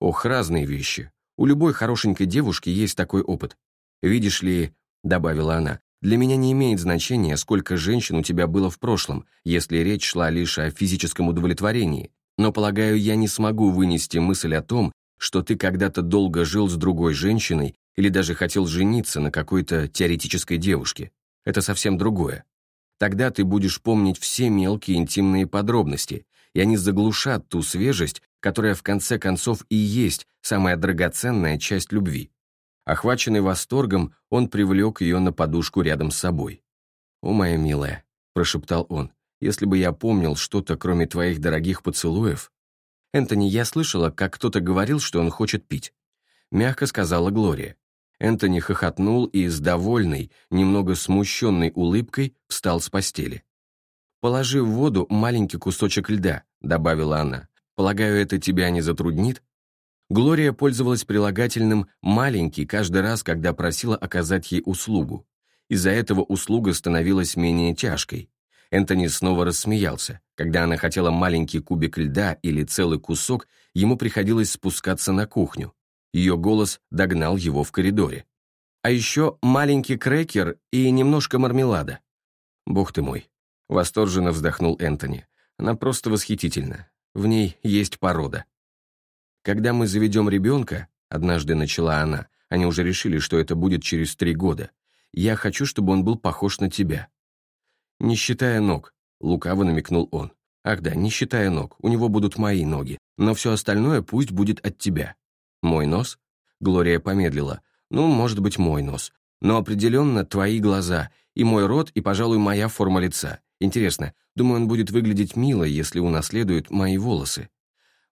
Speaker 1: Ох, разные вещи. У любой хорошенькой девушки есть такой опыт. Видишь ли, — добавила она, — для меня не имеет значения, сколько женщин у тебя было в прошлом, если речь шла лишь о физическом удовлетворении. Но, полагаю, я не смогу вынести мысль о том, что ты когда-то долго жил с другой женщиной или даже хотел жениться на какой-то теоретической девушке. Это совсем другое. Тогда ты будешь помнить все мелкие интимные подробности, и они заглушат ту свежесть, которая в конце концов и есть самая драгоценная часть любви. Охваченный восторгом, он привлек ее на подушку рядом с собой. «О, моя милая», — прошептал он, — «если бы я помнил что-то, кроме твоих дорогих поцелуев...» «Энтони, я слышала, как кто-то говорил, что он хочет пить», — мягко сказала Глория. Энтони хохотнул и с довольной, немного смущенной улыбкой встал с постели. «Положи в воду маленький кусочек льда», — добавила она. «Полагаю, это тебя не затруднит?» Глория пользовалась прилагательным «маленький» каждый раз, когда просила оказать ей услугу. Из-за этого услуга становилась менее тяжкой. Энтони снова рассмеялся. Когда она хотела маленький кубик льда или целый кусок, ему приходилось спускаться на кухню. Ее голос догнал его в коридоре. А еще маленький крекер и немножко мармелада. Бог ты мой. Восторженно вздохнул Энтони. Она просто восхитительна. В ней есть порода. Когда мы заведем ребенка, однажды начала она, они уже решили, что это будет через три года, я хочу, чтобы он был похож на тебя. Не считая ног, лукаво намекнул он. Ах да, не считая ног, у него будут мои ноги, но все остальное пусть будет от тебя. «Мой нос?» Глория помедлила. «Ну, может быть, мой нос. Но определенно твои глаза, и мой рот, и, пожалуй, моя форма лица. Интересно, думаю, он будет выглядеть мило, если унаследует мои волосы.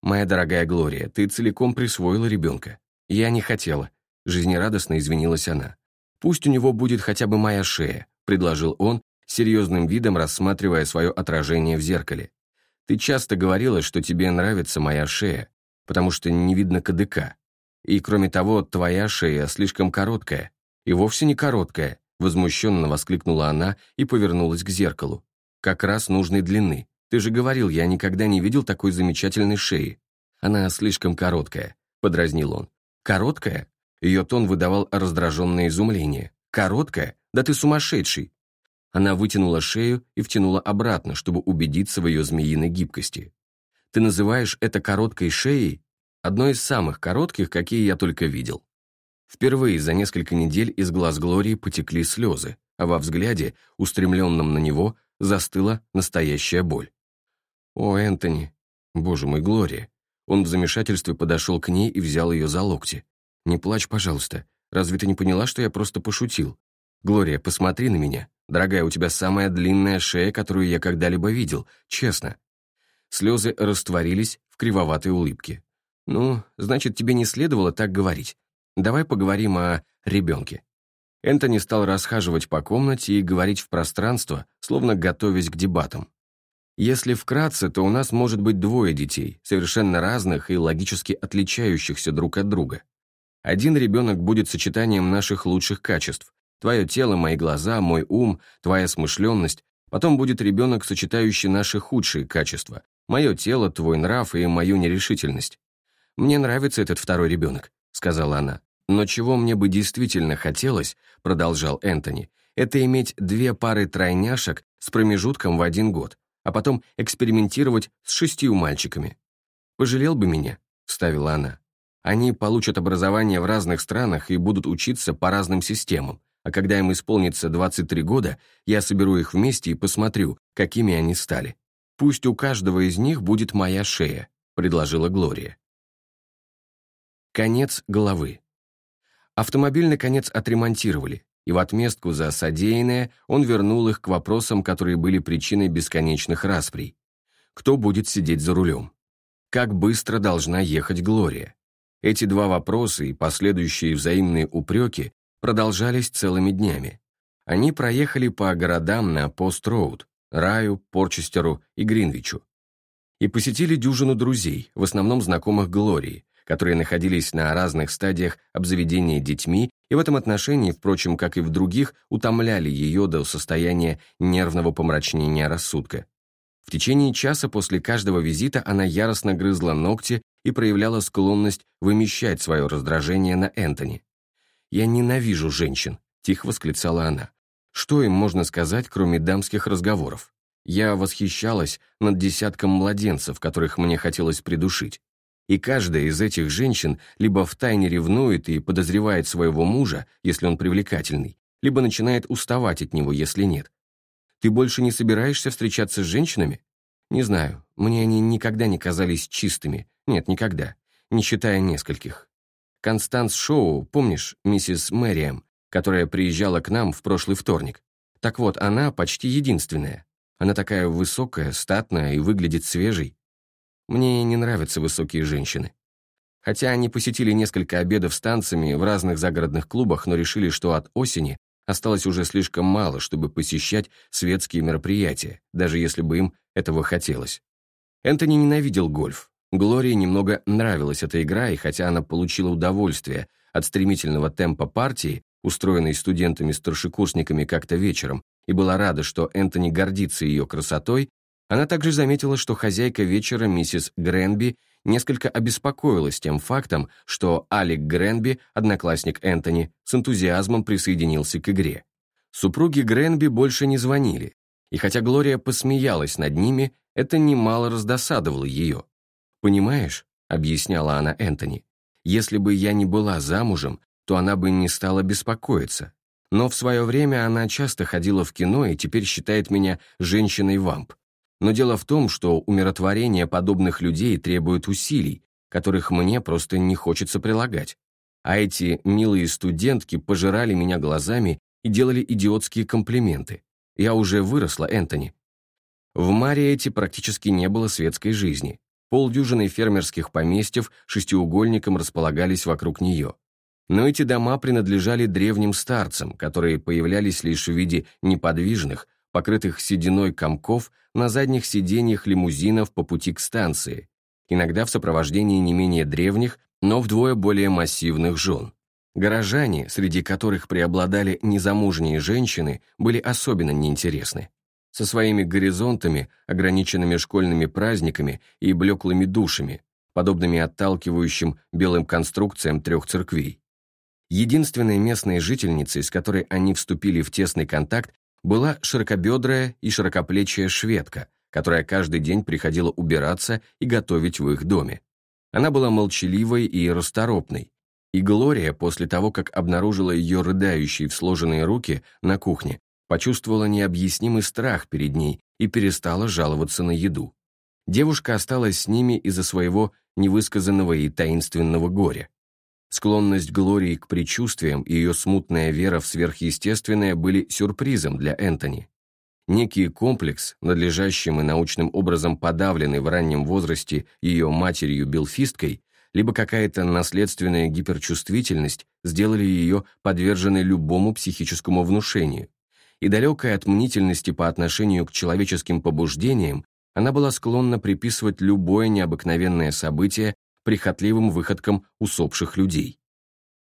Speaker 1: Моя дорогая Глория, ты целиком присвоила ребенка. Я не хотела». Жизнерадостно извинилась она. «Пусть у него будет хотя бы моя шея», предложил он, серьезным видом рассматривая свое отражение в зеркале. «Ты часто говорила, что тебе нравится моя шея, потому что не видно кадыка. И кроме того, твоя шея слишком короткая. И вовсе не короткая, возмущенно воскликнула она и повернулась к зеркалу. Как раз нужной длины. Ты же говорил, я никогда не видел такой замечательной шеи. Она слишком короткая, подразнил он. Короткая? Ее тон выдавал раздраженное изумление. Короткая? Да ты сумасшедший! Она вытянула шею и втянула обратно, чтобы убедиться в ее змеиной гибкости. «Ты называешь это короткой шеей? одной из самых коротких, какие я только видел. Впервые за несколько недель из глаз Глории потекли слезы, а во взгляде, устремленном на него, застыла настоящая боль. «О, Энтони! Боже мой, Глория!» Он в замешательстве подошел к ней и взял ее за локти. «Не плачь, пожалуйста. Разве ты не поняла, что я просто пошутил? Глория, посмотри на меня. Дорогая, у тебя самая длинная шея, которую я когда-либо видел, честно». Слезы растворились в кривоватой улыбке. «Ну, значит, тебе не следовало так говорить. Давай поговорим о ребенке». Энтони стал расхаживать по комнате и говорить в пространство, словно готовясь к дебатам. Если вкратце, то у нас может быть двое детей, совершенно разных и логически отличающихся друг от друга. Один ребенок будет сочетанием наших лучших качеств. Твое тело, мои глаза, мой ум, твоя смышленность. Потом будет ребенок, сочетающий наши худшие качества. Мое тело, твой нрав и мою нерешительность. «Мне нравится этот второй ребенок», — сказала она. «Но чего мне бы действительно хотелось», — продолжал Энтони, «это иметь две пары тройняшек с промежутком в один год, а потом экспериментировать с шестью мальчиками». «Пожалел бы меня», — вставила она. «Они получат образование в разных странах и будут учиться по разным системам, а когда им исполнится 23 года, я соберу их вместе и посмотрю, какими они стали. Пусть у каждого из них будет моя шея», — предложила Глория. Конец головы. Автомобиль, наконец, отремонтировали, и в отместку за содеянное он вернул их к вопросам, которые были причиной бесконечных расприй. Кто будет сидеть за рулем? как быстро должна ехать Глория. Эти два вопроса и последующие взаимные упреки продолжались целыми днями. Они проехали по городам на Пост-Роуд, Раю, Порчестеру и Гринвичу. И посетили дюжину друзей, в основном знакомых Глории, которые находились на разных стадиях обзаведения детьми и в этом отношении, впрочем, как и в других, утомляли ее до состояния нервного помрачнения рассудка. В течение часа после каждого визита она яростно грызла ногти и проявляла склонность вымещать свое раздражение на Энтони. «Я ненавижу женщин», — тихо восклицала она. «Что им можно сказать, кроме дамских разговоров? Я восхищалась над десятком младенцев, которых мне хотелось придушить. И каждая из этих женщин либо втайне ревнует и подозревает своего мужа, если он привлекательный, либо начинает уставать от него, если нет. Ты больше не собираешься встречаться с женщинами? Не знаю, мне они никогда не казались чистыми. Нет, никогда. Не считая нескольких. Констанс Шоу, помнишь, миссис Мэриэм, которая приезжала к нам в прошлый вторник? Так вот, она почти единственная. Она такая высокая, статная и выглядит свежей. Мне не нравятся высокие женщины. Хотя они посетили несколько обедов с танцами в разных загородных клубах, но решили, что от осени осталось уже слишком мало, чтобы посещать светские мероприятия, даже если бы им этого хотелось. Энтони ненавидел гольф. Глории немного нравилась эта игра, и хотя она получила удовольствие от стремительного темпа партии, устроенной студентами-старшекурсниками как-то вечером, и была рада, что Энтони гордится ее красотой, она также заметила, что хозяйка вечера, миссис Гренби, несколько обеспокоилась тем фактом, что Алик Гренби, одноклассник Энтони, с энтузиазмом присоединился к игре. Супруги Гренби больше не звонили, и хотя Глория посмеялась над ними, это немало раздосадовало ее. «Понимаешь», — объясняла она Энтони, «если бы я не была замужем, то она бы не стала беспокоиться. Но в свое время она часто ходила в кино и теперь считает меня женщиной-вамп. Но дело в том, что умиротворение подобных людей требует усилий, которых мне просто не хочется прилагать. А эти милые студентки пожирали меня глазами и делали идиотские комплименты. Я уже выросла, Энтони. В Мариэте практически не было светской жизни. Полдюжины фермерских поместьев шестиугольником располагались вокруг нее. Но эти дома принадлежали древним старцам, которые появлялись лишь в виде неподвижных, покрытых сединой комков на задних сиденьях лимузинов по пути к станции, иногда в сопровождении не менее древних, но вдвое более массивных жен. Горожане, среди которых преобладали незамужние женщины, были особенно неинтересны. Со своими горизонтами, ограниченными школьными праздниками и блеклыми душами, подобными отталкивающим белым конструкциям трех церквей. Единственной местной жительницей, с которой они вступили в тесный контакт, была широкобедрая и широкоплечая шведка, которая каждый день приходила убираться и готовить в их доме. Она была молчаливой и расторопной, и Глория, после того, как обнаружила ее рыдающие в сложенные руки на кухне, почувствовала необъяснимый страх перед ней и перестала жаловаться на еду. Девушка осталась с ними из-за своего невысказанного и таинственного горя. Склонность Глории к предчувствиям и ее смутная вера в сверхъестественное были сюрпризом для Энтони. Некий комплекс, надлежащим и научным образом подавленный в раннем возрасте ее матерью-белфисткой, либо какая-то наследственная гиперчувствительность сделали ее подверженной любому психическому внушению. И далекая от мнительности по отношению к человеческим побуждениям, она была склонна приписывать любое необыкновенное событие прихотливым выходкам усопших людей.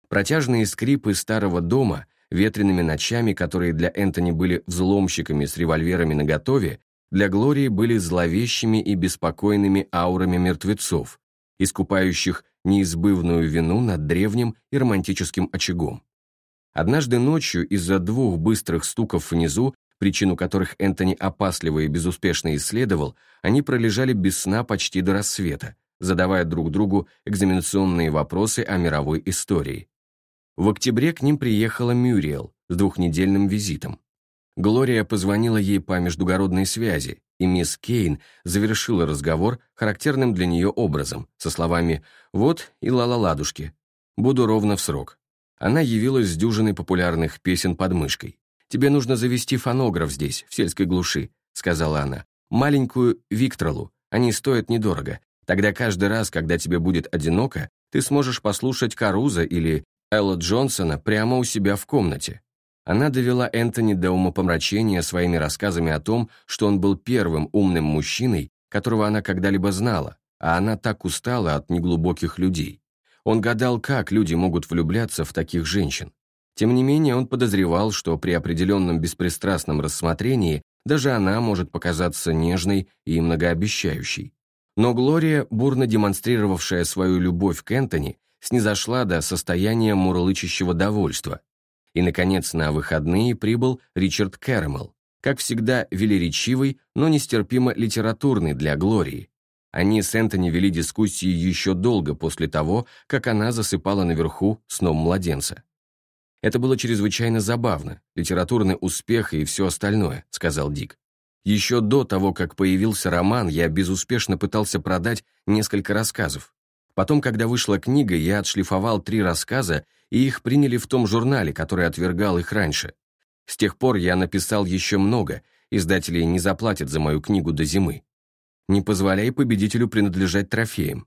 Speaker 1: Протяжные скрипы старого дома, ветреными ночами, которые для Энтони были взломщиками с револьверами наготове, для Глории были зловещими и беспокойными аурами мертвецов, искупающих неизбывную вину над древним и романтическим очагом. Однажды ночью из-за двух быстрых стуков внизу, причину которых Энтони опасливо и безуспешно исследовал, они пролежали без сна почти до рассвета, задавая друг другу экзаменационные вопросы о мировой истории. В октябре к ним приехала Мюриел с двухнедельным визитом. Глория позвонила ей по междугородной связи, и мисс Кейн завершила разговор характерным для нее образом, со словами «Вот и ла-ла-ладушки. Буду ровно в срок». Она явилась с дюжиной популярных песен под мышкой. «Тебе нужно завести фонограф здесь, в сельской глуши», — сказала она. «Маленькую Виктролу. Они стоят недорого. Тогда каждый раз, когда тебе будет одиноко, ты сможешь послушать Каруза или Элла Джонсона прямо у себя в комнате. Она довела Энтони до умопомрачения своими рассказами о том, что он был первым умным мужчиной, которого она когда-либо знала, а она так устала от неглубоких людей. Он гадал, как люди могут влюбляться в таких женщин. Тем не менее, он подозревал, что при определенном беспристрастном рассмотрении даже она может показаться нежной и многообещающей. Но Глория, бурно демонстрировавшая свою любовь к Энтони, снизошла до состояния мурлычащего довольства. И, наконец, на выходные прибыл Ричард Кэрэмэл, как всегда велеречивый, но нестерпимо литературный для Глории. Они с Энтони вели дискуссии еще долго после того, как она засыпала наверху сном младенца. «Это было чрезвычайно забавно, литературный успех и все остальное», — сказал Дик. «Еще до того, как появился роман, я безуспешно пытался продать несколько рассказов. Потом, когда вышла книга, я отшлифовал три рассказа, и их приняли в том журнале, который отвергал их раньше. С тех пор я написал еще много, издатели не заплатят за мою книгу до зимы. Не позволяй победителю принадлежать трофеям.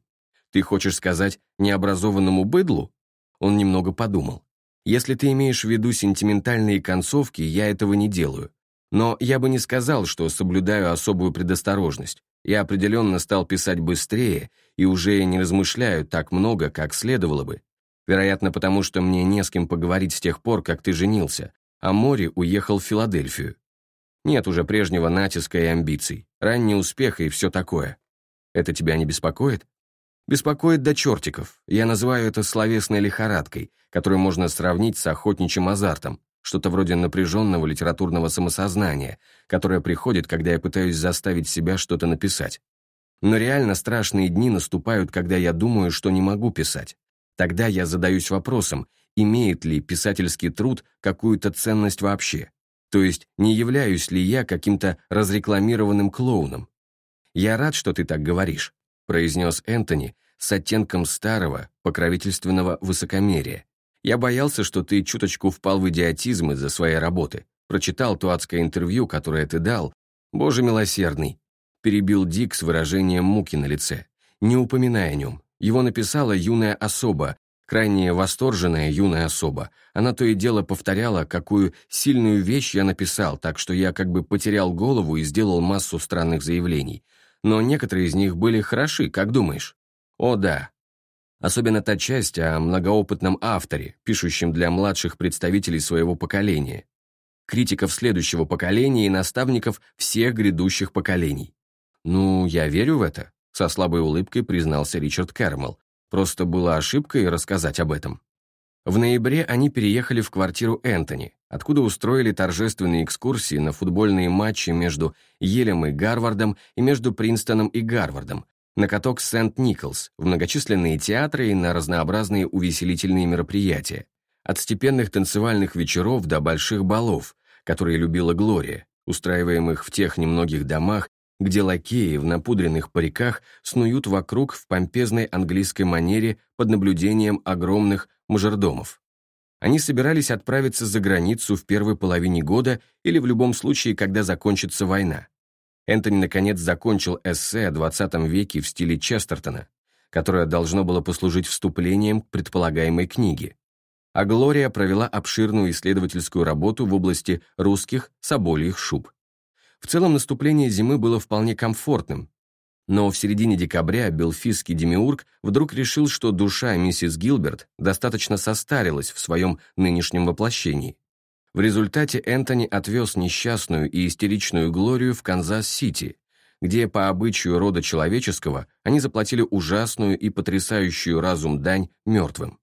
Speaker 1: Ты хочешь сказать необразованному быдлу? Он немного подумал. Если ты имеешь в виду сентиментальные концовки, я этого не делаю. Но я бы не сказал, что соблюдаю особую предосторожность. Я определенно стал писать быстрее и уже не размышляю так много, как следовало бы. Вероятно, потому что мне не с кем поговорить с тех пор, как ты женился, а Мори уехал в Филадельфию. Нет уже прежнего натиска и амбиций, ранний успех и все такое. Это тебя не беспокоит? Беспокоит до чертиков. Я называю это словесной лихорадкой, которую можно сравнить с охотничьим азартом, что-то вроде напряженного литературного самосознания, которое приходит, когда я пытаюсь заставить себя что-то написать. Но реально страшные дни наступают, когда я думаю, что не могу писать. Тогда я задаюсь вопросом, имеет ли писательский труд какую-то ценность вообще. То есть, не являюсь ли я каким-то разрекламированным клоуном? «Я рад, что ты так говоришь», — произнес Энтони с оттенком старого, покровительственного высокомерия. «Я боялся, что ты чуточку впал в идиотизм из-за своей работы. Прочитал то адское интервью, которое ты дал. Боже милосердный!» Перебил Дик с выражением муки на лице. «Не упоминай о нем. Его написала юная особа, крайне восторженная юная особа. Она то и дело повторяла, какую сильную вещь я написал, так что я как бы потерял голову и сделал массу странных заявлений. Но некоторые из них были хороши, как думаешь? О, да. Особенно та часть о многоопытном авторе, пишущем для младших представителей своего поколения. Критиков следующего поколения и наставников всех грядущих поколений. Ну, я верю в это, со слабой улыбкой признался Ричард Кэрмел, Просто была ошибкой рассказать об этом. В ноябре они переехали в квартиру Энтони, откуда устроили торжественные экскурсии на футбольные матчи между Елем и Гарвардом и между Принстоном и Гарвардом, на каток Сент-Николс, в многочисленные театры и на разнообразные увеселительные мероприятия, от степенных танцевальных вечеров до больших балов, которые любила Глория, устраиваемых в тех немногих домах, где лакеи в напудренных париках снуют вокруг в помпезной английской манере под наблюдением огромных мажордомов. Они собирались отправиться за границу в первой половине года или в любом случае, когда закончится война. Энтони, наконец, закончил эссе о 20 веке в стиле Честертона, которое должно было послужить вступлением к предполагаемой книге. А Глория провела обширную исследовательскую работу в области русских собольих шуб. В целом наступление зимы было вполне комфортным, но в середине декабря белфистский демиург вдруг решил, что душа миссис Гилберт достаточно состарилась в своем нынешнем воплощении. В результате Энтони отвез несчастную и истеричную Глорию в Канзас-Сити, где по обычаю рода человеческого они заплатили ужасную и потрясающую разум дань мертвым.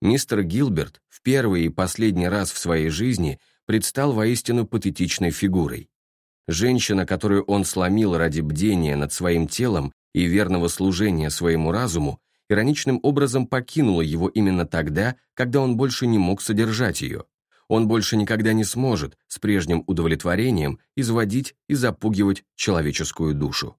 Speaker 1: Мистер Гилберт в первый и последний раз в своей жизни предстал воистину патетичной фигурой. Женщина, которую он сломил ради бдения над своим телом и верного служения своему разуму, ироничным образом покинула его именно тогда, когда он больше не мог содержать ее. Он больше никогда не сможет с прежним удовлетворением изводить и запугивать человеческую душу.